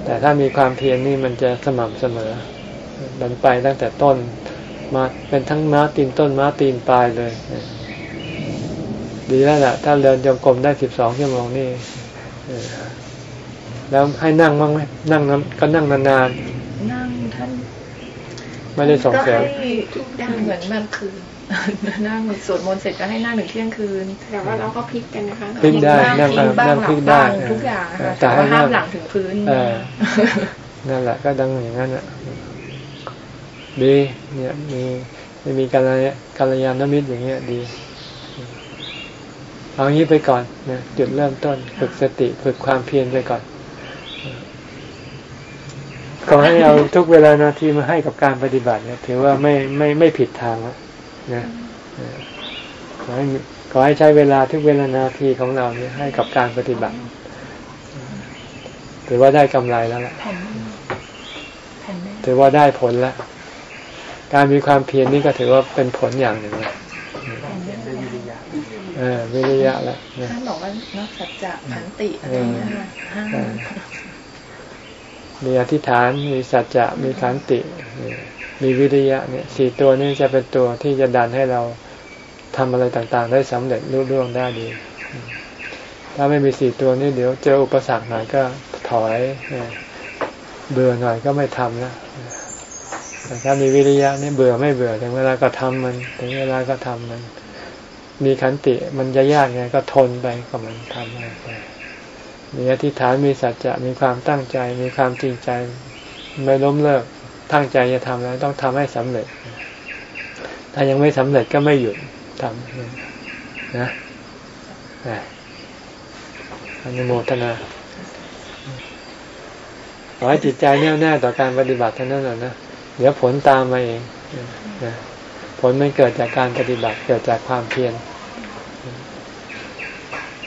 [SPEAKER 1] แต่ถ้ามีความเพียรนี่มันจะสม่ำเสมอ มันไปตั้งแต่ต้นมาเป็นทั้งม้าตีนต้นม้าตีนปลายเลย ดีแล้วแหละถ้าเดินจงกรมได้สิบสองชั่วโมงนี่ แล้วให้นั่งบ้างไหมนั่งนั้นก็นั่งนาน
[SPEAKER 5] นั่งท่าน
[SPEAKER 1] ๆไม่ได้ส่งเสริม
[SPEAKER 5] ก็ให้คือเหมือนแบบคือนั่งสวดมนต์เสร็จก็ให้นั่งถึงเที่ยงคืน
[SPEAKER 4] แต่ว่าเราก็พลิกกันนะคะ
[SPEAKER 1] พลิกได้นั่ง
[SPEAKER 5] ทิ้งบ้าง
[SPEAKER 1] นั่ง
[SPEAKER 5] หลั
[SPEAKER 1] พลิ
[SPEAKER 5] บ
[SPEAKER 1] กได้
[SPEAKER 5] บ้างทุกอย่าง
[SPEAKER 1] เออ
[SPEAKER 5] ค่ะ
[SPEAKER 1] แต่
[SPEAKER 5] แต่
[SPEAKER 1] ให้
[SPEAKER 5] ว่าห้าม
[SPEAKER 1] นั่ง
[SPEAKER 5] หลังถึงพื้น
[SPEAKER 1] เออนั่นแหละก็ดังอย่างนั้นอะดีเนี่ยมีมีการการยานมิตรอย่างเงี้ยดี เอางี้ไปก่อนนะจุดเริ่มต้น ฝึกสติฝึกความเพียรไปก่อน ขอให้เอาทุกเวลานาทีมาให้กับการปฏิบัติเนี่ยถือว่าไม่ไม่ไม่ผิดทางนะขอให้ขอให้ใช้เวลาทุกเวลานาทีของเราเนี่ยให้กับการปฏิบัติถือว่าได้กำไรแล้วล่ะ
[SPEAKER 5] แผ่นแผ่น
[SPEAKER 1] ถือว่าได้ผลแล้วการมีความเพียรนี่ก็ถือว่าเป็นผลอย่างหนึ่งแล้วเออวิริยะแล้ว
[SPEAKER 5] ท่านบอกว่าเนาะสัจจะขันติอะไรอย่างเงี้ยค่ะห้า
[SPEAKER 1] มีอธิษฐาน มีสัจจะ มีขันติ มีวิริยะเนี่ยสี่ตัวนี้จะเป็นตัวที่จะดันให้เราทำอะไรต่างๆ ได้สำเร็จรุ่ร่วงได้ดี ถ้าไม่มีสี่ตัวนี้เดี๋ยวเจออุปสรรคหน่อยก็ถอยเบื่อหน่อยก็ไม่ทำนะแต่ถ้ามีวิริยะนี่เบื่อไม่เบื่อถึงเวลาก็ทำมัน ถึงเวลาก็ทำมัน มีขันติมันจะยากไงก็ทนไปกับมันทำไป มีอธิษฐานมีสัจจะมีความตั้งใจ มีความจริงใจ ไม่ล้มเลิกตั้งใจจะทำแล้วต้องทำให้สำเร็จ ถ้ายังไม่สำเร็จก็ไม่หยุดทำนะนะอนุโมทนาขอให้จิตใจแน่วแน่ต่อการปฏิบัติเท่านั้นแหละนะ เดี๋ยวผลตามมาเอง ผลมันเกิดจากการปฏิบัติ เกิดจากความเพียร